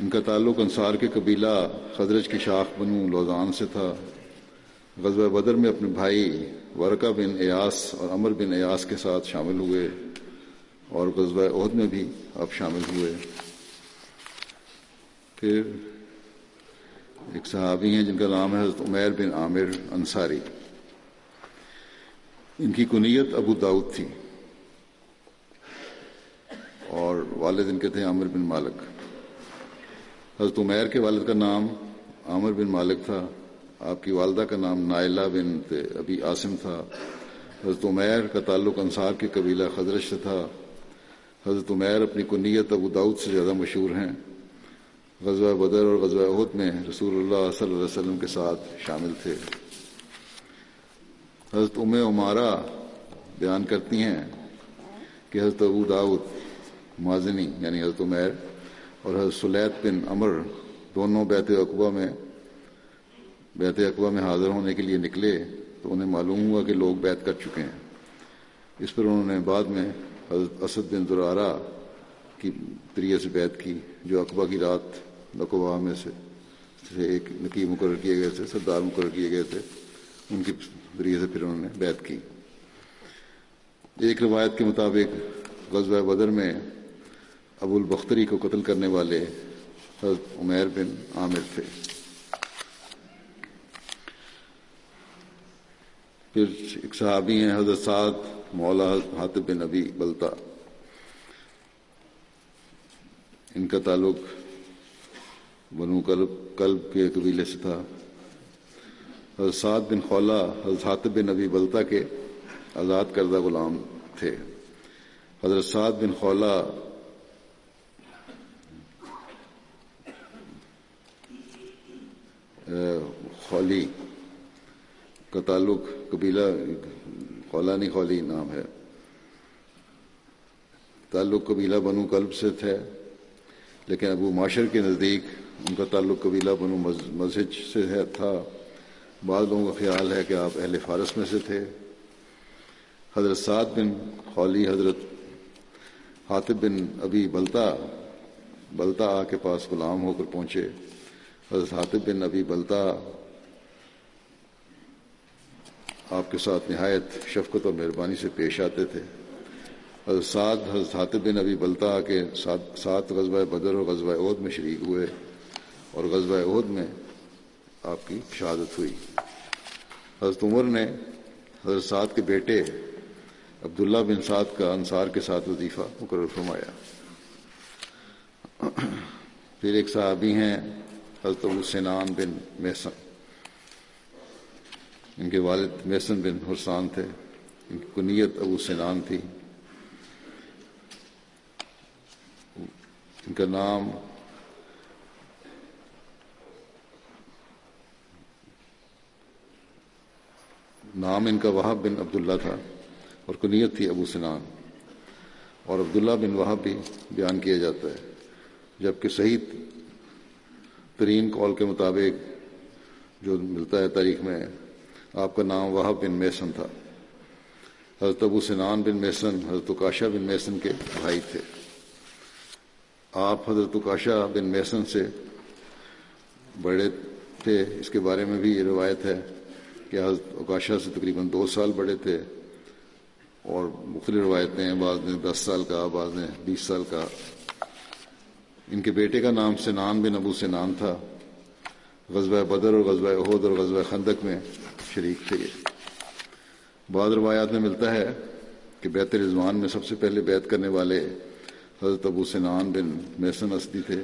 ان کا تعلق انصار کے قبیلہ خدرج کی شاخ بنو لوزان سے تھا۔ غزوہ بدر میں اپنے بھائی ورکا بن ایاس اور امر بن ایاس کے ساتھ شامل ہوئے اور غزوہ عہد میں بھی اب شامل ہوئے۔ پھر ایک صحابی ہیں جن کا نام ہے حضرت عمیر بن عامر انصاری۔ ان کی کنیت ابو داؤد تھی۔ اور والد ان کے تھے عامر بن مالک۔ حضرت عمیر کے والد کا نام عامر بن مالک تھا۔ آپ کی والدہ کا نام نائلہ بن ابی عاصم تھا۔ حضرت عمیر کا تعلق انصار کے قبیلہ خدرش سے تھا۔ حضرت عمیر اپنی کنیت ابو داود سے زیادہ مشہور ہیں۔ غزوہ بدر اور غزوہ عہد میں رسول اللہ صلی اللہ علیہ وسلم کے ساتھ شامل تھے۔ حضرت ام عمارہ بیان کرتی ہیں کہ حضرت ابو داود مازنی یعنی حضرت عمیر اور حضرت سلیت بن امر دونوں بیت اقبا میں بیت اقبا میں حاضر ہونے کے لیے نکلے تو انہیں معلوم ہوا کہ لوگ بیت کر چکے ہیں۔ اس پر انہوں نے بعد میں حضرت اسد بن درارہ کی ذریعے سے بیت کی جو اقبا کی رات نقوا میں سے ایک نقیب مقرر کیے گئے تھے، سردار مقرر کیے گئے تھے، ان کے ذریعے سے پھر انہوں نے بیت کی۔ ایک روایت کے مطابق غزوہ بدر میں ابو البختری کو قتل کرنے والے حضرت عمیر بن عامر تھے۔ پھر ایک صحابی ہیں، حضرت سعد، مولا حاطب بن نبی بلتا۔ ان کا تعلق بنو کلب کلب کے قبیلے سے تھا۔ حضرت سعد بن خولا حضرت حاطب بن نبی بلتا کے آزاد کردہ غلام تھے۔ حضرت سعد بن خولا خولی کا تعلق قبیلہ خولا نہیں خولی نام ہے۔ تعلق قبیلہ بنو کلب سے تھے، لیکن ابو معاشر کے نزدیک ان کا تعلق قبیلہ بنو مسجد سے ہے تھا۔ بعض لوگوں کا خیال ہے کہ آپ اہل فارس میں سے تھے۔ حضرت سعد بن خولی حضرت حاطب بن ابی بلتا بلتا آ کے پاس غلام ہو کر پہنچے۔ حضرت حاطب بن ابی بلتا آپ کے ساتھ نہایت شفقت اور مہربانی سے پیش آتے تھے۔ حضرت سعد حضرت حاطب بن ابی بلتا کے ساتھ سات غزوہ بدر اور غزوہ عہد میں شریک ہوئے۔ اور غزوہ عہد میں آپ کی شہادت ہوئی۔ حضرت عمر نے حضرت سعد کے بیٹے عبداللہ بن سعد کا انصار کے ساتھ وظیفہ مقرر فرمایا۔ پھر ایک صحابی ہیں، حضرت ابو بن محسن۔ ان کے والد محسن بن حسان تھے۔ ان کی کنیت ابو سنان تھی۔ ان کا نام نام ان کا وہاب بن عبداللہ تھا اور کنیت تھی ابو سنان۔ اور عبداللہ بن وہاب بھی بیان کیا جاتا ہے، جبکہ صحیح ترین قول کے مطابق جو ملتا ہے تاریخ میں، آپ کا نام وہاب بن میسن تھا۔ حضرت ابو سنان بن میسن، حضرت کاشا بن میسن کے بھائی تھے۔ آپ حضرت کاشا بن میسن سے بڑے تھے، اس کے بارے میں بھی یہ روایت ہے۔ کہ حضرت اکاشا سے تقریباً دو سال بڑے تھے اور مختلف روایتیں ہیں، بعض نے دس سال کا، بعض نے بیس سال کا۔ ان کے بیٹے کا نام سنان بن ابو سنان تھا۔ غزوہ بدر اور غزوہ عہد اور غزوہ خندق میں شریک تھے۔ بعض روایات میں ملتا ہے کہ بیت رضوان میں سب سے پہلے بیت کرنے والے حضرت ابو سنان بن میسن اسدی تھے۔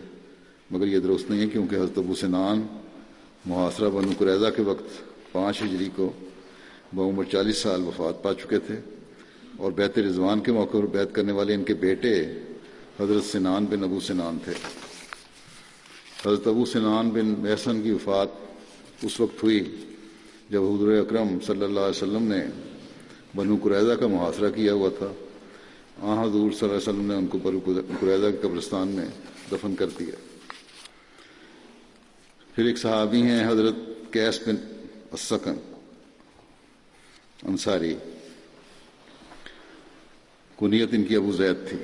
مگر یہ درست نہیں ہے کیونکہ حضرت ابو سنان محاصرہ بن قریضہ کے وقت پانچ ہجری کو بعمر چالیس سال وفات پا چکے تھے اور بیت رضوان کے موقع پر بیت کرنے والے ان کے بیٹے حضرت سنان بن ابو سنان تھے۔ حضرت ابو سنان بن محسن کی وفات اس وقت ہوئی جب حضور اکرم صلی اللہ علیہ وسلم نے بنو قریضہ کا محاصرہ کیا ہوا تھا۔ آ حضور صلی اللہ علیہ وسلم نے ان کو بنو قریضہ کے قبرستان میں دفن کر دیا۔ پھر ایک صحابی ہیں حضرت کیس بن السکن انصاری کنیت ان کی ابو زید تھی۔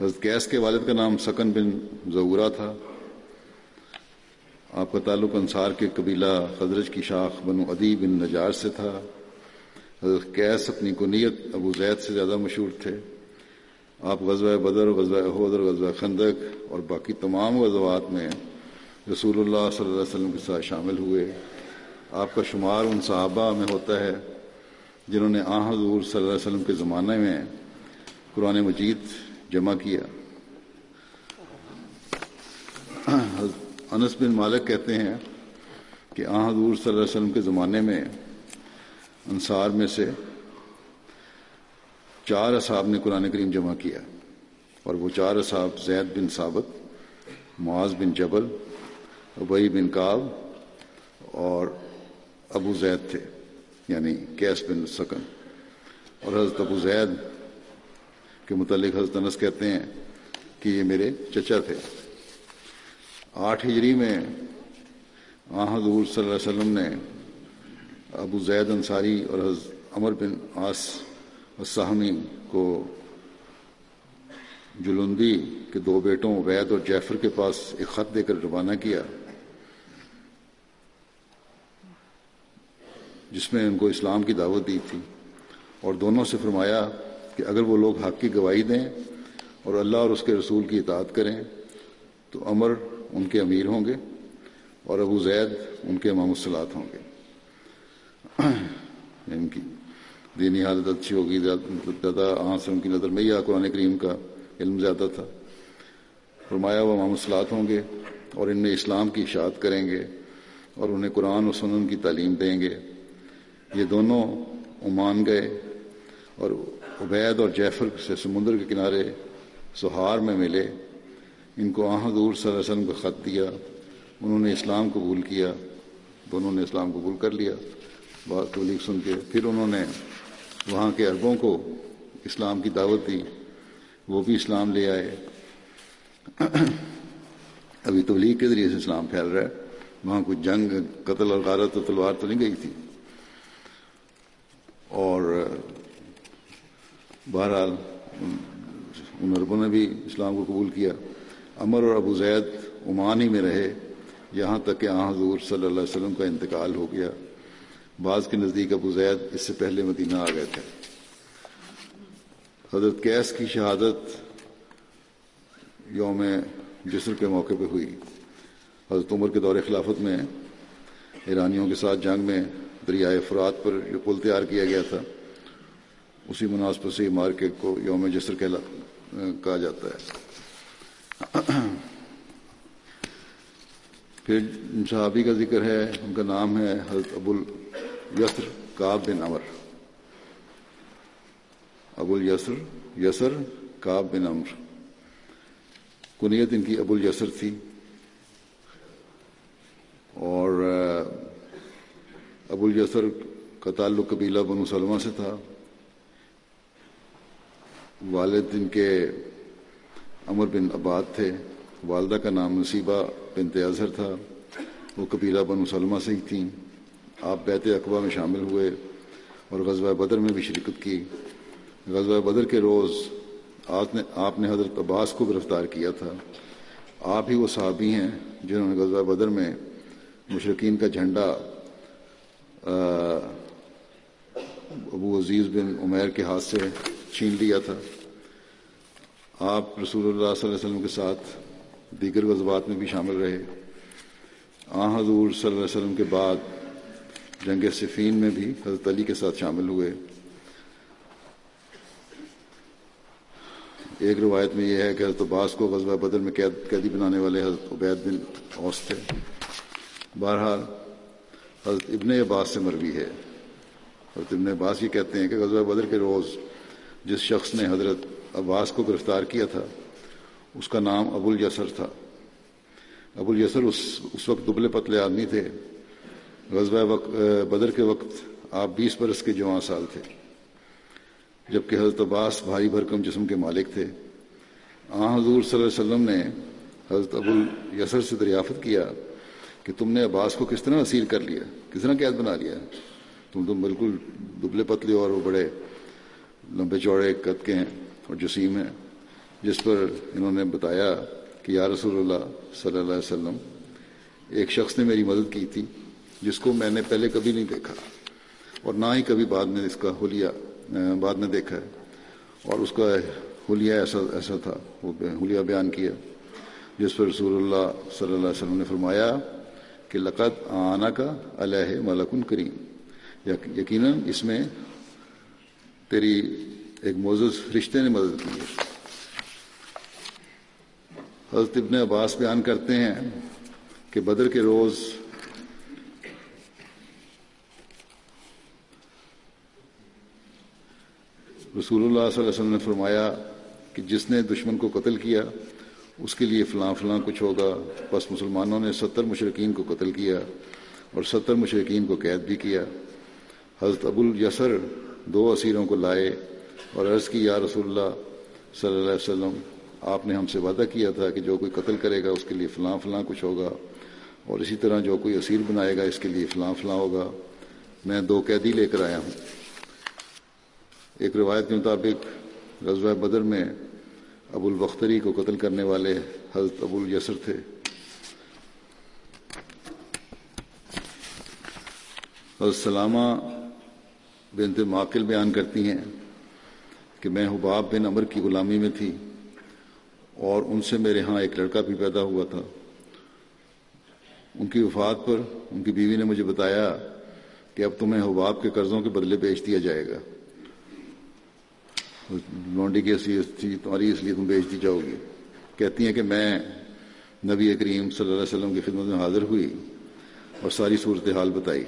حضرت کیس کے والد کا نام سکن بن زورا تھا۔ آپ کا تعلق انصار کے قبیلہ خزرج کی شاخ بنو ادی بن نجار سے تھا۔ حضرت کیس اپنی کنیت ابو زید سے زیادہ مشہور تھے۔ آپ غزوہ بدر، غزوہ عہد اور غزوہ خندق اور باقی تمام غزوات میں رسول اللہ صلی اللہ علیہ وسلم کے ساتھ شامل ہوئے۔ آپ کا شمار ان صحابہ میں ہوتا ہے جنہوں نے آ حضور صلی اللہ علیہ وسلم کے زمانے میں قرآن مجید جمع کیا۔ انس بن مالک کہتے ہیں کہ آ حضور صلی اللہ علیہ وسلم کے زمانے میں انصار میں سے چار اصحاب نے قرآن کریم جمع کیا اور وہ چار اصحاب زید بن ثابت، معاذ بن جبل، ابئی بن کاب اور ابو زید تھے یعنی کیس بن سکن۔ اور حضرت ابو زید کے متعلق حضرت انس کہتے ہیں کہ یہ میرے چچا تھے۔ آٹھ ہجری میں آ حضور صلی اللہ علیہ وسلم نے ابو زید انصاری اور حضرت عمر بن آس السحمی کو جلندی کے دو بیٹوں وید اور جعفر کے پاس ایک خط دے کر روانہ کیا۔ جس میں ان کو اسلام کی دعوت دی تھی۔ اور دونوں سے فرمایا کہ اگر وہ لوگ حق کی گواہی دیں اور اللہ اور اس کے رسول کی اطاعت کریں، تو عمر ان کے امیر ہوں گے اور ابو زید ان کے امام الصلاط ہوں گے۔ یعنی ان کی دینی حالت اچھی ہوگی مطلب زیادہ آسم کی نظر میں یا قرآن کریم کا علم زیادہ تھا۔ فرمایا وہ امام الصلاط ہوں گے اور ان میں اسلام کی اشاعت کریں گے اور انہیں قرآن و سنن کی تعلیم دیں گے۔ یہ دونوں عمان گئے اور عبید اور جیفر سے سمندر کے کنارے سہار میں ملے۔ ان کو آ حضور صلی اللہ علیہ وسلم کا خط دیا۔ انہوں نے اسلام قبول کیا۔ دونوں نے اسلام قبول کر لیا۔ بات تبلیغ سن کے پھر انہوں نے وہاں کے عربوں کو اسلام کی دعوت دی۔ وہ بھی اسلام لے آئے۔ ابھی تبلیغ کے ذریعے سے اسلام پھیل رہا ہے۔ وہاں کوئی جنگ، قتل اور غارت و تلوار تو نہیں گئی تھی؟ اور بہرحال ان عربوں نے بھی اسلام کو قبول کیا۔ عمر اور ابو زید عمان ہی میں رہے، یہاں تک کہ آ حضور صلی اللہ علیہ وسلم کا انتقال ہو گیا۔ بعض کے نزدیک ابو زید اس سے پہلے مدینہ آ گئے تھے۔ حضرت کیس کی شہادت یوم جسر کے موقع پہ ہوئی۔ حضرت عمر کے دور خلافت میں، ایرانیوں کے ساتھ جنگ میں دریائے فرات پر جو پل تیار کیا گیا تھا، اسی مناسب سے مارکیٹ کو یوم جسر کہلا، کہا جاتا ہے۔ پھر صحابی کا ذکر ہے، ان کا نام ہے حضرت ابو الیسر کاب بن امر ابو الیسر یسر کاب بن امر کنیت ان کی ابو الیسر تھی۔ اور ابو الیسر کا تعلق قبیلہ بنو سلمہ سے تھا۔ والد ان کے عمر بن عباد تھے۔ والدہ کا نام نصیبہ بنت اظہر تھا۔ وہ قبیلہ بنو سلمہ سے ہی تھیں۔ آپ بیت اقبا میں شامل ہوئے اور غزوہ بدر میں بھی شرکت کی۔ غزوہ بدر کے روز آپ نے آپ نے حضرت عباس کو گرفتار کیا تھا۔ آپ ہی وہ صحابی ہیں جنہوں نے غزوہ بدر میں مشرقین کا جھنڈا ابو عزیز بن عمیر کے ہاتھ سے چھین لیا تھا۔ آپ رسول اللہ صلی اللہ علیہ وسلم کے ساتھ دیگر غزبات میں بھی شامل رہے۔ آ حضور صلی اللہ علیہ وسلم کے بعد جنگ صفین میں بھی حضرت علی کے ساتھ شامل ہوئے۔ ایک روایت میں یہ ہے کہ حضرت عباس کو غزوہ بدر میں قید، قیدی بنانے والے حضرت عبید بن اوس تھے۔ بہرحال حضرت ابن عباس سے مروی ہے۔ حضرت ابن عباس یہ کہتے ہیں کہ غزوہ بدر کے روز جس شخص نے حضرت عباس کو گرفتار کیا تھا، اس کا نام ابو الیسر تھا۔ ابو الیسر اس اس وقت دبلے پتلے آدمی تھے۔ غزوہ وقت بدر کے وقت آپ بیس برس کے جوان سال تھے۔ جبکہ حضرت عباس بھاری بھرکم جسم کے مالک تھے۔ آ حضور صلی اللہ علیہ وسلم نے حضرت ابو الیسر سے دریافت کیا۔ کہ تم نے عباس کو کس طرح اسیر کر لیا کس طرح قید بنا لیا تم تم بالکل دبلے پتلے اور وہ بڑے لمبے چوڑے قد کے ہیں اور جسیم ہیں۔ جس پر انہوں نے بتایا کہ یا رسول اللہ صلی اللہ علیہ وسلم، ایک شخص نے میری مدد کی تھی جس کو میں نے پہلے کبھی نہیں دیکھا اور نہ ہی کبھی بعد میں اس کا حلیہ بعد میں دیکھا ہے۔ اور اس کا حلیہ ایسا ایسا تھا، وہ حلیہ بیان کیا، جس پر رسول اللہ صلی اللہ علیہ وسلم نے فرمایا کہ لقت آنا کا علیہ ملکن کریم۔ یقیناً اس میں تیری ایک موزز رشتے نے مدد کی ہے۔ حضرت ابن عباس بیان کرتے ہیں کہ بدر کے روز رسول اللہ صلی اللہ علیہ وسلم نے فرمایا کہ جس نے دشمن کو قتل کیا اس کے لیے فلاں فلاں کچھ ہوگا۔ بس مسلمانوں نے ستر مشرقین کو قتل کیا اور ستر مشرقین کو قید بھی کیا۔ حضرت ابو الیسر دو اسیروں کو لائے اور عرض کی، یا رسول اللہ صلی اللہ علیہ وسلم، آپ نے ہم سے وعدہ کیا تھا کہ جو کوئی قتل کرے گا اس کے لیے فلاں فلاں کچھ ہوگا اور اسی طرح جو کوئی اسیر بنائے گا اس کے لیے فلاں فلاں ہوگا۔ میں دو قیدی لے کر آیا ہوں۔ ایک روایت کے مطابق غزوہ بدر میں ابو البختری کو قتل کرنے والے حضرت ابو الیسر تھے۔ حضرت سلامہ بنت معقل بیان کرتی ہیں کہ میں حباب بن امر کی غلامی میں تھی اور ان سے میرے ہاں ایک لڑکا بھی پیدا ہوا تھا۔ ان کی وفات پر ان کی بیوی نے مجھے بتایا کہ اب تمہیں حباب کے قرضوں کے بدلے بیچ دیا جائے گا۔ لونڈی کی حیثیت تھی تمہاری اس لیے تم بیچ دی جاؤ گی۔ کہتی ہیں کہ میں نبی کریم صلی اللہ علیہ وسلم کی خدمت میں حاضر ہوئی اور ساری صورتحال بتائی۔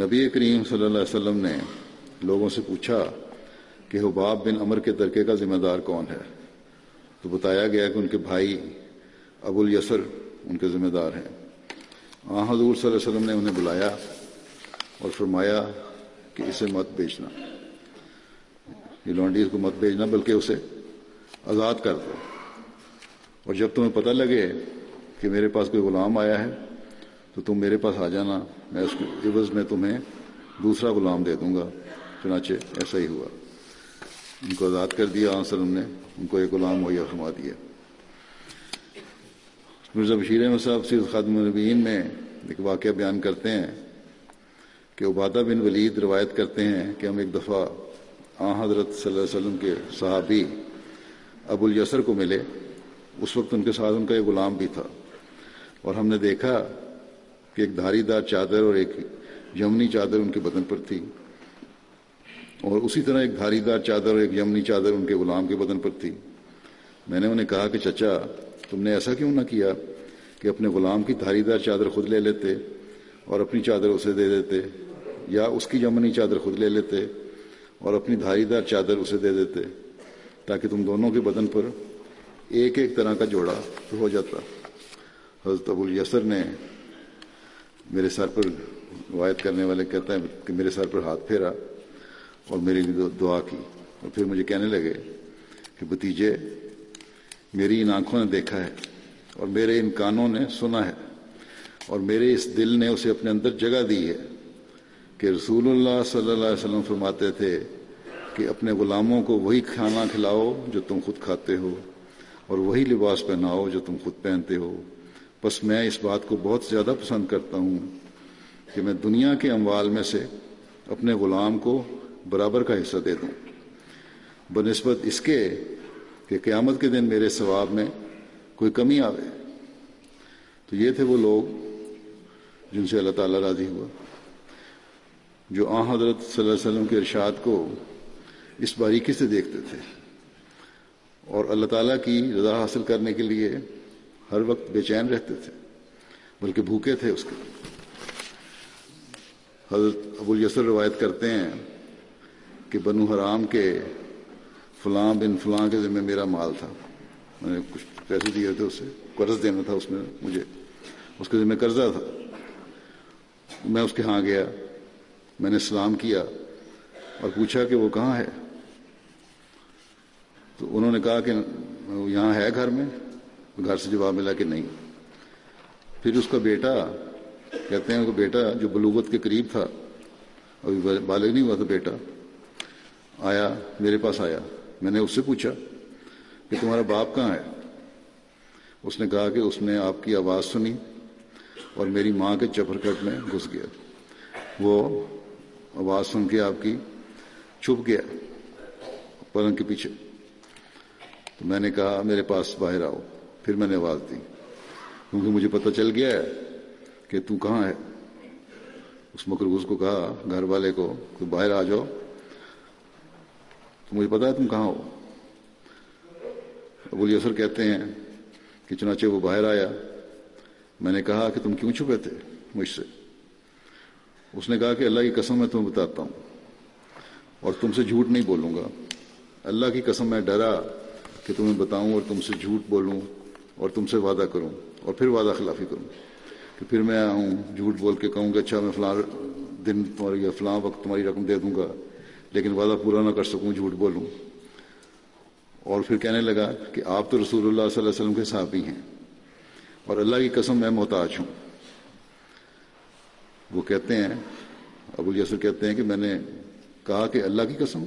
نبی کریم صلی اللہ علیہ وسلم نے لوگوں سے پوچھا کہ حباب بن امر کے ترکے کا ذمہ دار کون ہے؟ تو بتایا گیا کہ ان کے بھائی ابو الیسر ان کے ذمہ دار ہیں۔ آ حضور صلی اللہ علیہ وسلم نے انہیں بلایا اور فرمایا کہ اسے مت بیچنا یہ لانڈی کو مت بیچنا بلکہ اسے آزاد کر دو۔ اور جب تمہیں پتہ لگے کہ میرے پاس کوئی غلام آیا ہے، تو تم میرے پاس آ جانا۔ میں اس کے عوض میں تمہیں دوسرا غلام دے دوں گا۔ چنانچہ ایسا ہی ہوا۔ ان کو آزاد کر دیا وسلم نے۔ ان کو ایک غلام مہیا فرما دیا۔ مرزا بشیر احمد صاحب سید خادم النبین میں ایک واقعہ بیان کرتے ہیں کہ عبادہ بن ولید روایت کرتے ہیں کہ ہم ایک دفعہ آ حضرت صلی اللہ علیہ وسلم کے صحابی ابو الیسر کو ملے۔ اس وقت ان کے ساتھ ان کا ایک غلام بھی تھا۔ اور ہم نے دیکھا کہ ایک دھاری دار چادر اور ایک یمنی چادر ان کے بدن پر تھی۔ اور اسی طرح ایک دھاری دار چادر اور ایک یمنی چادر ان کے غلام کے بدن پر تھی۔ میں نے انہیں کہا کہ چچا، تم نے ایسا کیوں نہ کیا کہ اپنے غلام کی دھاری دار چادر خود لے لیتے اور اپنی چادر اسے دے دیتے یا اس کی یمنی چادر خود لے لیتے اور اپنی دھاری دار چادر اسے دے دیتے تاکہ تم دونوں کے بدن پر ایک ایک طرح کا جوڑا ہو جاتا۔ حضرت ابو یسر نے میرے سر پر روایت کرنے والے کہتے ہیں کہ میرے سر پر ہاتھ پھیرا اور میرے لیے دعا کی۔ اور پھر مجھے کہنے لگے کہ بتیجے، میری ان آنکھوں نے دیکھا ہے اور میرے ان کانوں نے سنا ہے اور میرے اس دل نے اسے اپنے اندر جگہ دی ہے۔ کہ رسول اللہ صلی اللہ علیہ وسلم فرماتے تھے کہ اپنے غلاموں کو وہی کھانا کھلاؤ جو تم خود کھاتے ہو اور وہی لباس پہناؤ جو تم خود پہنتے ہو۔ بس میں اس بات کو بہت زیادہ پسند کرتا ہوں کہ میں دنیا کے اموال میں سے اپنے غلام کو برابر کا حصہ دے دوں۔ بنسبت اس کے کہ قیامت کے دن میرے ثواب میں کوئی کمی آوے۔ تو یہ تھے وہ لوگ جن سے اللہ تعالیٰ راضی ہوا۔ جو آ حضرت صلی اللہ علیہ وسلم کے ارشاد کو اس باریکی سے دیکھتے تھے اور اللہ تعالیٰ کی رضا حاصل کرنے کے لیے ہر وقت بے چین رہتے تھے، بلکہ بھوکے تھے اس کے۔ حضرت ابو یسر روایت کرتے ہیں کہ بنو حرام کے فلاں بن فلاں کے ذمہ میرا مال تھا۔ میں نے کچھ پیسے دیے تھے اسے قرض دینا تھا اس میں مجھے، اس کے ذمہ قرضہ تھا۔ میں اس کے ہاں گیا۔ میں نے سلام کیا اور پوچھا کہ وہ کہاں ہے؟ تو انہوں نے کہا کہ یہاں ہے گھر میں۔ گھر سے جواب ملا کہ نہیں۔ پھر اس کا بیٹا کہتے ہیں کہ بیٹا جو بلوغت کے قریب تھا، ابھی بالغ نہیں ہوا تھا بیٹا، آیا، میرے پاس آیا۔ میں نے اس سے پوچھا کہ تمہارا باپ کہاں ہے؟ اس نے کہا کہ اس نے آپ کی آواز سنی اور میری ماں کے چپر کٹ میں گھس گیا۔ وہ آواز سن کے آپ کی چھپ گیا پلنگ کے پیچھے۔ تو میں نے کہا، میرے پاس باہر آؤ۔ پھر میں نے آواز دی۔ کیونکہ مجھے پتہ چل گیا ہے کہ تو کہاں ہے۔ اس مکرگوز کو کہا، گھر والے کو، کہ باہر آ جاؤ۔ تو مجھے پتا ہے تم کہاں ہو۔ ابو یسر کہتے ہیں کہ چنانچہ وہ باہر آیا۔ میں نے کہا کہ تم کیوں چھپے تھے مجھ سے؟ اس نے کہا کہ اللہ کی قسم میں تمہیں بتاتا ہوں اور تم سے جھوٹ نہیں بولوں گا۔ اللہ کی قسم میں ڈرا کہ تمہیں بتاؤں اور تم سے جھوٹ بولوں اور تم سے وعدہ کروں اور پھر وعدہ خلافی کروں کہ پھر میں آؤں جھوٹ بول کے کہوں کہ اچھا میں فلاں دن تمہاری یا فلاں وقت تمہاری رقم دے دوں گا، لیکن وعدہ پورا نہ کر سکوں، جھوٹ بولوں۔ اور پھر کہنے لگا کہ آپ تو رسول اللہ صلی اللہ علیہ وسلم کے صحابی ہیں اور اللہ کی قسم میں محتاج ہوں۔ وہ کہتے ہیں، ابو یسر کہتے ہیں کہ میں نے کہا کہ اللہ کی قسم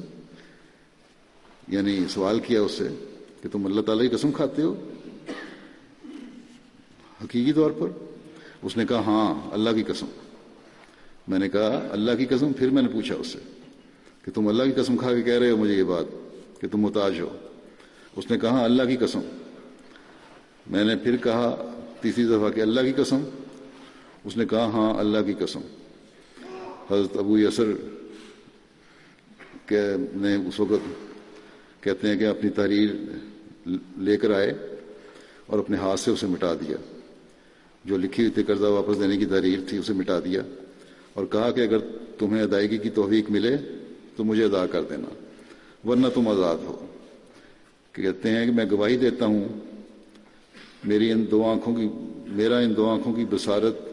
یعنی سوال کیا اس سے کہ تم اللہ تعالیٰ کی قسم کھاتے ہو؟ حقیقی طور پر اس نے کہا ہاں اللہ کی قسم۔ میں نے کہا، اللہ کی قسم، پھر میں نے پوچھا اس سے کہ تم اللہ کی قسم کھا کے کہہ رہے ہو مجھے یہ بات کہ تم محتاج ہو؟ اس نے کہا، اللہ کی قسم۔ میں نے پھر کہا تیسری دفعہ کہ اللہ کی قسم اس نے کہا ہاں اللہ کی قسم. حضرت ابو یسر کہ نے اس وقت کہتے ہیں کہ اپنی تحریر لے کر آئے اور اپنے ہاتھ سے اسے مٹا دیا۔ جو لکھی ہوئی تھی قرضہ واپس دینے کی تحریر تھی، اسے مٹا دیا اور کہا کہ اگر تمہیں ادائیگی کی توفیق ملے تو مجھے ادا کر دینا، ورنہ تم آزاد ہو۔ کہتے ہیں کہ میں گواہی دیتا ہوں، میری ان دو آنکھوں کی، میرا ان دو آنکھوں کی بصارت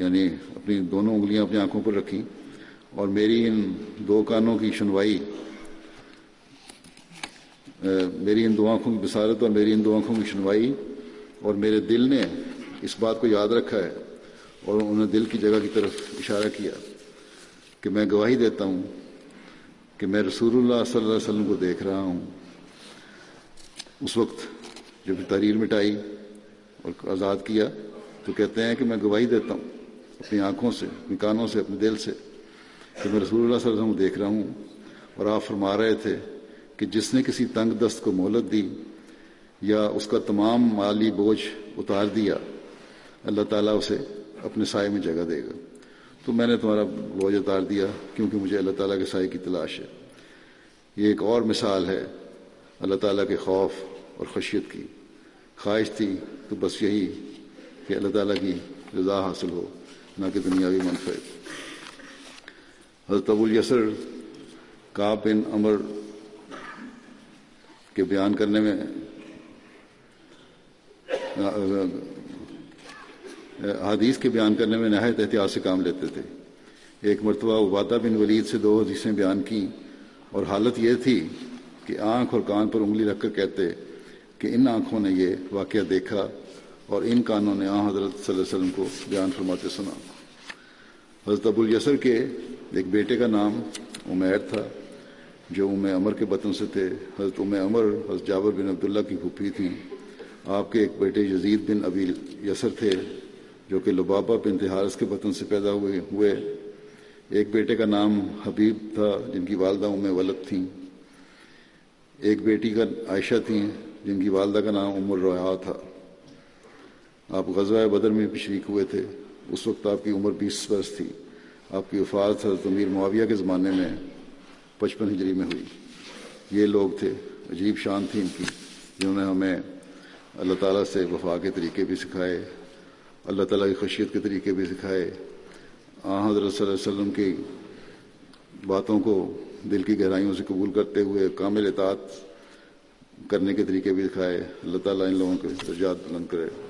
یعنی اپنی دونوں انگلیاں اپنی آنکھوں پر رکھی اور میری ان دو کانوں کی سنوائی میری ان دو آنکھوں کی بصارت اور میری ان دو آنکھوں کی سنوائی اور میرے دل نے اس بات کو یاد رکھا ہے اور انہوں نے دل کی جگہ کی طرف اشارہ کیا کہ میں گواہی دیتا ہوں کہ میں رسول اللہ صلی اللہ علیہ وسلم کو دیکھ رہا ہوں۔ اس وقت جب تحریر مٹائی اور آزاد کیا تو کہتے ہیں کہ میں گواہی دیتا ہوں۔ اپنی آنکھوں سے، اپنی کانوں سے، اپنے دل سے کہ میں رسول اللہ صلی اللہ علیہ وسلم کو دیکھ رہا ہوں اور آپ فرما رہے تھے کہ جس نے کسی تنگ دست کو مہلت دی یا اس کا تمام مالی بوجھ اتار دیا، اللہ تعالیٰ اسے اپنے سائے میں جگہ دے گا۔ تو میں نے تمہارا بوجھ اتار دیا کیونکہ مجھے اللہ تعالیٰ کے سائے کی تلاش ہے۔ یہ ایک اور مثال ہے اللہ تعالیٰ کے خوف اور خشیت کی۔ خواہش تھی تو بس یہی کہ اللہ تعالیٰ کی رضا حاصل ہو۔ نہ کہ دنیاوی منفرد۔ حضرت ابو یسر کا بن امر کے بیان کرنے میں، حدیث کے بیان کرنے میں نہایت احتیاط سے کام لیتے تھے۔ ایک مرتبہ عبادہ بن ولید سے دو حدیثیں بیان کی اور حالت یہ تھی کہ آنکھ اور کان پر انگلی رکھ کر کہتے کہ ان آنکھوں نے یہ واقعہ دیکھا اور ان کانوں نے آ حضرت صلی اللہ علیہ وسلم کو بیان فرماتے سنا۔ حضرت ابو الیسر کے ایک بیٹے کا نام عمیر تھا، جو ام عمر کے بطن سے تھے۔ حضرت ام عمر، حضرت جابر بن عبداللہ کی پھوپھی تھیں۔ آپ کے ایک بیٹے یزید بن ابی یسر تھے، جو کہ لبابہ بن تہارس کے بطن سے پیدا ہوئے ہوئے۔ ایک بیٹے کا نام حبیب تھا، جن کی والدہ ام ولد تھیں۔ ایک بیٹی کا عائشہ تھیں، جن کی والدہ کا نام ام الرحا تھا۔ آپ غزوہ بدر میں بھی شریک ہوئے تھے۔ اس وقت آپ کی عمر بیس برس تھی۔ آپ کی وفات حضرت امیر معاویہ کے زمانے میں پچپن ہجری میں ہوئی۔ یہ لوگ تھے، عجیب شان تھی ان کی، جنہوں نے ہمیں اللہ تعالیٰ سے وفا کے طریقے بھی سکھائے، اللہ تعالیٰ کی خشیت کے طریقے بھی سکھائے۔ آ حضرت صلی اللہ علیہ وسلم کی باتوں کو دل کی گہرائیوں سے قبول کرتے ہوئے کامل اطاعت کرنے کے طریقے بھی دکھائے اللہ تعالیٰ ان لوگوں کے درجات بلند کرے۔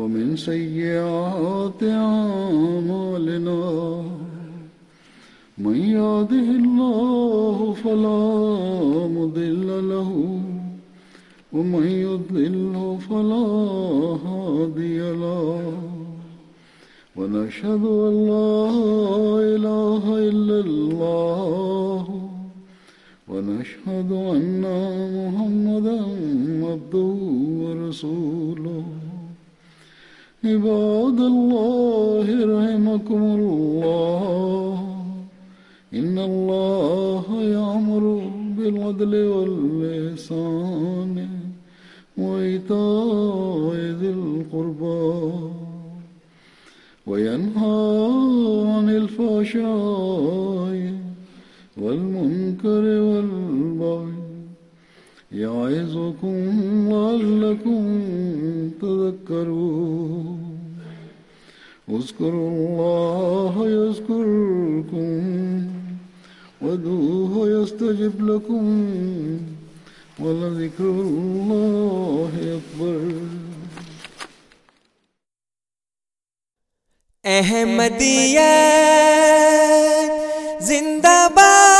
ومن سيئات أعمالنا من يهده الله فلا مضل له ومن يضلله فلا هادي له ونشهد أن لا إله إلا الله ونشهد أن محمدا عبده ورسوله عباد الله رحمكم الله. إن الله يأمر بالعدل واللسان وإيتاء ذي القربى وينهى عن الفحشاء والمنكر والبغي يعظكم لعلكم تذكرون. اذكروا الله يذكركم وادعوه يستجب لكم ولذكر الله أكبر. احمدیت زندہ باد